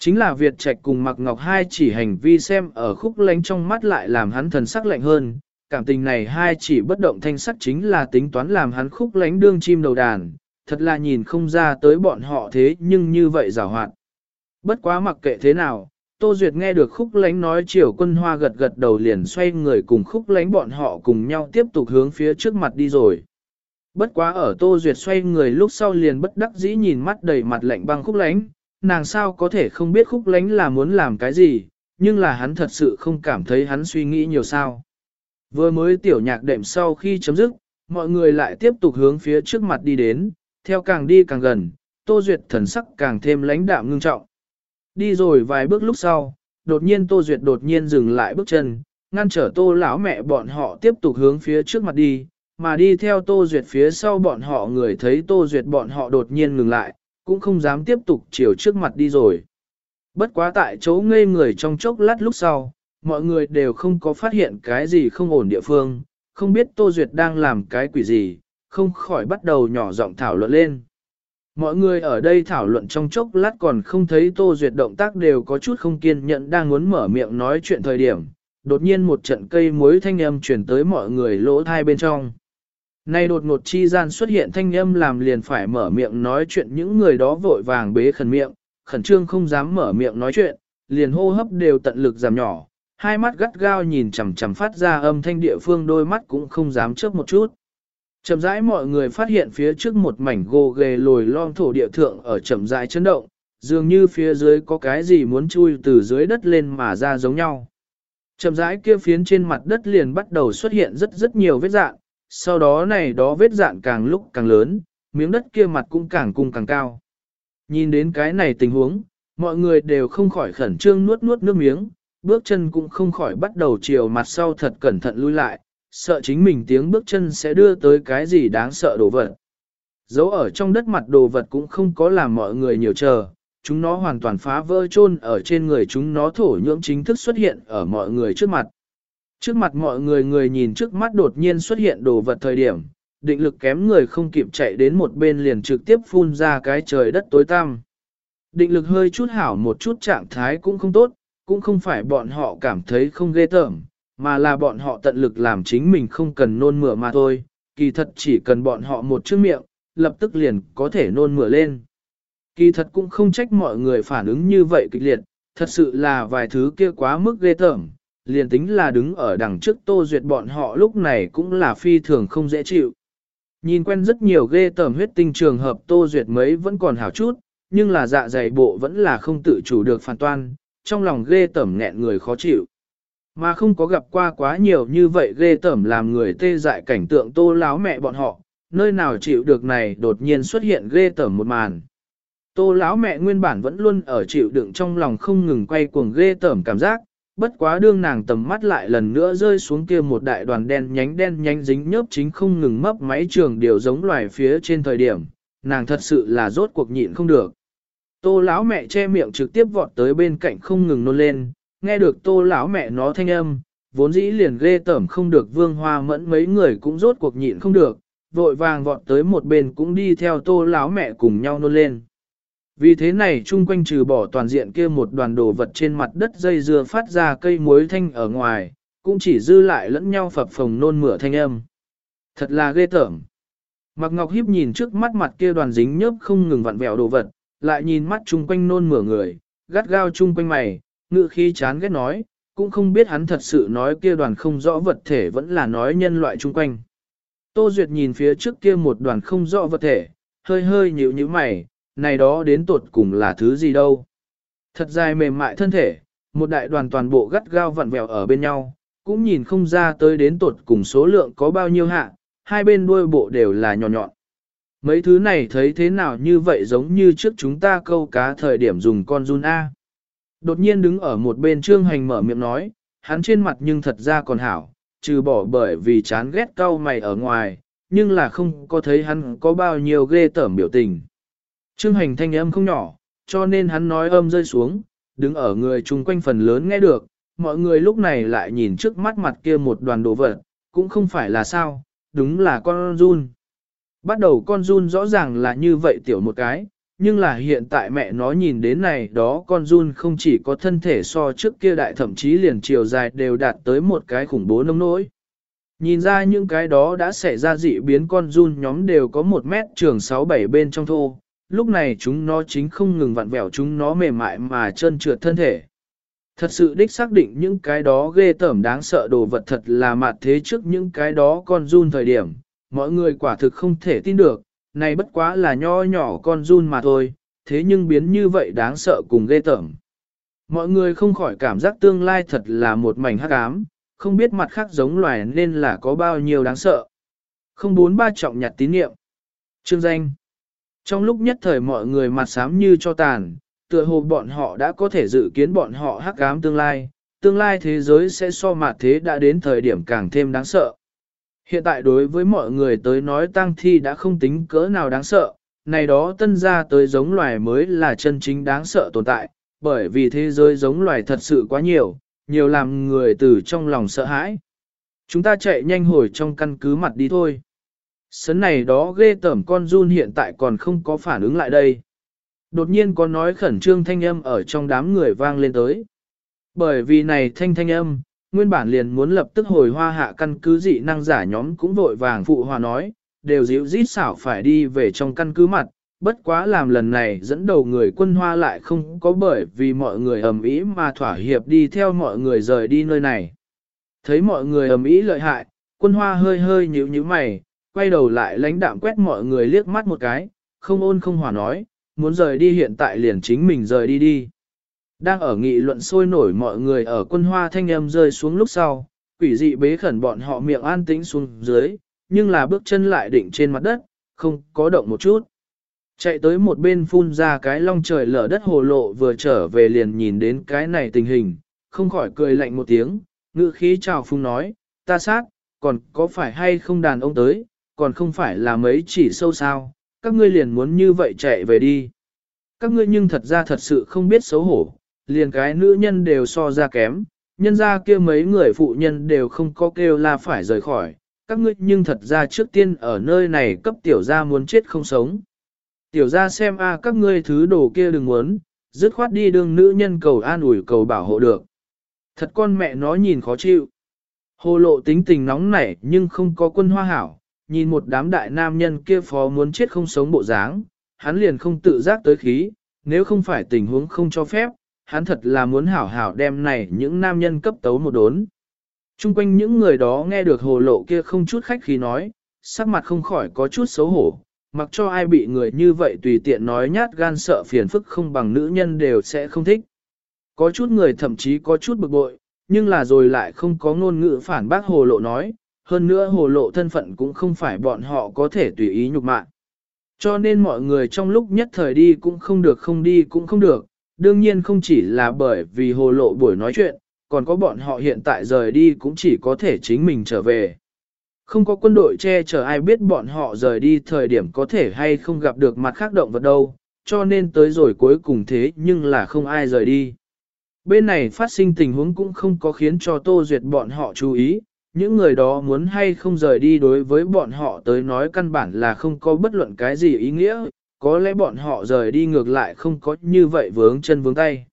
Chính là Việt Trạch cùng mặc ngọc hai chỉ hành vi xem ở khúc lánh trong mắt lại làm hắn thần sắc lạnh hơn, cảm tình này hai chỉ bất động thanh sắc chính là tính toán làm hắn khúc lánh đương chim đầu đàn, thật là nhìn không ra tới bọn họ thế nhưng như vậy rào hoạt. Bất quá mặc kệ thế nào, Tô Duyệt nghe được khúc lánh nói chiều quân hoa gật gật đầu liền xoay người cùng khúc lánh bọn họ cùng nhau tiếp tục hướng phía trước mặt đi rồi. Bất quá ở Tô Duyệt xoay người lúc sau liền bất đắc dĩ nhìn mắt đầy mặt lạnh băng khúc lánh, nàng sao có thể không biết khúc lánh là muốn làm cái gì, nhưng là hắn thật sự không cảm thấy hắn suy nghĩ nhiều sao. Vừa mới tiểu nhạc đệm sau khi chấm dứt, mọi người lại tiếp tục hướng phía trước mặt đi đến, theo càng đi càng gần, Tô Duyệt thần sắc càng thêm lãnh đạm ngưng trọng. Đi rồi vài bước lúc sau, đột nhiên Tô Duyệt đột nhiên dừng lại bước chân, ngăn trở Tô lão mẹ bọn họ tiếp tục hướng phía trước mặt đi, mà đi theo Tô Duyệt phía sau bọn họ người thấy Tô Duyệt bọn họ đột nhiên ngừng lại, cũng không dám tiếp tục chiều trước mặt đi rồi. Bất quá tại chỗ ngây người trong chốc lát lúc sau, mọi người đều không có phát hiện cái gì không ổn địa phương, không biết Tô Duyệt đang làm cái quỷ gì, không khỏi bắt đầu nhỏ giọng thảo luận lên. Mọi người ở đây thảo luận trong chốc lát còn không thấy Tô Duyệt động tác đều có chút không kiên nhẫn đang muốn mở miệng nói chuyện thời điểm. Đột nhiên một trận cây muối thanh âm chuyển tới mọi người lỗ thai bên trong. Nay đột ngột chi gian xuất hiện thanh âm làm liền phải mở miệng nói chuyện những người đó vội vàng bế khẩn miệng, khẩn trương không dám mở miệng nói chuyện, liền hô hấp đều tận lực giảm nhỏ, hai mắt gắt gao nhìn chằm chằm phát ra âm thanh địa phương đôi mắt cũng không dám chớp một chút. Chậm rãi mọi người phát hiện phía trước một mảnh gồ ghề lồi lon thổ địa thượng ở chậm rãi chấn động, dường như phía dưới có cái gì muốn chui từ dưới đất lên mà ra giống nhau. Chậm rãi kia phiến trên mặt đất liền bắt đầu xuất hiện rất rất nhiều vết dạng, sau đó này đó vết dạn càng lúc càng lớn, miếng đất kia mặt cũng càng cung càng cao. Nhìn đến cái này tình huống, mọi người đều không khỏi khẩn trương nuốt nuốt nước miếng, bước chân cũng không khỏi bắt đầu chiều mặt sau thật cẩn thận lui lại, sợ chính mình tiếng bước chân sẽ đưa tới cái gì đáng sợ đồ vật. Dấu ở trong đất mặt đồ vật cũng không có làm mọi người nhiều chờ, chúng nó hoàn toàn phá vỡ chôn ở trên người chúng nó thổ nhưỡng chính thức xuất hiện ở mọi người trước mặt. Trước mặt mọi người người nhìn trước mắt đột nhiên xuất hiện đồ vật thời điểm, định lực kém người không kịp chạy đến một bên liền trực tiếp phun ra cái trời đất tối tăm. Định lực hơi chút hảo một chút trạng thái cũng không tốt, cũng không phải bọn họ cảm thấy không ghê tởm, mà là bọn họ tận lực làm chính mình không cần nôn mửa mà thôi, kỳ thật chỉ cần bọn họ một chữ miệng, lập tức liền có thể nôn mửa lên. Kỳ thật cũng không trách mọi người phản ứng như vậy kịch liệt, thật sự là vài thứ kia quá mức ghê tởm, liền tính là đứng ở đằng trước tô duyệt bọn họ lúc này cũng là phi thường không dễ chịu. Nhìn quen rất nhiều ghê tởm huyết tinh trường hợp tô duyệt mấy vẫn còn hảo chút, nhưng là dạ dày bộ vẫn là không tự chủ được phản toan, trong lòng ghê tởm nghẹn người khó chịu. Mà không có gặp qua quá nhiều như vậy ghê tởm làm người tê dại cảnh tượng tô láo mẹ bọn họ, nơi nào chịu được này đột nhiên xuất hiện ghê tởm một màn. Tô lão mẹ nguyên bản vẫn luôn ở chịu đựng trong lòng không ngừng quay cuồng ghê tởm cảm giác, bất quá đương nàng tầm mắt lại lần nữa rơi xuống kia một đại đoàn đen nhánh đen nhánh dính nhớp chính không ngừng mấp máy trường điều giống loài phía trên thời điểm, nàng thật sự là rốt cuộc nhịn không được. Tô lão mẹ che miệng trực tiếp vọt tới bên cạnh không ngừng nôn lên, nghe được tô lão mẹ nó thanh âm, vốn dĩ liền ghê tởm không được vương hoa mẫn mấy người cũng rốt cuộc nhịn không được, vội vàng vọt tới một bên cũng đi theo tô lão mẹ cùng nhau nôn lên. Vì thế này chung quanh trừ bỏ toàn diện kia một đoàn đồ vật trên mặt đất dây dưa phát ra cây muối thanh ở ngoài, cũng chỉ dư lại lẫn nhau phập phồng nôn mửa thanh âm. Thật là ghê tởm. Mặc Ngọc Hiếp nhìn trước mắt mặt kia đoàn dính nhớp không ngừng vặn vẹo đồ vật, lại nhìn mắt chung quanh nôn mửa người, gắt gao chung quanh mày, ngự khi chán ghét nói, cũng không biết hắn thật sự nói kia đoàn không rõ vật thể vẫn là nói nhân loại chung quanh. Tô Duyệt nhìn phía trước kia một đoàn không rõ vật thể, hơi hơi nhíu nhíu mày, này đó đến tột cùng là thứ gì đâu. Thật dài mềm mại thân thể, một đại đoàn toàn bộ gắt gao vặn vẹo ở bên nhau, cũng nhìn không ra tới đến tột cùng số lượng có bao nhiêu hạ, hai bên đuôi bộ đều là nhỏ nhọn. Mấy thứ này thấy thế nào như vậy giống như trước chúng ta câu cá thời điểm dùng con run A. Đột nhiên đứng ở một bên trương hành mở miệng nói, hắn trên mặt nhưng thật ra còn hảo, trừ bỏ bởi vì chán ghét cau mày ở ngoài, nhưng là không có thấy hắn có bao nhiêu ghê tởm biểu tình. Trương hành thanh âm không nhỏ, cho nên hắn nói âm rơi xuống, đứng ở người chung quanh phần lớn nghe được, mọi người lúc này lại nhìn trước mắt mặt kia một đoàn đồ vật, cũng không phải là sao, đúng là con run. Bắt đầu con run rõ ràng là như vậy tiểu một cái, nhưng là hiện tại mẹ nó nhìn đến này đó con run không chỉ có thân thể so trước kia đại thậm chí liền chiều dài đều đạt tới một cái khủng bố nông nỗi. Nhìn ra những cái đó đã xảy ra dị biến con run nhóm đều có một mét trường 6-7 bên trong thô, lúc này chúng nó chính không ngừng vặn vẹo chúng nó mềm mại mà chân trượt thân thể. Thật sự đích xác định những cái đó ghê tởm đáng sợ đồ vật thật là mặt thế trước những cái đó con run thời điểm, mọi người quả thực không thể tin được, này bất quá là nho nhỏ con run mà thôi, thế nhưng biến như vậy đáng sợ cùng ghê tởm. Mọi người không khỏi cảm giác tương lai thật là một mảnh hắc ám, không biết mặt khác giống loài nên là có bao nhiêu đáng sợ. Không bốn ba trọng nhặt tín niệm. Chương danh. Trong lúc nhất thời mọi người mặt xám như cho tàn, tựa hồ bọn họ đã có thể dự kiến bọn họ hắc ám tương lai, tương lai thế giới sẽ so mặt thế đã đến thời điểm càng thêm đáng sợ. Hiện tại đối với mọi người tới nói tang thi đã không tính cỡ nào đáng sợ, này đó tân ra tới giống loài mới là chân chính đáng sợ tồn tại, bởi vì thế giới giống loài thật sự quá nhiều, nhiều làm người từ trong lòng sợ hãi. Chúng ta chạy nhanh hồi trong căn cứ mặt đi thôi. Sấn này đó ghê tởm con run hiện tại còn không có phản ứng lại đây. Đột nhiên có nói khẩn trương thanh âm ở trong đám người vang lên tới. Bởi vì này thanh thanh âm, nguyên bản liền muốn lập tức hồi hoa hạ căn cứ dị năng giả nhóm cũng vội vàng phụ hòa nói, đều dịu rít xảo phải đi về trong căn cứ mặt, bất quá làm lần này dẫn đầu người quân hoa lại không có bởi vì mọi người ầm ĩ mà thỏa hiệp đi theo mọi người rời đi nơi này. Thấy mọi người ầm ĩ lợi hại, quân hoa hơi hơi nhíu nhíu mày, quay đầu lại lãnh đạm quét mọi người liếc mắt một cái, không ôn không hòa nói, muốn rời đi hiện tại liền chính mình rời đi đi. Đang ở nghị luận sôi nổi mọi người ở quân hoa thanh âm rơi xuống lúc sau, quỷ dị bế khẩn bọn họ miệng an tĩnh xuống dưới, nhưng là bước chân lại định trên mặt đất, không có động một chút. Chạy tới một bên phun ra cái long trời lở đất hồ lộ vừa trở về liền nhìn đến cái này tình hình, không khỏi cười lạnh một tiếng, ngữ khí chào phung nói, ta sát, còn có phải hay không đàn ông tới, còn không phải là mấy chỉ sâu sao, các ngươi liền muốn như vậy chạy về đi. Các ngươi nhưng thật ra thật sự không biết xấu hổ, liền cái nữ nhân đều so ra kém, nhân ra kia mấy người phụ nhân đều không có kêu là phải rời khỏi, các ngươi nhưng thật ra trước tiên ở nơi này cấp tiểu gia muốn chết không sống. Tiểu gia xem a các ngươi thứ đồ kia đừng muốn, dứt khoát đi đường nữ nhân cầu an ủi cầu bảo hộ được. Thật con mẹ nó nhìn khó chịu. Hồ lộ tính tình nóng nảy nhưng không có quân hoa hảo, nhìn một đám đại nam nhân kia phó muốn chết không sống bộ dáng, hắn liền không tự giác tới khí, nếu không phải tình huống không cho phép, hắn thật là muốn hảo hảo đem này những nam nhân cấp tấu một đốn. Trung quanh những người đó nghe được hồ lộ kia không chút khách khí nói, sắc mặt không khỏi có chút xấu hổ, mặc cho ai bị người như vậy tùy tiện nói nhát gan sợ phiền phức không bằng nữ nhân đều sẽ không thích. Có chút người thậm chí có chút bực bội, nhưng là rồi lại không có ngôn ngữ phản bác hồ lộ nói, hơn nữa hồ lộ thân phận cũng không phải bọn họ có thể tùy ý nhục mạ. Cho nên mọi người trong lúc nhất thời đi cũng không được không đi cũng không được, đương nhiên không chỉ là bởi vì hồ lộ buổi nói chuyện, còn có bọn họ hiện tại rời đi cũng chỉ có thể chính mình trở về. Không có quân đội che chở ai biết bọn họ rời đi thời điểm có thể hay không gặp được mặt khác động vật đâu, cho nên tới rồi cuối cùng thế nhưng là không ai rời đi. Bên này phát sinh tình huống cũng không có khiến cho Tô Duyệt bọn họ chú ý, những người đó muốn hay không rời đi đối với bọn họ tới nói căn bản là không có bất luận cái gì ý nghĩa, có lẽ bọn họ rời đi ngược lại không có như vậy vướng chân vướng tay.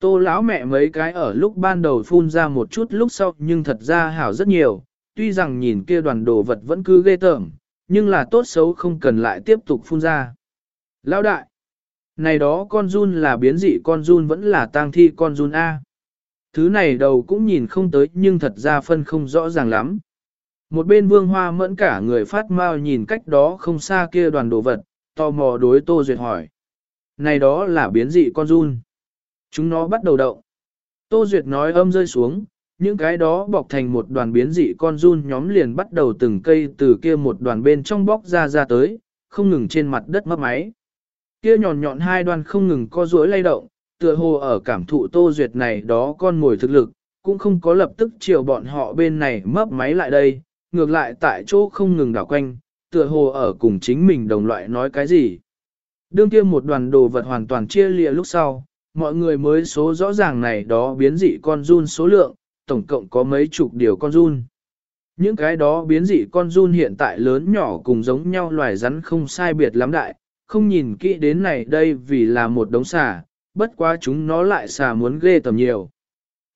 Tô lão mẹ mấy cái ở lúc ban đầu phun ra một chút lúc sau nhưng thật ra hảo rất nhiều, tuy rằng nhìn kia đoàn đồ vật vẫn cứ ghê tởm, nhưng là tốt xấu không cần lại tiếp tục phun ra. Lão đại, này đó con run là biến dị con run vẫn là tang thi con run A. Thứ này đầu cũng nhìn không tới nhưng thật ra phân không rõ ràng lắm. Một bên vương hoa mẫn cả người phát mau nhìn cách đó không xa kia đoàn đồ vật, tò mò đối Tô Duyệt hỏi. Này đó là biến dị con run. Chúng nó bắt đầu động. Tô Duyệt nói âm rơi xuống, những cái đó bọc thành một đoàn biến dị con run nhóm liền bắt đầu từng cây từ kia một đoàn bên trong bóc ra ra tới, không ngừng trên mặt đất mấp máy. Kia nhọn nhọn hai đoàn không ngừng co duỗi lay động, tựa hồ ở cảm thụ Tô Duyệt này đó con ngồi thực lực, cũng không có lập tức chiều bọn họ bên này mấp máy lại đây, ngược lại tại chỗ không ngừng đảo quanh, tựa hồ ở cùng chính mình đồng loại nói cái gì. Đương kia một đoàn đồ vật hoàn toàn chia lìa lúc sau, mọi người mới số rõ ràng này đó biến dị con run số lượng, tổng cộng có mấy chục điều con run. Những cái đó biến dị con run hiện tại lớn nhỏ cùng giống nhau loài rắn không sai biệt lắm đại, không nhìn kỹ đến này đây vì là một đống xà, bất quá chúng nó lại xà muốn ghê tầm nhiều.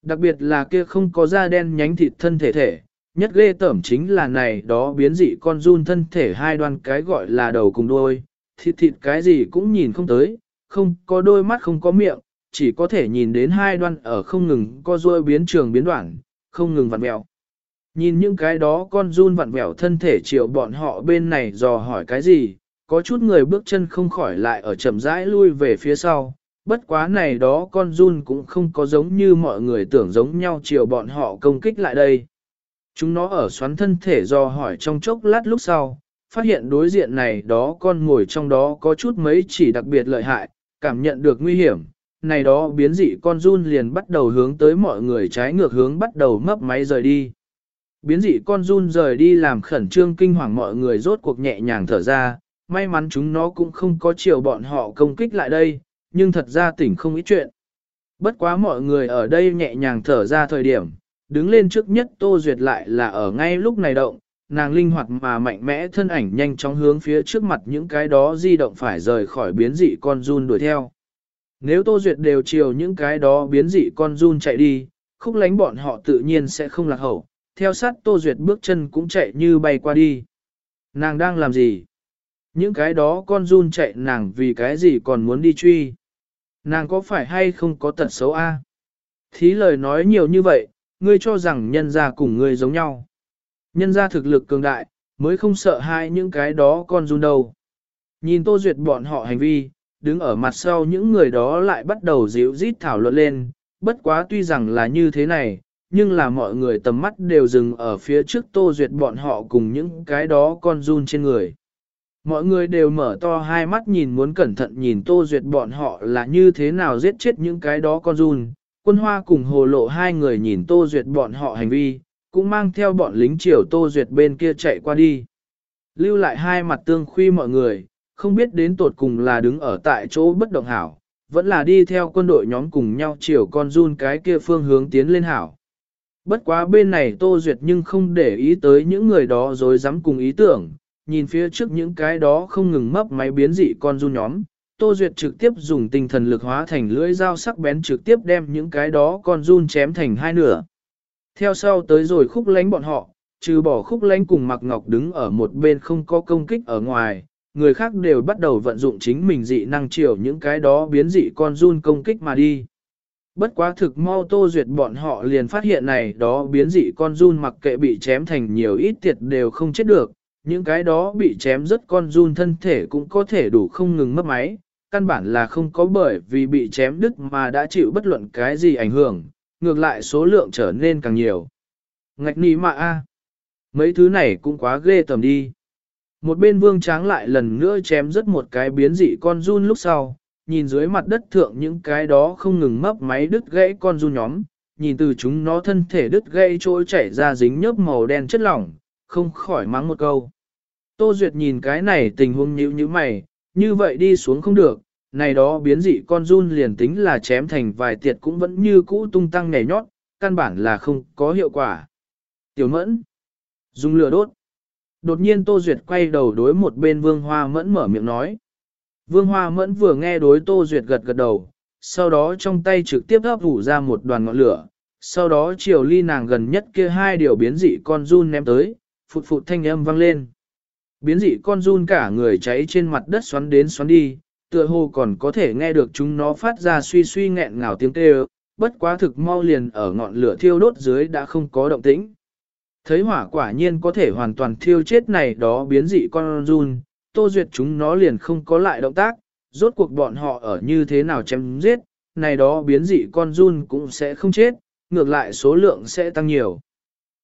Đặc biệt là kia không có da đen nhánh thịt thân thể thể, nhất ghê tởm chính là này đó biến dị con run thân thể hai đoan cái gọi là đầu cùng đôi, thịt thịt cái gì cũng nhìn không tới, không có đôi mắt không có miệng, chỉ có thể nhìn đến hai đoan ở không ngừng co ruôi biến trường biến đoạn, không ngừng vặn mẹo. Nhìn những cái đó con run vặn vẹo thân thể chịu bọn họ bên này dò hỏi cái gì, có chút người bước chân không khỏi lại ở chậm rãi lui về phía sau, bất quá này đó con run cũng không có giống như mọi người tưởng giống nhau chiều bọn họ công kích lại đây. Chúng nó ở xoắn thân thể do hỏi trong chốc lát lúc sau, phát hiện đối diện này đó con ngồi trong đó có chút mấy chỉ đặc biệt lợi hại, cảm nhận được nguy hiểm, này đó biến dị con run liền bắt đầu hướng tới mọi người trái ngược hướng bắt đầu mấp máy rời đi. Biến dị con run rời đi làm khẩn trương kinh hoàng mọi người rốt cuộc nhẹ nhàng thở ra, may mắn chúng nó cũng không có chiều bọn họ công kích lại đây, nhưng thật ra tỉnh không ít chuyện. Bất quá mọi người ở đây nhẹ nhàng thở ra thời điểm, đứng lên trước nhất Tô Duyệt lại là ở ngay lúc này động, nàng linh hoạt mà mạnh mẽ thân ảnh nhanh chóng hướng phía trước mặt những cái đó di động phải rời khỏi biến dị con run đuổi theo. Nếu Tô Duyệt đều chiều những cái đó biến dị con run chạy đi, khúc lánh bọn họ tự nhiên sẽ không lạc hậu, theo sát Tô Duyệt bước chân cũng chạy như bay qua đi. Nàng đang làm gì? Những cái đó con run chạy nàng vì cái gì còn muốn đi truy? Nàng có phải hay không có tật xấu a? Thí lời nói nhiều như vậy, ngươi cho rằng nhân gia cùng ngươi giống nhau. Nhân gia thực lực cường đại, mới không sợ hai những cái đó con run đâu. Nhìn Tô Duyệt bọn họ hành vi, đứng ở mặt sau những người đó lại bắt đầu dịu rít thảo luận lên, bất quá tuy rằng là như thế này, nhưng là mọi người tầm mắt đều dừng ở phía trước Tô Duyệt bọn họ cùng những cái đó con run trên người. Mọi người đều mở to hai mắt nhìn muốn cẩn thận nhìn Tô Duyệt bọn họ là như thế nào giết chết những cái đó con run. Quân hoa cùng hồ lộ hai người nhìn Tô Duyệt bọn họ hành vi, cũng mang theo bọn lính triều Tô Duyệt bên kia chạy qua đi. Lưu lại hai mặt tương khuy mọi người, không biết đến tột cùng là đứng ở tại chỗ bất động hảo, vẫn là đi theo quân đội nhóm cùng nhau chiều con run cái kia phương hướng tiến lên hảo. Bất quá bên này Tô Duyệt nhưng không để ý tới những người đó rồi dám cùng ý tưởng, nhìn phía trước những cái đó không ngừng mấp máy biến dị con run nhóm. Tô Duyệt trực tiếp dùng tinh thần lực hóa thành lưỡi dao sắc bén trực tiếp đem những cái đó con run chém thành hai nửa. Theo sau tới rồi khúc lánh bọn họ, trừ bỏ khúc lánh cùng mặc ngọc đứng ở một bên không có công kích ở ngoài, người khác đều bắt đầu vận dụng chính mình dị năng chiều những cái đó biến dị con run công kích mà đi. Bất quá thực mau tô duyệt bọn họ liền phát hiện này đó biến dị con run mặc kệ bị chém thành nhiều ít tiệt đều không chết được, những cái đó bị chém rất con run thân thể cũng có thể đủ không ngừng mất máy, căn bản là không có bởi vì bị chém đứt mà đã chịu bất luận cái gì ảnh hưởng, ngược lại số lượng trở nên càng nhiều. Ngạch nì mạ a, mấy thứ này cũng quá ghê tầm đi. Một bên vương tráng lại lần nữa chém rất một cái biến dị con run lúc sau, nhìn dưới mặt đất thượng những cái đó không ngừng mấp máy đứt gãy con run nhóm, nhìn từ chúng nó thân thể đứt gãy trôi chảy ra dính nhớp màu đen chất lỏng, không khỏi mắng một câu. Tô Duyệt nhìn cái này tình huống nhíu như mày, như vậy đi xuống không được, này đó biến dị con run liền tính là chém thành vài tiệt cũng vẫn như cũ tung tăng nhảy nhót, căn bản là không có hiệu quả. Tiểu mẫn, dùng lửa đốt. Đột nhiên Tô Duyệt quay đầu đối một bên Vương Hoa Mẫn mở miệng nói. Vương Hoa Mẫn vừa nghe đối Tô Duyệt gật gật đầu, sau đó trong tay trực tiếp hấp ủ ra một đoàn ngọn lửa, sau đó chiều ly nàng gần nhất kia hai điều biến dị con run ném tới, phụt phụt thanh âm vang lên. Biến dị con run cả người cháy trên mặt đất xoắn đến xoắn đi, tựa hồ còn có thể nghe được chúng nó phát ra suy suy nghẹn ngào tiếng kêu, bất quá thực mau liền ở ngọn lửa thiêu đốt dưới đã không có động tĩnh. Thấy hỏa quả nhiên có thể hoàn toàn thiêu chết này đó biến dị con run, tô duyệt chúng nó liền không có lại động tác, rốt cuộc bọn họ ở như thế nào chém giết, này đó biến dị con run cũng sẽ không chết, ngược lại số lượng sẽ tăng nhiều.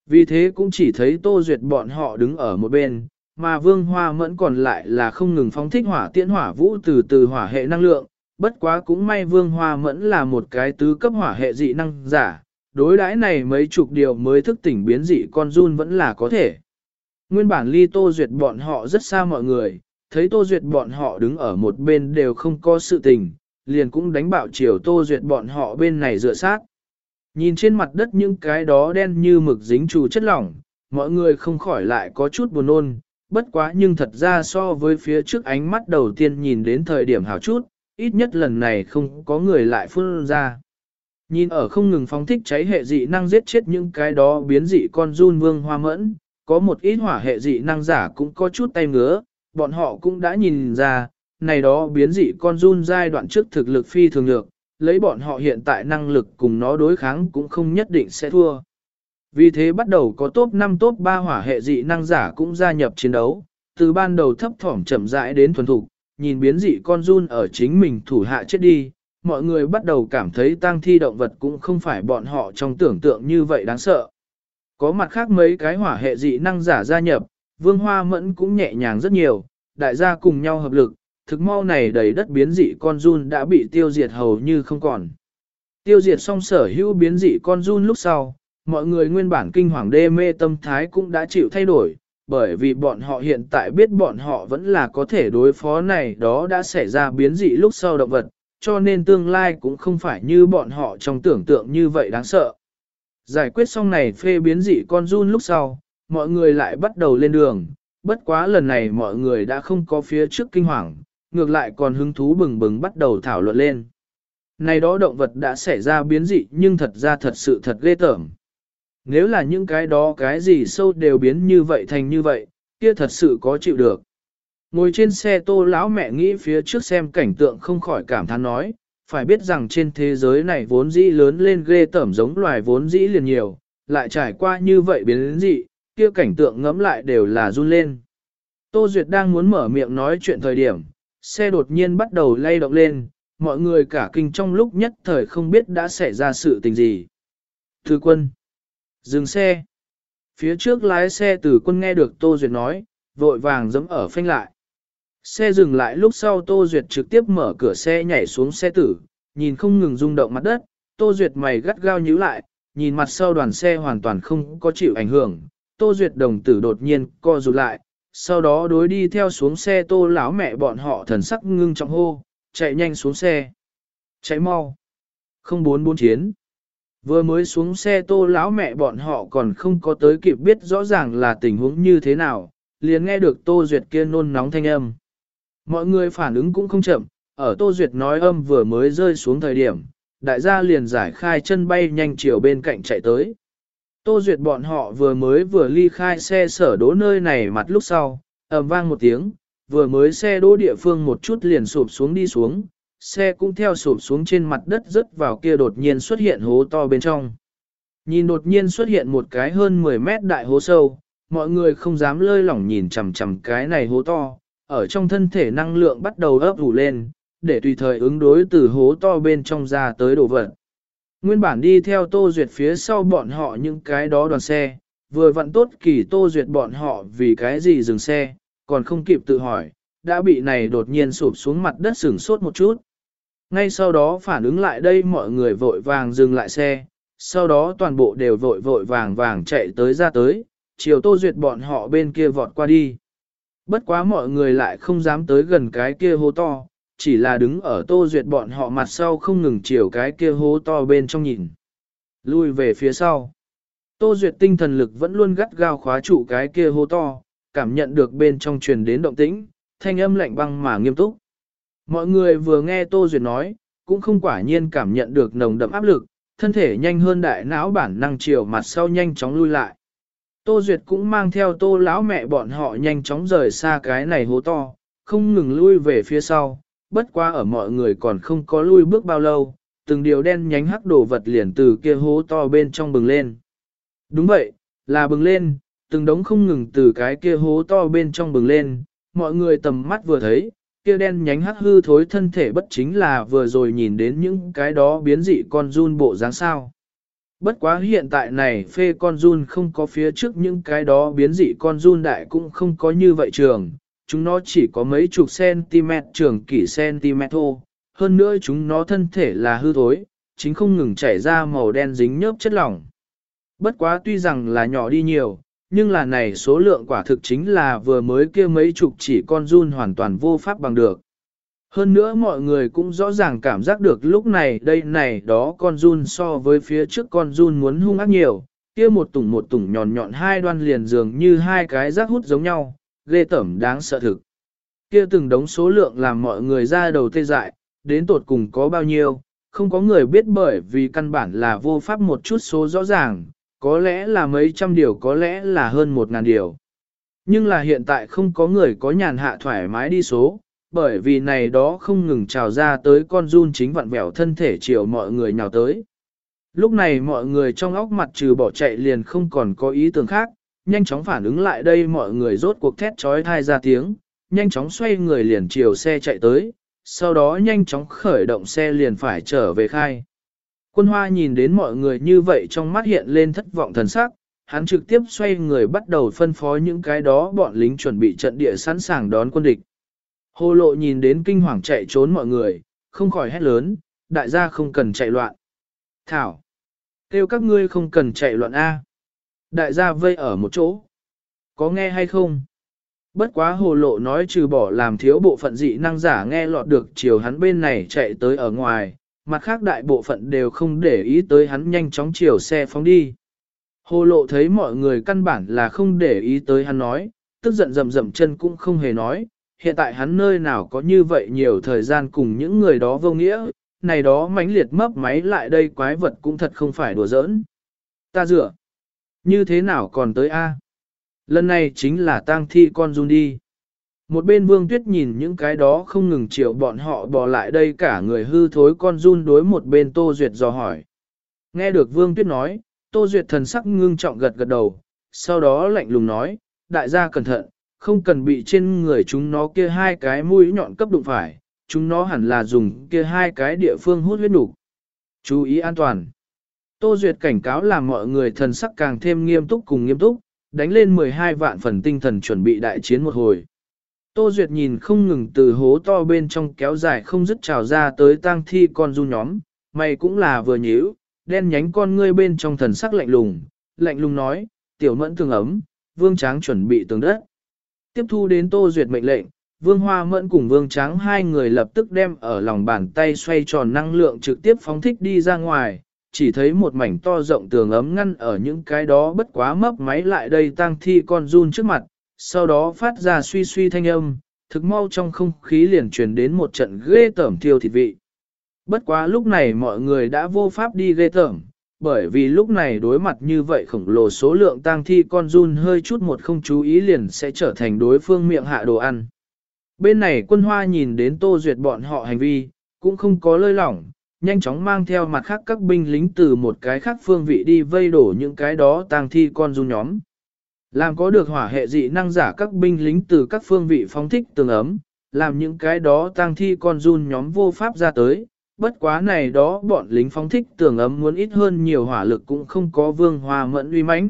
Vì thế cũng chỉ thấy tô duyệt bọn họ đứng ở một bên, mà vương hoa mẫn còn lại là không ngừng phóng thích hỏa tiễn hỏa vũ từ từ hỏa hệ năng lượng, bất quá cũng may vương hoa mẫn là một cái tứ cấp hỏa hệ dị năng giả, đối đãi này mấy chục điều mới thức tỉnh biến dị con run vẫn là có thể. Nguyên bản ly tô duyệt bọn họ rất xa mọi người, thấy tô duyệt bọn họ đứng ở một bên đều không có sự tình, liền cũng đánh bạo chiều tô duyệt bọn họ bên này dựa sát. Nhìn trên mặt đất những cái đó đen như mực dính trù chất lỏng, mọi người không khỏi lại có chút buồn nôn, bất quá nhưng thật ra so với phía trước ánh mắt đầu tiên nhìn đến thời điểm hảo chút, ít nhất lần này không có người lại phun ra. Nhìn ở không ngừng phóng thích cháy hệ dị năng giết chết những cái đó biến dị con run vương hoa mẫn, có một ít hỏa hệ dị năng giả cũng có chút tay ngứa, bọn họ cũng đã nhìn ra, này đó biến dị con run giai đoạn trước thực lực phi thường lược, lấy bọn họ hiện tại năng lực cùng nó đối kháng cũng không nhất định sẽ thua. Vì thế bắt đầu có top 5 top 3 hỏa hệ dị năng giả cũng gia nhập chiến đấu, từ ban đầu thấp thỏm chậm rãi đến thuần thục, nhìn biến dị con run ở chính mình thủ hạ chết đi, mọi người bắt đầu cảm thấy tang thi động vật cũng không phải bọn họ trong tưởng tượng như vậy đáng sợ. Có mặt khác mấy cái hỏa hệ dị năng giả gia nhập, vương hoa mẫn cũng nhẹ nhàng rất nhiều, đại gia cùng nhau hợp lực, thực mau này đầy đất biến dị con run đã bị tiêu diệt hầu như không còn. Tiêu diệt xong sở hữu biến dị con run lúc sau, mọi người nguyên bản kinh hoàng đê mê tâm thái cũng đã chịu thay đổi, bởi vì bọn họ hiện tại biết bọn họ vẫn là có thể đối phó này đó đã xảy ra biến dị lúc sau động vật, cho nên tương lai cũng không phải như bọn họ trong tưởng tượng như vậy đáng sợ. Giải quyết xong này phê biến dị con run lúc sau, mọi người lại bắt đầu lên đường, bất quá lần này mọi người đã không có phía trước kinh hoàng, ngược lại còn hứng thú bừng bừng bắt đầu thảo luận lên. Này đó động vật đã xảy ra biến dị nhưng thật ra thật sự thật ghê tởm. Nếu là những cái đó cái gì sâu đều biến như vậy thành như vậy, kia thật sự có chịu được. Ngồi trên xe tô lão mẹ nghĩ phía trước xem cảnh tượng không khỏi cảm thán nói, phải biết rằng trên thế giới này vốn dĩ lớn lên ghê tởm giống loài vốn dĩ liền nhiều, lại trải qua như vậy biến dị, kia cảnh tượng ngẫm lại đều là run lên. Tô Duyệt đang muốn mở miệng nói chuyện thời điểm, xe đột nhiên bắt đầu lay động lên, mọi người cả kinh trong lúc nhất thời không biết đã xảy ra sự tình gì. Thư quân, dừng xe. Phía trước lái xe từ quân nghe được Tô Duyệt nói, vội vàng dẫm ở phanh lại. Xe dừng lại lúc sau Tô Duyệt trực tiếp mở cửa xe nhảy xuống xe tử, nhìn không ngừng rung động mặt đất, Tô Duyệt mày gắt gao nhíu lại, nhìn mặt sau đoàn xe hoàn toàn không có chịu ảnh hưởng, Tô Duyệt đồng tử đột nhiên co rụt lại, sau đó đối đi theo xuống xe Tô lão mẹ bọn họ thần sắc ngưng trọng hô, chạy nhanh xuống xe. Chạy mau. Không bốn bốn chiến. Vừa mới xuống xe Tô lão mẹ bọn họ còn không có tới kịp biết rõ ràng là tình huống như thế nào, liền nghe được Tô Duyệt kia nôn nóng thanh âm. Mọi người phản ứng cũng không chậm, ở Tô Duyệt nói âm vừa mới rơi xuống thời điểm, đại gia liền giải khai chân bay nhanh chiều bên cạnh chạy tới. Tô Duyệt bọn họ vừa mới vừa ly khai xe sở đỗ nơi này mặt lúc sau, ầm vang một tiếng, vừa mới xe đỗ địa phương một chút liền sụp xuống đi xuống, xe cũng theo sụp xuống trên mặt đất rớt vào kia đột nhiên xuất hiện hố to bên trong. Nhìn đột nhiên xuất hiện một cái hơn 10 mét đại hố sâu, mọi người không dám lơi lỏng nhìn chằm chằm cái này hố to, ở trong thân thể năng lượng bắt đầu ấp ủ lên, để tùy thời ứng đối từ hố to bên trong ra tới đổ vật. Nguyên bản đi theo Tô Duyệt phía sau bọn họ những cái đó đoàn xe, vừa vặn tốt kỳ Tô Duyệt bọn họ vì cái gì dừng xe, còn không kịp tự hỏi, đã bị này đột nhiên sụp xuống mặt đất sửng sốt một chút. Ngay sau đó phản ứng lại đây mọi người vội vàng dừng lại xe, sau đó toàn bộ đều vội vội vàng vàng chạy tới ra tới, chiều Tô Duyệt bọn họ bên kia vọt qua đi. Bất quá mọi người lại không dám tới gần cái kia hố to, chỉ là đứng ở tô duyệt bọn họ mặt sau không ngừng chiều cái kia hố to bên trong nhìn. Lui về phía sau. Tô duyệt tinh thần lực vẫn luôn gắt gao khóa trụ cái kia hố to, cảm nhận được bên trong truyền đến động tĩnh, thanh âm lạnh băng mà nghiêm túc. Mọi người vừa nghe Tô Duyệt nói, cũng không quả nhiên cảm nhận được nồng đậm áp lực, thân thể nhanh hơn đại não bản năng chiều mặt sau nhanh chóng lui lại. Tô Duyệt cũng mang theo tô lão mẹ bọn họ nhanh chóng rời xa cái này hố to, không ngừng lui về phía sau, bất quá ở mọi người còn không có lui bước bao lâu, từng điều đen nhánh hắc đổ vật liền từ kia hố to bên trong bừng lên. Đúng vậy, là bừng lên, từng đống không ngừng từ cái kia hố to bên trong bừng lên, mọi người tầm mắt vừa thấy, kia đen nhánh hắc hư thối thân thể bất chính là vừa rồi nhìn đến những cái đó biến dị con run bộ dáng sao. Bất quá hiện tại này phê con run không có phía trước những cái đó biến dị con run đại cũng không có như vậy trường, chúng nó chỉ có mấy chục cm trường kỷ cm thô, hơn nữa chúng nó thân thể là hư thối, chính không ngừng chảy ra màu đen dính nhớp chất lỏng. Bất quá tuy rằng là nhỏ đi nhiều, nhưng là này số lượng quả thực chính là vừa mới kia mấy chục chỉ con run hoàn toàn vô pháp bằng được. Hơn nữa mọi người cũng rõ ràng cảm giác được lúc này đây này đó con run so với phía trước con run muốn hung ác nhiều, kia một tủng một tủng nhọn nhọn hai đoan liền dường như hai cái rác hút giống nhau, ghê tẩm đáng sợ thực. Kia từng đống số lượng làm mọi người ra đầu tê dại, đến tột cùng có bao nhiêu, không có người biết bởi vì căn bản là vô pháp một chút số rõ ràng, có lẽ là mấy trăm điều có lẽ là hơn một ngàn điều. Nhưng là hiện tại không có người có nhàn hạ thoải mái đi số, bởi vì này đó không ngừng trào ra tới con run chính vặn vẹo thân thể chiều mọi người nhào tới. Lúc này mọi người trong óc mặt trừ bỏ chạy liền không còn có ý tưởng khác, nhanh chóng phản ứng lại đây mọi người rốt cuộc thét trói thai ra tiếng, nhanh chóng xoay người liền chiều xe chạy tới, sau đó nhanh chóng khởi động xe liền phải trở về khai. Quân hoa nhìn đến mọi người như vậy trong mắt hiện lên thất vọng thần sắc, hắn trực tiếp xoay người bắt đầu phân phó những cái đó bọn lính chuẩn bị trận địa sẵn sàng đón quân địch. Hồ lộ nhìn đến kinh hoàng chạy trốn mọi người, không khỏi hét lớn, đại gia không cần chạy loạn. Thảo, kêu các ngươi không cần chạy loạn A. Đại gia vây ở một chỗ. Có nghe hay không? Bất quá hồ lộ nói trừ bỏ làm thiếu bộ phận dị năng giả nghe lọt được chiều hắn bên này chạy tới ở ngoài, mặt khác đại bộ phận đều không để ý tới hắn nhanh chóng chiều xe phóng đi. Hồ lộ thấy mọi người căn bản là không để ý tới hắn nói, tức giận rầm rầm chân cũng không hề nói, hiện tại hắn nơi nào có như vậy nhiều thời gian cùng những người đó vô nghĩa, này đó mãnh liệt mấp máy lại đây quái vật cũng thật không phải đùa giỡn. Ta dựa, như thế nào còn tới A? Lần này chính là tang thi con run đi. Một bên vương tuyết nhìn những cái đó không ngừng chịu bọn họ bỏ lại đây cả người hư thối con run đối một bên Tô Duyệt dò hỏi. Nghe được vương tuyết nói, Tô Duyệt thần sắc ngưng trọng gật gật đầu, sau đó lạnh lùng nói, đại gia cẩn thận, không cần bị trên người chúng nó kia hai cái mũi nhọn cấp đụng phải, chúng nó hẳn là dùng kia hai cái địa phương hút huyết đủ. Chú ý an toàn. Tô Duyệt cảnh cáo làm mọi người thần sắc càng thêm nghiêm túc cùng nghiêm túc, đánh lên 12 vạn phần tinh thần chuẩn bị đại chiến một hồi. Tô Duyệt nhìn không ngừng từ hố to bên trong kéo dài không dứt trào ra tới tang thi con du nhóm, mày cũng là vừa nhíu, đen nhánh con ngươi bên trong thần sắc lạnh lùng, lạnh lùng nói, tiểu mẫn tường ấm, vương tráng chuẩn bị tường đất. Tiếp thu đến Tô Duyệt mệnh lệnh, vương hoa mẫn cùng vương tráng hai người lập tức đem ở lòng bàn tay xoay tròn năng lượng trực tiếp phóng thích đi ra ngoài, chỉ thấy một mảnh to rộng tường ấm ngăn ở những cái đó bất quá mấp máy lại đây tang thi con run trước mặt, sau đó phát ra suy suy thanh âm, thực mau trong không khí liền truyền đến một trận ghê tởm thiêu thịt vị. Bất quá lúc này mọi người đã vô pháp đi ghê tởm, bởi vì lúc này đối mặt như vậy khổng lồ số lượng tang thi con run hơi chút một không chú ý liền sẽ trở thành đối phương miệng hạ đồ ăn. Bên này quân hoa nhìn đến tô duyệt bọn họ hành vi, cũng không có lơi lỏng, nhanh chóng mang theo mặt khác các binh lính từ một cái khác phương vị đi vây đổ những cái đó tang thi con run nhóm. Làm có được hỏa hệ dị năng giả các binh lính từ các phương vị phóng thích tường ấm, làm những cái đó tang thi con run nhóm vô pháp ra tới, bất quá này đó bọn lính phóng thích tường ấm muốn ít hơn nhiều hỏa lực cũng không có vương hòa mẫn uy mãnh.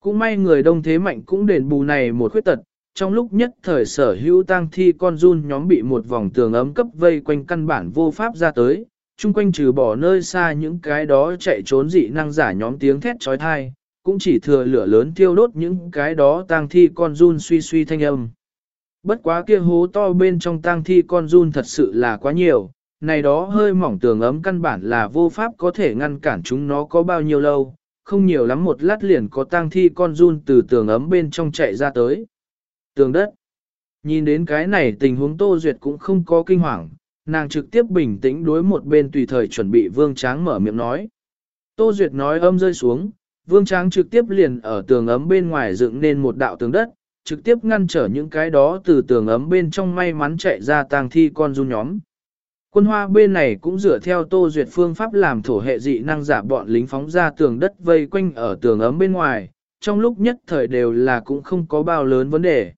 Cũng may người đông thế mạnh cũng đền bù này một khuyết tật, trong lúc nhất thời sở hữu tang thi con run nhóm bị một vòng tường ấm cấp vây quanh căn bản vô pháp ra tới, chung quanh trừ bỏ nơi xa những cái đó chạy trốn dị năng giả nhóm tiếng thét trói thai, cũng chỉ thừa lửa lớn thiêu đốt những cái đó tang thi con run suy suy thanh âm. Bất quá kia hố to bên trong tang thi con run thật sự là quá nhiều, này đó hơi mỏng tường ấm căn bản là vô pháp có thể ngăn cản chúng nó có bao nhiêu lâu, không nhiều lắm một lát liền có tang thi con run từ tường ấm bên trong chạy ra tới. Tường đất. Nhìn đến cái này tình huống Tô Duyệt cũng không có kinh hoàng, nàng trực tiếp bình tĩnh đối một bên tùy thời chuẩn bị vương tráng mở miệng nói. Tô Duyệt nói âm rơi xuống, vương tráng trực tiếp liền ở tường ấm bên ngoài dựng nên một đạo tường đất, trực tiếp ngăn trở những cái đó từ tường ấm bên trong may mắn chạy ra tang thi con run nhóm. Quân hoa bên này cũng dựa theo Tô Duyệt phương pháp làm thổ hệ dị năng giả bọn lính phóng ra tường đất vây quanh ở tường ấm bên ngoài, trong lúc nhất thời đều là cũng không có bao lớn vấn đề.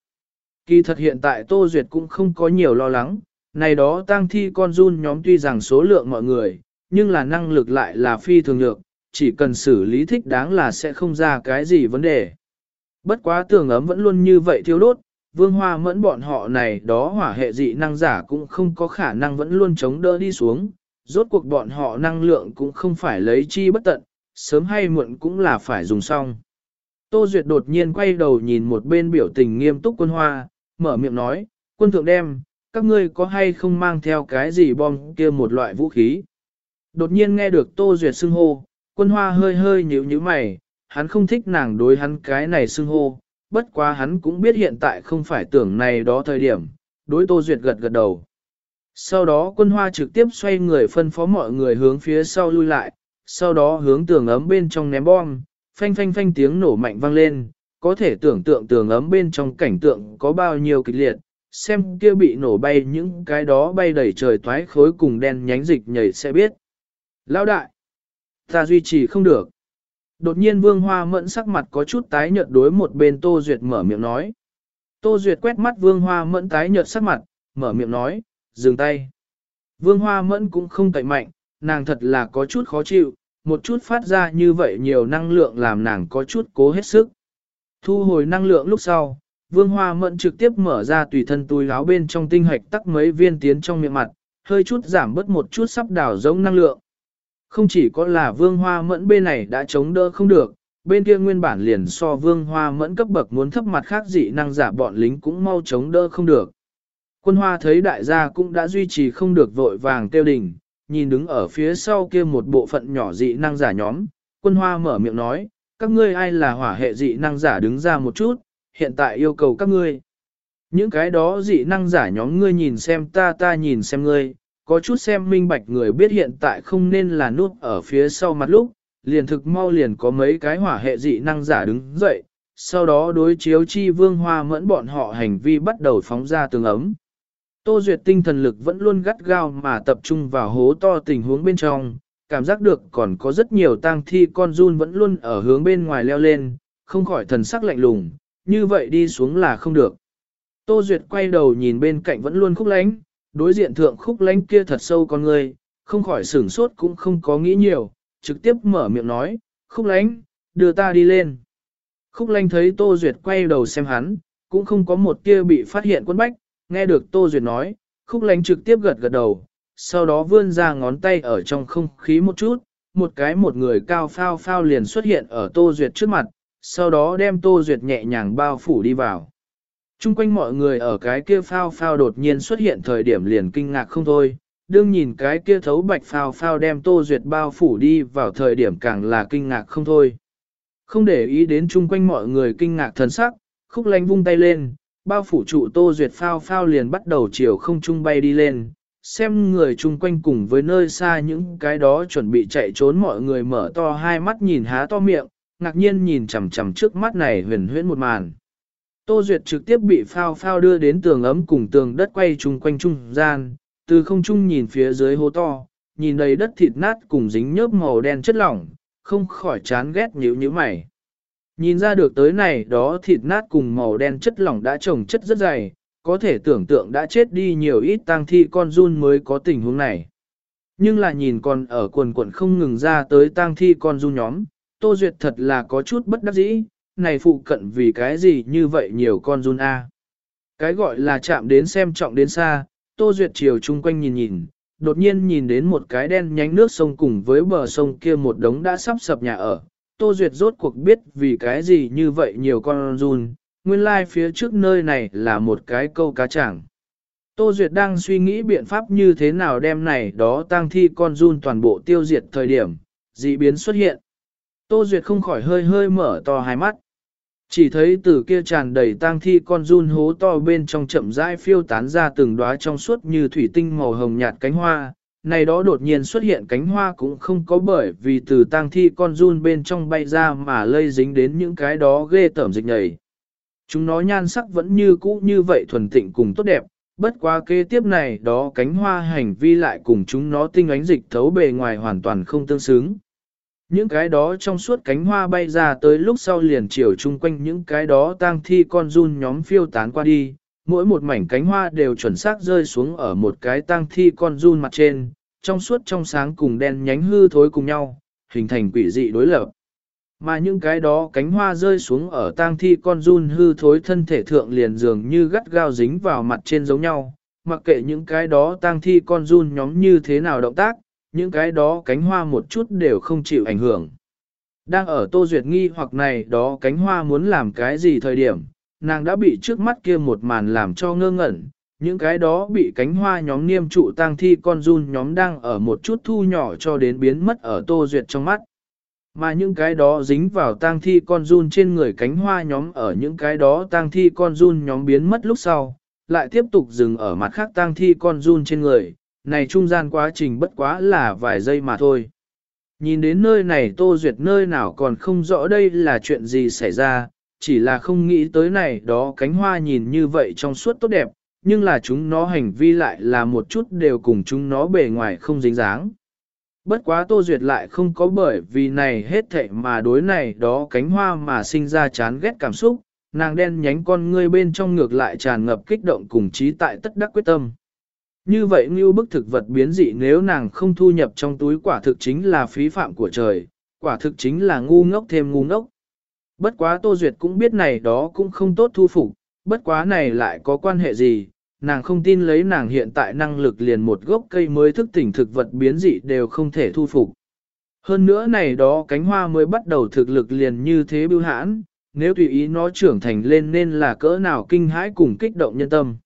Kỳ thật hiện tại Tô Duyệt cũng không có nhiều lo lắng, này đó tang thi con run nhóm tuy rằng số lượng mọi người, nhưng là năng lực lại là phi thường lượng, chỉ cần xử lý thích đáng là sẽ không ra cái gì vấn đề. Bất quá tường ấm vẫn luôn như vậy thiếu đốt, vương hoa mẫn bọn họ này đó hỏa hệ dị năng giả cũng không có khả năng vẫn luôn chống đỡ đi xuống, rốt cuộc bọn họ năng lượng cũng không phải lấy chi bất tận, sớm hay muộn cũng là phải dùng xong. Tô Duyệt đột nhiên quay đầu nhìn một bên biểu tình nghiêm túc quân hoa, mở miệng nói, quân thượng đem, các ngươi có hay không mang theo cái gì bom kia một loại vũ khí. Đột nhiên nghe được Tô Duyệt xưng hô, quân hoa hơi hơi nhíu nhíu mày, hắn không thích nàng đối hắn cái này xưng hô, bất quá hắn cũng biết hiện tại không phải tưởng này đó thời điểm, đối Tô Duyệt gật gật đầu. Sau đó quân hoa trực tiếp xoay người phân phó mọi người hướng phía sau lui lại, sau đó hướng tường ấm bên trong ném bom, phanh phanh phanh tiếng nổ mạnh vang lên, có thể tưởng tượng tường ấm bên trong cảnh tượng có bao nhiêu kịch liệt, xem kia bị nổ bay những cái đó bay đầy trời toái khối cùng đen nhánh dịch nhảy sẽ biết. Lão đại, ta duy trì không được. Đột nhiên vương hoa mẫn sắc mặt có chút tái nhợt đối một bên Tô Duyệt mở miệng nói. Tô Duyệt quét mắt vương hoa mẫn tái nhợt sắc mặt, mở miệng nói, dừng tay. Vương hoa mẫn cũng không cậy mạnh, nàng thật là có chút khó chịu, một chút phát ra như vậy nhiều năng lượng làm nàng có chút cố hết sức. Thu hồi năng lượng lúc sau, Vương Hoa Mẫn trực tiếp mở ra tùy thân túi áo bên trong tinh hạch tắc mấy viên tiến trong miệng mặt, hơi chút giảm bớt một chút sắp đảo giống năng lượng. Không chỉ có là Vương Hoa Mẫn bên này đã chống đỡ không được, bên kia nguyên bản liền so Vương Hoa Mẫn cấp bậc muốn thấp mặt khác dị năng giả bọn lính cũng mau chống đỡ không được. Quân Hoa thấy đại gia cũng đã duy trì không được vội vàng tiêu đỉnh, nhìn đứng ở phía sau kia một bộ phận nhỏ dị năng giả nhóm, quân Hoa mở miệng nói, các ngươi ai là hỏa hệ dị năng giả đứng ra một chút, hiện tại yêu cầu các ngươi. Những cái đó dị năng giả nhóm ngươi nhìn xem ta ta nhìn xem ngươi, có chút xem minh bạch người biết hiện tại không nên là nút ở phía sau mặt lúc, liền thực mau liền có mấy cái hỏa hệ dị năng giả đứng dậy, sau đó đối chiếu chi vương hoa mẫn bọn họ hành vi bắt đầu phóng ra tường ấm. Tô Duyệt tinh thần lực vẫn luôn gắt gao mà tập trung vào hố to tình huống bên trong, cảm giác được còn có rất nhiều tang thi con run vẫn luôn ở hướng bên ngoài leo lên, không khỏi thần sắc lạnh lùng, như vậy đi xuống là không được. Tô Duyệt quay đầu nhìn bên cạnh vẫn luôn khúc lánh, đối diện thượng khúc lánh kia thật sâu con người, không khỏi sửng sốt cũng không có nghĩ nhiều, trực tiếp mở miệng nói, khúc lánh, đưa ta đi lên. Khúc lánh thấy Tô Duyệt quay đầu xem hắn, cũng không có một kia bị phát hiện quân bách, nghe được Tô Duyệt nói, khúc lánh trực tiếp gật gật đầu, sau đó vươn ra ngón tay ở trong không khí một chút, một cái một người cao phao phao liền xuất hiện ở Tô Duyệt trước mặt, sau đó đem Tô Duyệt nhẹ nhàng bao phủ đi vào. Trung quanh mọi người ở cái kia phao phao đột nhiên xuất hiện thời điểm liền kinh ngạc không thôi, đương nhìn cái kia thấu bạch phao phao đem Tô Duyệt bao phủ đi vào thời điểm càng là kinh ngạc không thôi. Không để ý đến chung quanh mọi người kinh ngạc thần sắc, khúc lánh vung tay lên, bao phủ trụ Tô Duyệt phao phao liền bắt đầu chiều không trung bay đi lên, xem người chung quanh cùng với nơi xa những cái đó chuẩn bị chạy trốn mọi người mở to hai mắt nhìn há to miệng, ngạc nhiên nhìn chằm chằm trước mắt này huyền huyễn một màn. Tô Duyệt trực tiếp bị phao phao đưa đến tường ấm cùng tường đất quay chung quanh trung gian, từ không trung nhìn phía dưới hố to, nhìn đầy đất thịt nát cùng dính nhớp màu đen chất lỏng, không khỏi chán ghét nhíu nhíu mày. Nhìn ra được tới này đó thịt nát cùng màu đen chất lỏng đã trồng chất rất dày, có thể tưởng tượng đã chết đi nhiều ít tang thi con run mới có tình huống này. Nhưng là nhìn còn ở quần quần không ngừng ra tới tang thi con run nhóm, Tô Duyệt thật là có chút bất đắc dĩ, này phụ cận vì cái gì như vậy nhiều con run A. Cái gọi là chạm đến xem trọng đến xa, Tô Duyệt chiều chung quanh nhìn nhìn, đột nhiên nhìn đến một cái đen nhánh nước sông cùng với bờ sông kia một đống đã sắp sập nhà ở. Tô Duyệt rốt cuộc biết vì cái gì như vậy nhiều con run, nguyên lai like phía trước nơi này là một cái câu cá chẳng. Tô Duyệt đang suy nghĩ biện pháp như thế nào đem này đó tăng thi con run toàn bộ tiêu diệt thời điểm, dị biến xuất hiện. Tô Duyệt không khỏi hơi hơi mở to hai mắt. Chỉ thấy từ kia tràn đầy tang thi con run hố to bên trong chậm rãi phiêu tán ra từng đóa trong suốt như thủy tinh màu hồng nhạt cánh hoa. Này đó đột nhiên xuất hiện cánh hoa cũng không có bởi vì từ tang thi con run bên trong bay ra mà lây dính đến những cái đó ghê tởm dịch nhầy. Chúng nó nhan sắc vẫn như cũ như vậy thuần tịnh cùng tốt đẹp, bất quá kế tiếp này đó cánh hoa hành vi lại cùng chúng nó tinh ánh dịch thấu bề ngoài hoàn toàn không tương xứng. Những cái đó trong suốt cánh hoa bay ra tới lúc sau liền chiều chung quanh những cái đó tang thi con run nhóm phiêu tán qua đi, mỗi một mảnh cánh hoa đều chuẩn xác rơi xuống ở một cái tang thi con run mặt trên, trong suốt trong sáng cùng đen nhánh hư thối cùng nhau, hình thành quỷ dị đối lập. Mà những cái đó cánh hoa rơi xuống ở tang thi con run hư thối thân thể thượng liền dường như gắt gao dính vào mặt trên giống nhau, mặc kệ những cái đó tang thi con run nhóm như thế nào động tác, những cái đó cánh hoa một chút đều không chịu ảnh hưởng. Đang ở Tô Duyệt nghi hoặc này đó cánh hoa muốn làm cái gì thời điểm, nàng đã bị trước mắt kia một màn làm cho ngơ ngẩn, những cái đó bị cánh hoa nhóm niêm trụ tang thi con run nhóm đang ở một chút thu nhỏ cho đến biến mất ở Tô Duyệt trong mắt. Mà những cái đó dính vào tang thi con run trên người cánh hoa nhóm ở những cái đó tang thi con run nhóm biến mất lúc sau, lại tiếp tục dừng ở mặt khác tang thi con run trên người, này trung gian quá trình bất quá là vài giây mà thôi. Nhìn đến nơi này Tô Duyệt nơi nào còn không rõ đây là chuyện gì xảy ra, chỉ là không nghĩ tới này đó cánh hoa nhìn như vậy trong suốt tốt đẹp, nhưng là chúng nó hành vi lại là một chút đều cùng chúng nó bề ngoài không dính dáng. Bất quá Tô Duyệt lại không có bởi vì này hết thệ mà đối này đó cánh hoa mà sinh ra chán ghét cảm xúc, nàng đen nhánh con ngươi bên trong ngược lại tràn ngập kích động cùng trí tại tất đắc quyết tâm. Như vậy như bức thực vật biến dị nếu nàng không thu nhập trong túi quả thực chính là phí phạm của trời, quả thực chính là ngu ngốc thêm ngu ngốc. Bất quá Tô Duyệt cũng biết này đó cũng không tốt thu phục, bất quá này lại có quan hệ gì, nàng không tin lấy nàng hiện tại năng lực liền một gốc cây mới thức tỉnh thực vật biến dị đều không thể thu phục. Hơn nữa này đó cánh hoa mới bắt đầu thực lực liền như thế bưu hãn, nếu tùy ý nó trưởng thành lên nên là cỡ nào kinh hãi cùng kích động nhân tâm.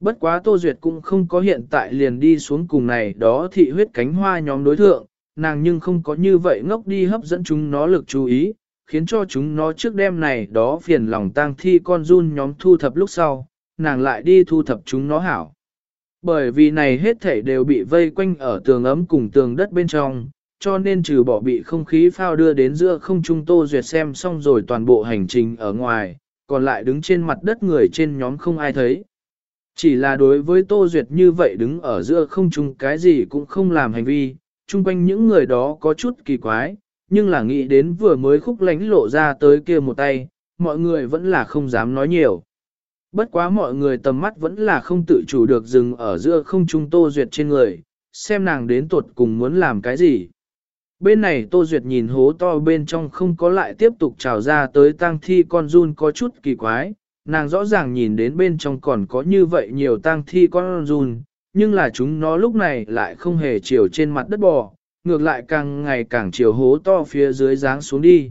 Bất quá Tô Duyệt cũng không có hiện tại liền đi xuống cùng này đó thị huyết cánh hoa nhóm đối thượng, nàng nhưng không có như vậy ngốc đi hấp dẫn chúng nó lực chú ý, khiến cho chúng nó trước đêm này đó phiền lòng tang thi con run nhóm thu thập lúc sau, nàng lại đi thu thập chúng nó hảo. Bởi vì này hết thể đều bị vây quanh ở tường ấm cùng tường đất bên trong, cho nên trừ bỏ bị không khí phao đưa đến giữa không trung tô duyệt xem xong rồi toàn bộ hành trình ở ngoài, còn lại đứng trên mặt đất người trên nhóm không ai thấy. Chỉ là đối với Tô Duyệt như vậy đứng ở giữa không chung cái gì cũng không làm hành vi, chung quanh những người đó có chút kỳ quái, nhưng là nghĩ đến vừa mới khúc lánh lộ ra tới kia một tay, mọi người vẫn là không dám nói nhiều. Bất quá mọi người tầm mắt vẫn là không tự chủ được dừng ở giữa không trung Tô Duyệt trên người, xem nàng đến tuột cùng muốn làm cái gì. Bên này Tô Duyệt nhìn hố to bên trong không có lại tiếp tục trào ra tới tang thi con run có chút kỳ quái, nàng rõ ràng nhìn đến bên trong còn có như vậy nhiều tang thi con run, nhưng là chúng nó lúc này lại không hề chiều trên mặt đất bò, ngược lại càng ngày càng chiều hố to phía dưới dáng xuống đi.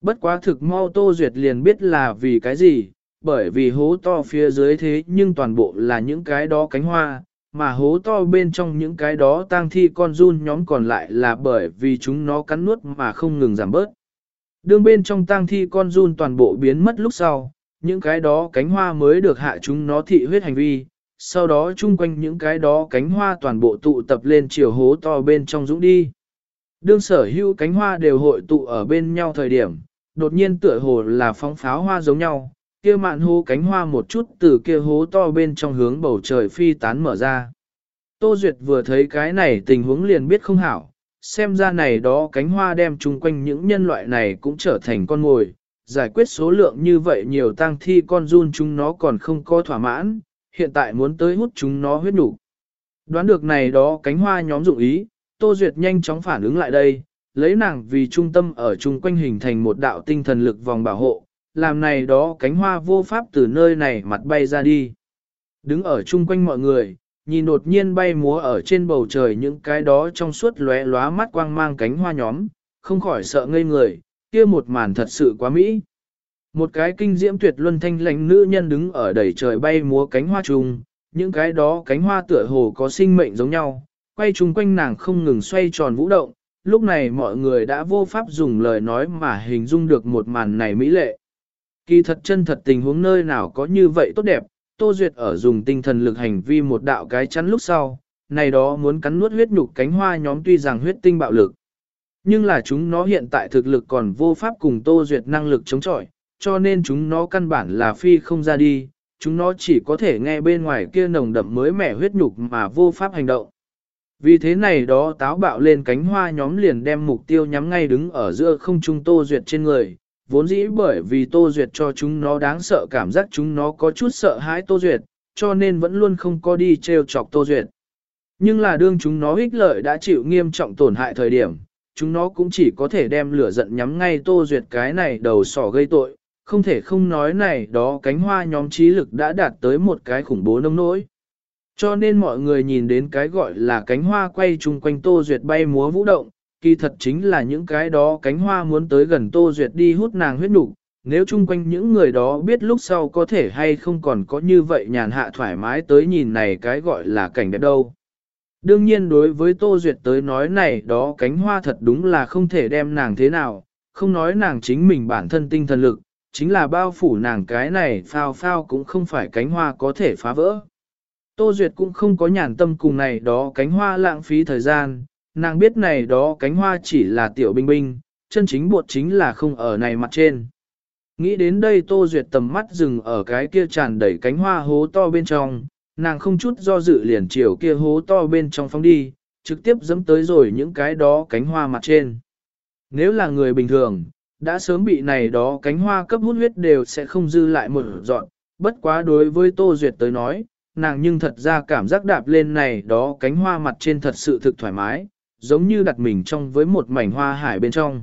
Bất quá thực mau Tô Duyệt liền biết là vì cái gì, bởi vì hố to phía dưới thế nhưng toàn bộ là những cái đó cánh hoa, mà hố to bên trong những cái đó tang thi con run nhóm còn lại là bởi vì chúng nó cắn nuốt mà không ngừng giảm bớt. Đường bên trong tang thi con run toàn bộ biến mất lúc sau, những cái đó cánh hoa mới được hạ chúng nó thị huyết hành vi, sau đó chung quanh những cái đó cánh hoa toàn bộ tụ tập lên chiều hố to bên trong dũng đi. Đương sở hữu cánh hoa đều hội tụ ở bên nhau thời điểm, đột nhiên tựa hồ là phóng pháo hoa giống nhau, kia mạn hố cánh hoa một chút từ kia hố to bên trong hướng bầu trời phi tán mở ra. Tô Duyệt vừa thấy cái này tình huống liền biết không hảo, xem ra này đó cánh hoa đem chung quanh những nhân loại này cũng trở thành con mồi, giải quyết số lượng như vậy nhiều tang thi con run chúng nó còn không có thỏa mãn, hiện tại muốn tới hút chúng nó huyết đủ. Đoán được này đó cánh hoa nhóm dụng ý, Tô Duyệt nhanh chóng phản ứng lại đây, lấy nàng vì trung tâm ở chung quanh hình thành một đạo tinh thần lực vòng bảo hộ, làm này đó cánh hoa vô pháp từ nơi này mặt bay ra đi. Đứng ở chung quanh mọi người, nhìn đột nhiên bay múa ở trên bầu trời những cái đó trong suốt lóe lóa mắt quang mang cánh hoa nhóm, không khỏi sợ ngây người, kia một màn thật sự quá mỹ. Một cái kinh diễm tuyệt luân thanh lãnh nữ nhân đứng ở đầy trời bay múa cánh hoa trùng, những cái đó cánh hoa tựa hồ có sinh mệnh giống nhau, quay chung quanh nàng không ngừng xoay tròn vũ động, lúc này mọi người đã vô pháp dùng lời nói mà hình dung được một màn này mỹ lệ. Kỳ thật chân thật tình huống nơi nào có như vậy tốt đẹp, Tô Duyệt ở dùng tinh thần lực hành vi một đạo cái chắn lúc sau, này đó muốn cắn nuốt huyết nhục cánh hoa nhóm tuy rằng huyết tinh bạo lực. Nhưng là chúng nó hiện tại thực lực còn vô pháp cùng Tô Duyệt năng lực chống chọi, cho nên chúng nó căn bản là phi không ra đi, chúng nó chỉ có thể nghe bên ngoài kia nồng đậm mới mẻ huyết nhục mà vô pháp hành động. Vì thế này đó táo bạo lên cánh hoa nhóm liền đem mục tiêu nhắm ngay đứng ở giữa không trung Tô Duyệt trên người, vốn dĩ bởi vì Tô Duyệt cho chúng nó đáng sợ cảm giác chúng nó có chút sợ hãi Tô Duyệt, cho nên vẫn luôn không có đi trêu chọc Tô Duyệt. Nhưng là đương chúng nó ích lợi đã chịu nghiêm trọng tổn hại thời điểm, chúng nó cũng chỉ có thể đem lửa giận nhắm ngay Tô Duyệt cái này đầu sỏ gây tội, không thể không nói này đó cánh hoa nhóm trí lực đã đạt tới một cái khủng bố nông nỗi. Cho nên mọi người nhìn đến cái gọi là cánh hoa quay chung quanh Tô Duyệt bay múa vũ động, kỳ thật chính là những cái đó cánh hoa muốn tới gần Tô Duyệt đi hút nàng huyết nục. Nếu chung quanh những người đó biết lúc sau có thể hay không còn có như vậy nhàn hạ thoải mái tới nhìn này cái gọi là cảnh đẹp đâu. Đương nhiên đối với Tô Duyệt tới nói này đó cánh hoa thật đúng là không thể đem nàng thế nào, không nói nàng chính mình bản thân tinh thần lực, chính là bao phủ nàng cái này phao phao cũng không phải cánh hoa có thể phá vỡ. Tô Duyệt cũng không có nhàn tâm cùng này đó cánh hoa lãng phí thời gian, nàng biết này đó cánh hoa chỉ là tiểu binh binh, chân chính buộc chính là không ở này mặt trên. Nghĩ đến đây Tô Duyệt tầm mắt dừng ở cái kia tràn đầy cánh hoa hố to bên trong, nàng không chút do dự liền chiều kia hố to bên trong phóng đi, trực tiếp dẫm tới rồi những cái đó cánh hoa mặt trên. Nếu là người bình thường, đã sớm bị này đó cánh hoa cấp hút huyết đều sẽ không dư lại một dọn, bất quá đối với Tô Duyệt tới nói, nàng nhưng thật ra cảm giác đạp lên này đó cánh hoa mặt trên thật sự thực thoải mái, giống như đặt mình trong với một mảnh hoa hải bên trong.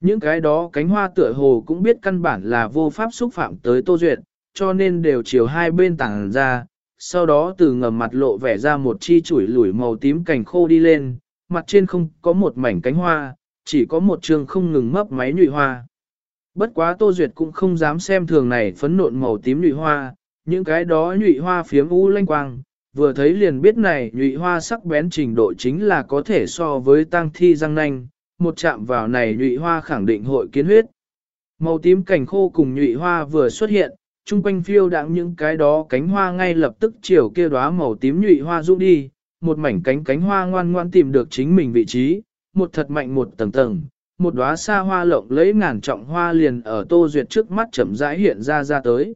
Những cái đó cánh hoa tựa hồ cũng biết căn bản là vô pháp xúc phạm tới Tô Duyệt, cho nên đều chiều hai bên tảng ra, sau đó từ ngầm mặt lộ vẻ ra một chi chuỗi lủi màu tím cành khô đi lên, mặt trên không có một mảnh cánh hoa, chỉ có một trường không ngừng mấp máy nhụy hoa. Bất quá Tô Duyệt cũng không dám xem thường này phấn nộn màu tím nhụy hoa, những cái đó nhụy hoa phiếm u lanh quang, vừa thấy liền biết này nhụy hoa sắc bén trình độ chính là có thể so với tang thi răng nanh, một chạm vào này nhụy hoa khẳng định hội kiến huyết. Màu tím cảnh khô cùng nhụy hoa vừa xuất hiện, chung quanh phiêu đãng những cái đó cánh hoa ngay lập tức chiều kia đóa màu tím nhụy hoa rũ đi, một mảnh cánh cánh hoa ngoan ngoan tìm được chính mình vị trí, một thật mạnh một tầng tầng, một đóa xa hoa lộng lấy ngàn trọng hoa liền ở Tô Duyệt trước mắt chậm rãi hiện ra ra tới.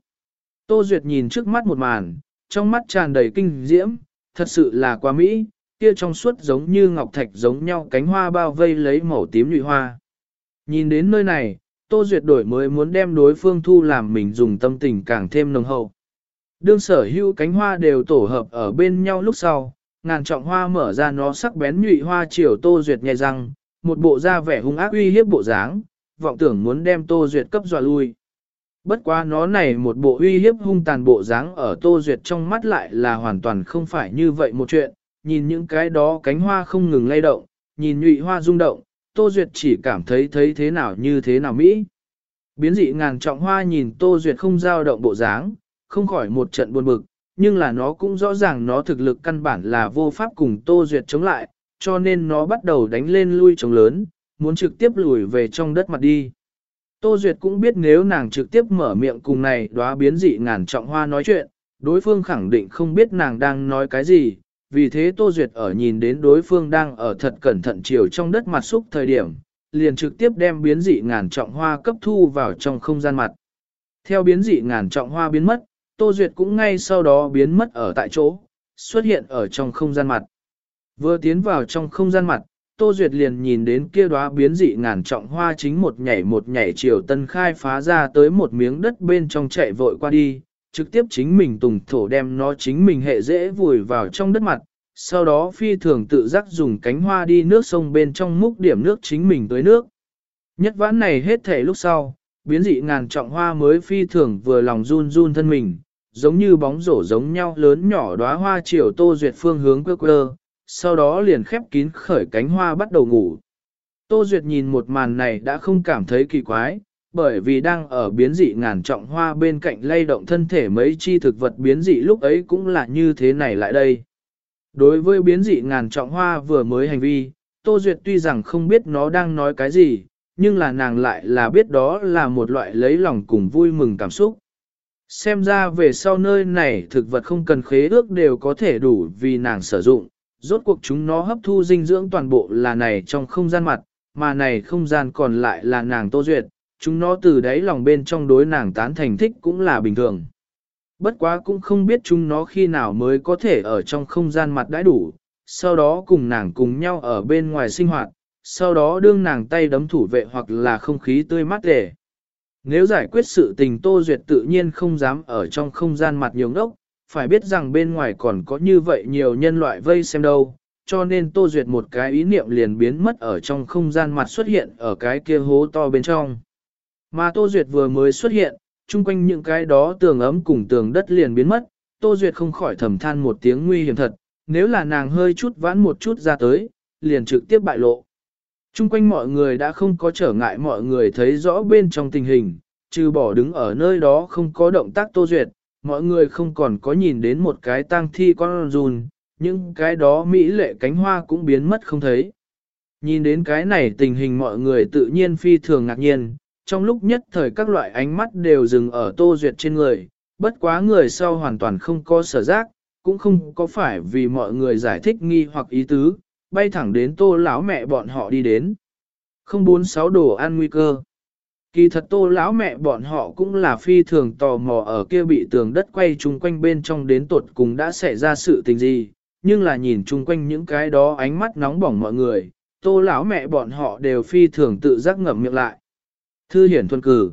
Tô Duyệt nhìn trước mắt một màn, trong mắt tràn đầy kinh diễm, thật sự là quá mỹ, kia trong suốt giống như ngọc thạch giống nhau cánh hoa bao vây lấy màu tím nhụy hoa. Nhìn đến nơi này, Tô Duyệt đổi mới muốn đem đối phương thu làm mình dùng tâm tình càng thêm nồng hậu. Đương sở hữu cánh hoa đều tổ hợp ở bên nhau lúc sau, ngàn trọng hoa mở ra nó sắc bén nhụy hoa chiều Tô Duyệt nhẹ răng, một bộ da vẻ hung ác uy hiếp bộ dáng, vọng tưởng muốn đem Tô Duyệt cấp dọa lui. Bất quá nó này một bộ uy hiếp hung tàn bộ dáng ở Tô Duyệt trong mắt lại là hoàn toàn không phải như vậy một chuyện, nhìn những cái đó cánh hoa không ngừng lay động, nhìn nhụy hoa rung động, Tô Duyệt chỉ cảm thấy thấy thế nào như thế nào Mỹ. Biến dị ngàn trọng hoa nhìn Tô Duyệt không dao động bộ dáng, không khỏi một trận buồn bực, nhưng là nó cũng rõ ràng nó thực lực căn bản là vô pháp cùng Tô Duyệt chống lại, cho nên nó bắt đầu đánh lên lui chống lớn, muốn trực tiếp lùi về trong đất mặt đi. Tô Duyệt cũng biết nếu nàng trực tiếp mở miệng cùng này đóa biến dị ngàn trọng hoa nói chuyện, đối phương khẳng định không biết nàng đang nói cái gì, vì thế Tô Duyệt ở nhìn đến đối phương đang ở thật cẩn thận chiều trong đất mặt xúc thời điểm, liền trực tiếp đem biến dị ngàn trọng hoa cấp thu vào trong không gian mặt. Theo biến dị ngàn trọng hoa biến mất, Tô Duyệt cũng ngay sau đó biến mất ở tại chỗ, xuất hiện ở trong không gian mặt. Vừa tiến vào trong không gian mặt, Tô Duyệt liền nhìn đến kia đóa biến dị ngàn trọng hoa chính một nhảy một nhảy chiều tân khai phá ra tới một miếng đất bên trong chạy vội qua đi, trực tiếp chính mình tùng thổ đem nó chính mình hệ dễ vùi vào trong đất mặt, sau đó phi thường tự giác dùng cánh hoa đi nước sông bên trong múc điểm nước chính mình tới nước. Nhất vãn này hết thể lúc sau, biến dị ngàn trọng hoa mới phi thường vừa lòng run run thân mình, giống như bóng rổ giống nhau lớn nhỏ đóa hoa chiều tô duyệt phương hướng quơ quơ, sau đó liền khép kín khởi cánh hoa bắt đầu ngủ. Tô Duyệt nhìn một màn này đã không cảm thấy kỳ quái, bởi vì đang ở biến dị ngàn trọng hoa bên cạnh lay động thân thể mấy chi thực vật biến dị lúc ấy cũng là như thế này lại đây. Đối với biến dị ngàn trọng hoa vừa mới hành vi, Tô Duyệt tuy rằng không biết nó đang nói cái gì, nhưng là nàng lại là biết đó là một loại lấy lòng cùng vui mừng cảm xúc. Xem ra về sau nơi này thực vật không cần khế ước đều có thể đủ vì nàng sử dụng, rốt cuộc chúng nó hấp thu dinh dưỡng toàn bộ là này trong không gian mặt, mà này không gian còn lại là nàng Tô Duyệt, chúng nó từ đáy lòng bên trong đối nàng tán thành thích cũng là bình thường. Bất quá cũng không biết chúng nó khi nào mới có thể ở trong không gian mặt đãi đủ, sau đó cùng nàng cùng nhau ở bên ngoài sinh hoạt, sau đó đương nàng tay đấm thủ vệ hoặc là không khí tươi mát để. Nếu giải quyết sự tình Tô Duyệt tự nhiên không dám ở trong không gian mặt nhiều ngốc, phải biết rằng bên ngoài còn có như vậy nhiều nhân loại vây xem đâu, cho nên Tô Duyệt một cái ý niệm liền biến mất ở trong không gian mặt xuất hiện ở cái kia hố to bên trong. Mà Tô Duyệt vừa mới xuất hiện, chung quanh những cái đó tường ấm cùng tường đất liền biến mất, Tô Duyệt không khỏi thầm than một tiếng nguy hiểm thật, nếu là nàng hơi chút vãn một chút ra tới, liền trực tiếp bại lộ. Chung quanh mọi người đã không có trở ngại mọi người thấy rõ bên trong tình hình, trừ bỏ đứng ở nơi đó không có động tác Tô Duyệt, mọi người không còn có nhìn đến một cái tang thi con run, những cái đó mỹ lệ cánh hoa cũng biến mất không thấy. Nhìn đến cái này tình hình mọi người tự nhiên phi thường ngạc nhiên, trong lúc nhất thời các loại ánh mắt đều dừng ở Tô Duyệt trên người, bất quá người sau hoàn toàn không có sở giác, cũng không có phải vì mọi người giải thích nghi hoặc ý tứ, bay thẳng đến Tô lão mẹ bọn họ đi đến. 046 đồ ăn nguy cơ. Kỳ thật tô lão mẹ bọn họ cũng là phi thường tò mò ở kia bị tường đất quay chung quanh bên trong đến tột cùng đã xảy ra sự tình gì, nhưng là nhìn chung quanh những cái đó ánh mắt nóng bỏng mọi người, tô lão mẹ bọn họ đều phi thường tự giác ngậm miệng lại. Thư hiển thuần cử.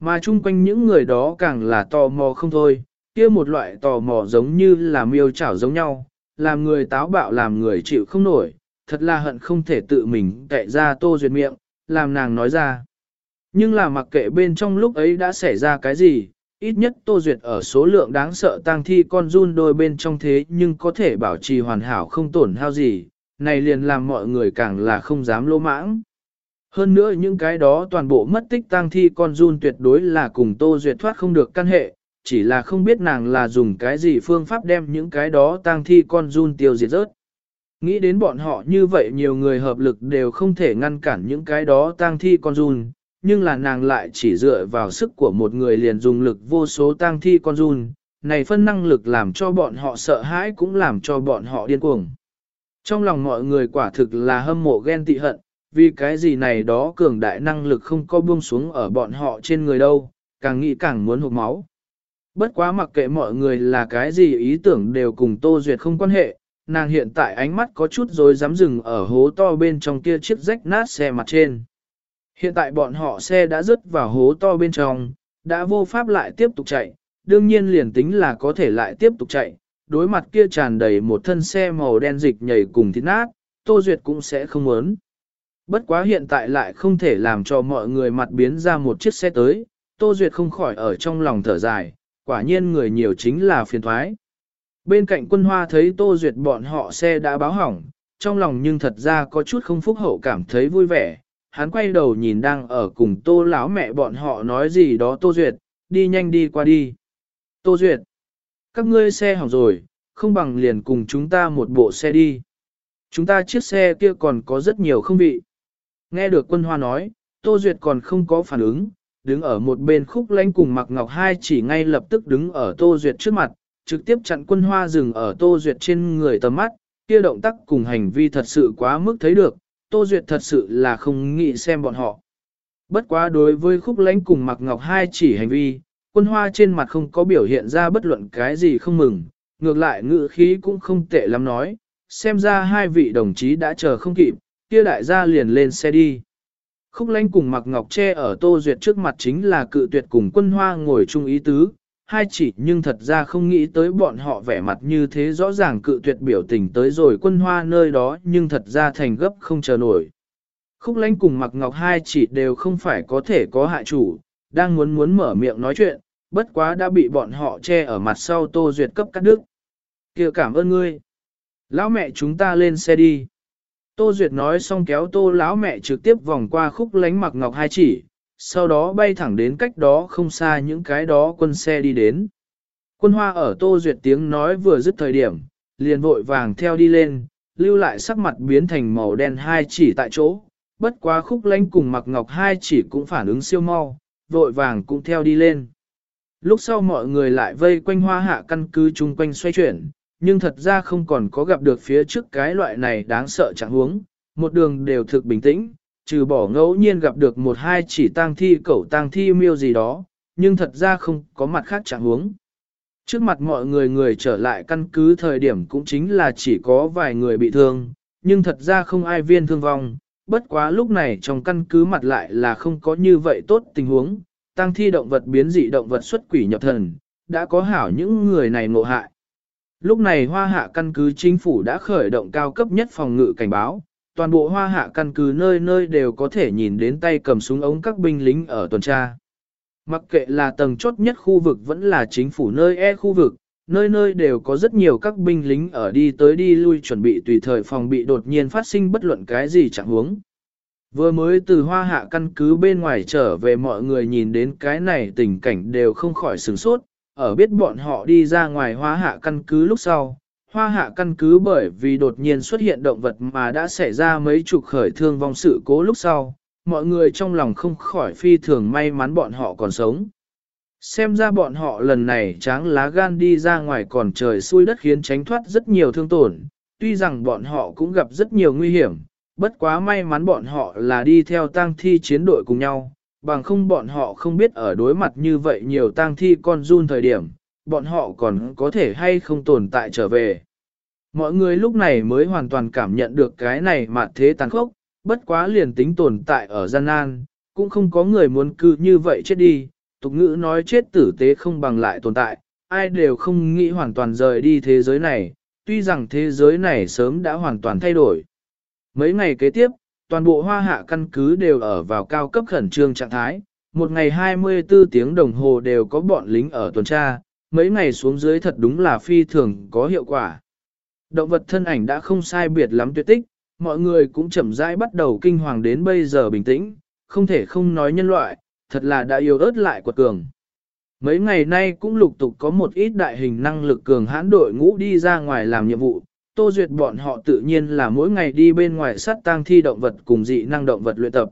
Mà chung quanh những người đó càng là tò mò không thôi, kia một loại tò mò giống như là miêu chảo giống nhau, làm người táo bạo làm người chịu không nổi, thật là hận không thể tự mình kệ ra tô duyệt miệng, làm nàng nói ra. Nhưng là mặc kệ bên trong lúc ấy đã xảy ra cái gì, ít nhất Tô Duyệt ở số lượng đáng sợ tang thi con run đôi bên trong thế nhưng có thể bảo trì hoàn hảo không tổn hao gì, này liền làm mọi người càng là không dám lỗ mãng. Hơn nữa những cái đó toàn bộ mất tích tang thi con run tuyệt đối là cùng Tô Duyệt thoát không được căn hệ, chỉ là không biết nàng là dùng cái gì phương pháp đem những cái đó tang thi con run tiêu diệt rớt. Nghĩ đến bọn họ như vậy nhiều người hợp lực đều không thể ngăn cản những cái đó tang thi con run, nhưng là nàng lại chỉ dựa vào sức của một người liền dùng lực vô số tang thi con run, này phân năng lực làm cho bọn họ sợ hãi cũng làm cho bọn họ điên cuồng. Trong lòng mọi người quả thực là hâm mộ ghen tị hận, vì cái gì này đó cường đại năng lực không có buông xuống ở bọn họ trên người đâu, càng nghĩ càng muốn hụt máu. Bất quá mặc kệ mọi người là cái gì ý tưởng đều cùng Tô Duyệt không quan hệ, nàng hiện tại ánh mắt có chút rồi dám dừng ở hố to bên trong kia chiếc rách nát xe mặt trên. Hiện tại bọn họ xe đã rớt vào hố to bên trong, đã vô pháp lại tiếp tục chạy, đương nhiên liền tính là có thể lại tiếp tục chạy, đối mặt kia tràn đầy một thân xe màu đen dịch nhảy cùng thịt nát, Tô Duyệt cũng sẽ không muốn. Bất quá hiện tại lại không thể làm cho mọi người mặt biến ra một chiếc xe tới, Tô Duyệt không khỏi ở trong lòng thở dài, quả nhiên người nhiều chính là phiền thoái. Bên cạnh quân hoa thấy Tô Duyệt bọn họ xe đã báo hỏng, trong lòng nhưng thật ra có chút không phúc hậu cảm thấy vui vẻ, hắn quay đầu nhìn đang ở cùng tô lão mẹ bọn họ nói gì đó tô duyệt, đi nhanh đi qua đi. Tô duyệt, các ngươi xe hỏng rồi, không bằng liền cùng chúng ta một bộ xe đi. Chúng ta chiếc xe kia còn có rất nhiều không vị. Nghe được quân hoa nói, tô duyệt còn không có phản ứng, đứng ở một bên khúc lánh cùng mặc ngọc hai chỉ ngay lập tức đứng ở tô duyệt trước mặt, trực tiếp chặn quân hoa dừng ở tô duyệt trên người tầm mắt, kia động tác cùng hành vi thật sự quá mức thấy được, Tô Duyệt thật sự là không nghĩ xem bọn họ. Bất quá đối với khúc lánh cùng mặc ngọc hai chỉ hành vi, quân hoa trên mặt không có biểu hiện ra bất luận cái gì không mừng, ngược lại ngữ khí cũng không tệ lắm nói, xem ra hai vị đồng chí đã chờ không kịp, kia đại gia liền lên xe đi. Khúc lánh cùng mặc ngọc che ở Tô Duyệt trước mặt chính là cự tuyệt cùng quân hoa ngồi chung ý tứ, hai chỉ nhưng thật ra không nghĩ tới bọn họ vẻ mặt như thế rõ ràng cự tuyệt biểu tình tới rồi quân hoa nơi đó nhưng thật ra thành gấp không chờ nổi. Khúc lánh cùng mặc ngọc hai chỉ đều không phải có thể có hại chủ, đang muốn muốn mở miệng nói chuyện, bất quá đã bị bọn họ che ở mặt sau tô duyệt cấp cắt đứt. kia cảm ơn ngươi. Lão mẹ chúng ta lên xe đi. Tô Duyệt nói xong kéo tô lão mẹ trực tiếp vòng qua khúc lánh mặc ngọc hai chỉ, sau đó bay thẳng đến cách đó không xa những cái đó quân xe đi đến. Quân hoa ở Tô Duyệt tiếng nói vừa dứt thời điểm, liền vội vàng theo đi lên, lưu lại sắc mặt biến thành màu đen hai chỉ tại chỗ, bất quá khúc lánh cùng mặc ngọc hai chỉ cũng phản ứng siêu mau, vội vàng cũng theo đi lên. Lúc sau mọi người lại vây quanh hoa hạ căn cứ chung quanh xoay chuyển, nhưng thật ra không còn có gặp được phía trước cái loại này đáng sợ chẳng huống, một đường đều thực bình tĩnh, trừ bỏ ngẫu nhiên gặp được một hai chỉ tang thi cẩu tang thi miêu gì đó, nhưng thật ra không có mặt khác chẳng huống. Trước mặt mọi người người trở lại căn cứ thời điểm cũng chính là chỉ có vài người bị thương, nhưng thật ra không ai viên thương vong, bất quá lúc này trong căn cứ mặt lại là không có như vậy tốt tình huống, tăng thi động vật biến dị động vật xuất quỷ nhập thần, đã có hảo những người này ngộ hại. Lúc này hoa hạ căn cứ chính phủ đã khởi động cao cấp nhất phòng ngự cảnh báo, toàn bộ hoa hạ căn cứ nơi nơi đều có thể nhìn đến tay cầm súng ống các binh lính ở tuần tra. Mặc kệ là tầng chốt nhất khu vực vẫn là chính phủ nơi e khu vực, nơi nơi đều có rất nhiều các binh lính ở đi tới đi lui chuẩn bị tùy thời phòng bị đột nhiên phát sinh bất luận cái gì chẳng huống. Vừa mới từ hoa hạ căn cứ bên ngoài trở về mọi người nhìn đến cái này tình cảnh đều không khỏi sửng sốt, ở biết bọn họ đi ra ngoài hoa hạ căn cứ lúc sau. Hoa hạ căn cứ bởi vì đột nhiên xuất hiện động vật mà đã xảy ra mấy chục khởi thương vong sự cố lúc sau, mọi người trong lòng không khỏi phi thường may mắn bọn họ còn sống. Xem ra bọn họ lần này tráng lá gan đi ra ngoài còn trời xui đất khiến tránh thoát rất nhiều thương tổn, tuy rằng bọn họ cũng gặp rất nhiều nguy hiểm, bất quá may mắn bọn họ là đi theo tang thi chiến đội cùng nhau, bằng không bọn họ không biết ở đối mặt như vậy nhiều tang thi con run thời điểm, bọn họ còn có thể hay không tồn tại trở về. Mọi người lúc này mới hoàn toàn cảm nhận được cái này mà thế tàn khốc, bất quá liền tính tồn tại ở gian nan, cũng không có người muốn cư như vậy chết đi, tục ngữ nói chết tử tế không bằng lại tồn tại, ai đều không nghĩ hoàn toàn rời đi thế giới này, tuy rằng thế giới này sớm đã hoàn toàn thay đổi. Mấy ngày kế tiếp, toàn bộ hoa hạ căn cứ đều ở vào cao cấp khẩn trương trạng thái, một ngày 24 tiếng đồng hồ đều có bọn lính ở tuần tra, mấy ngày xuống dưới thật đúng là phi thường có hiệu quả. Động vật thân ảnh đã không sai biệt lắm tuyệt tích, mọi người cũng chậm rãi bắt đầu kinh hoàng đến bây giờ bình tĩnh, không thể không nói nhân loại, thật là đã yêu ớt lại quật cường. Mấy ngày nay cũng lục tục có một ít đại hình năng lực cường hãn đội ngũ đi ra ngoài làm nhiệm vụ, tô duyệt bọn họ tự nhiên là mỗi ngày đi bên ngoài sát tang thi động vật cùng dị năng động vật luyện tập.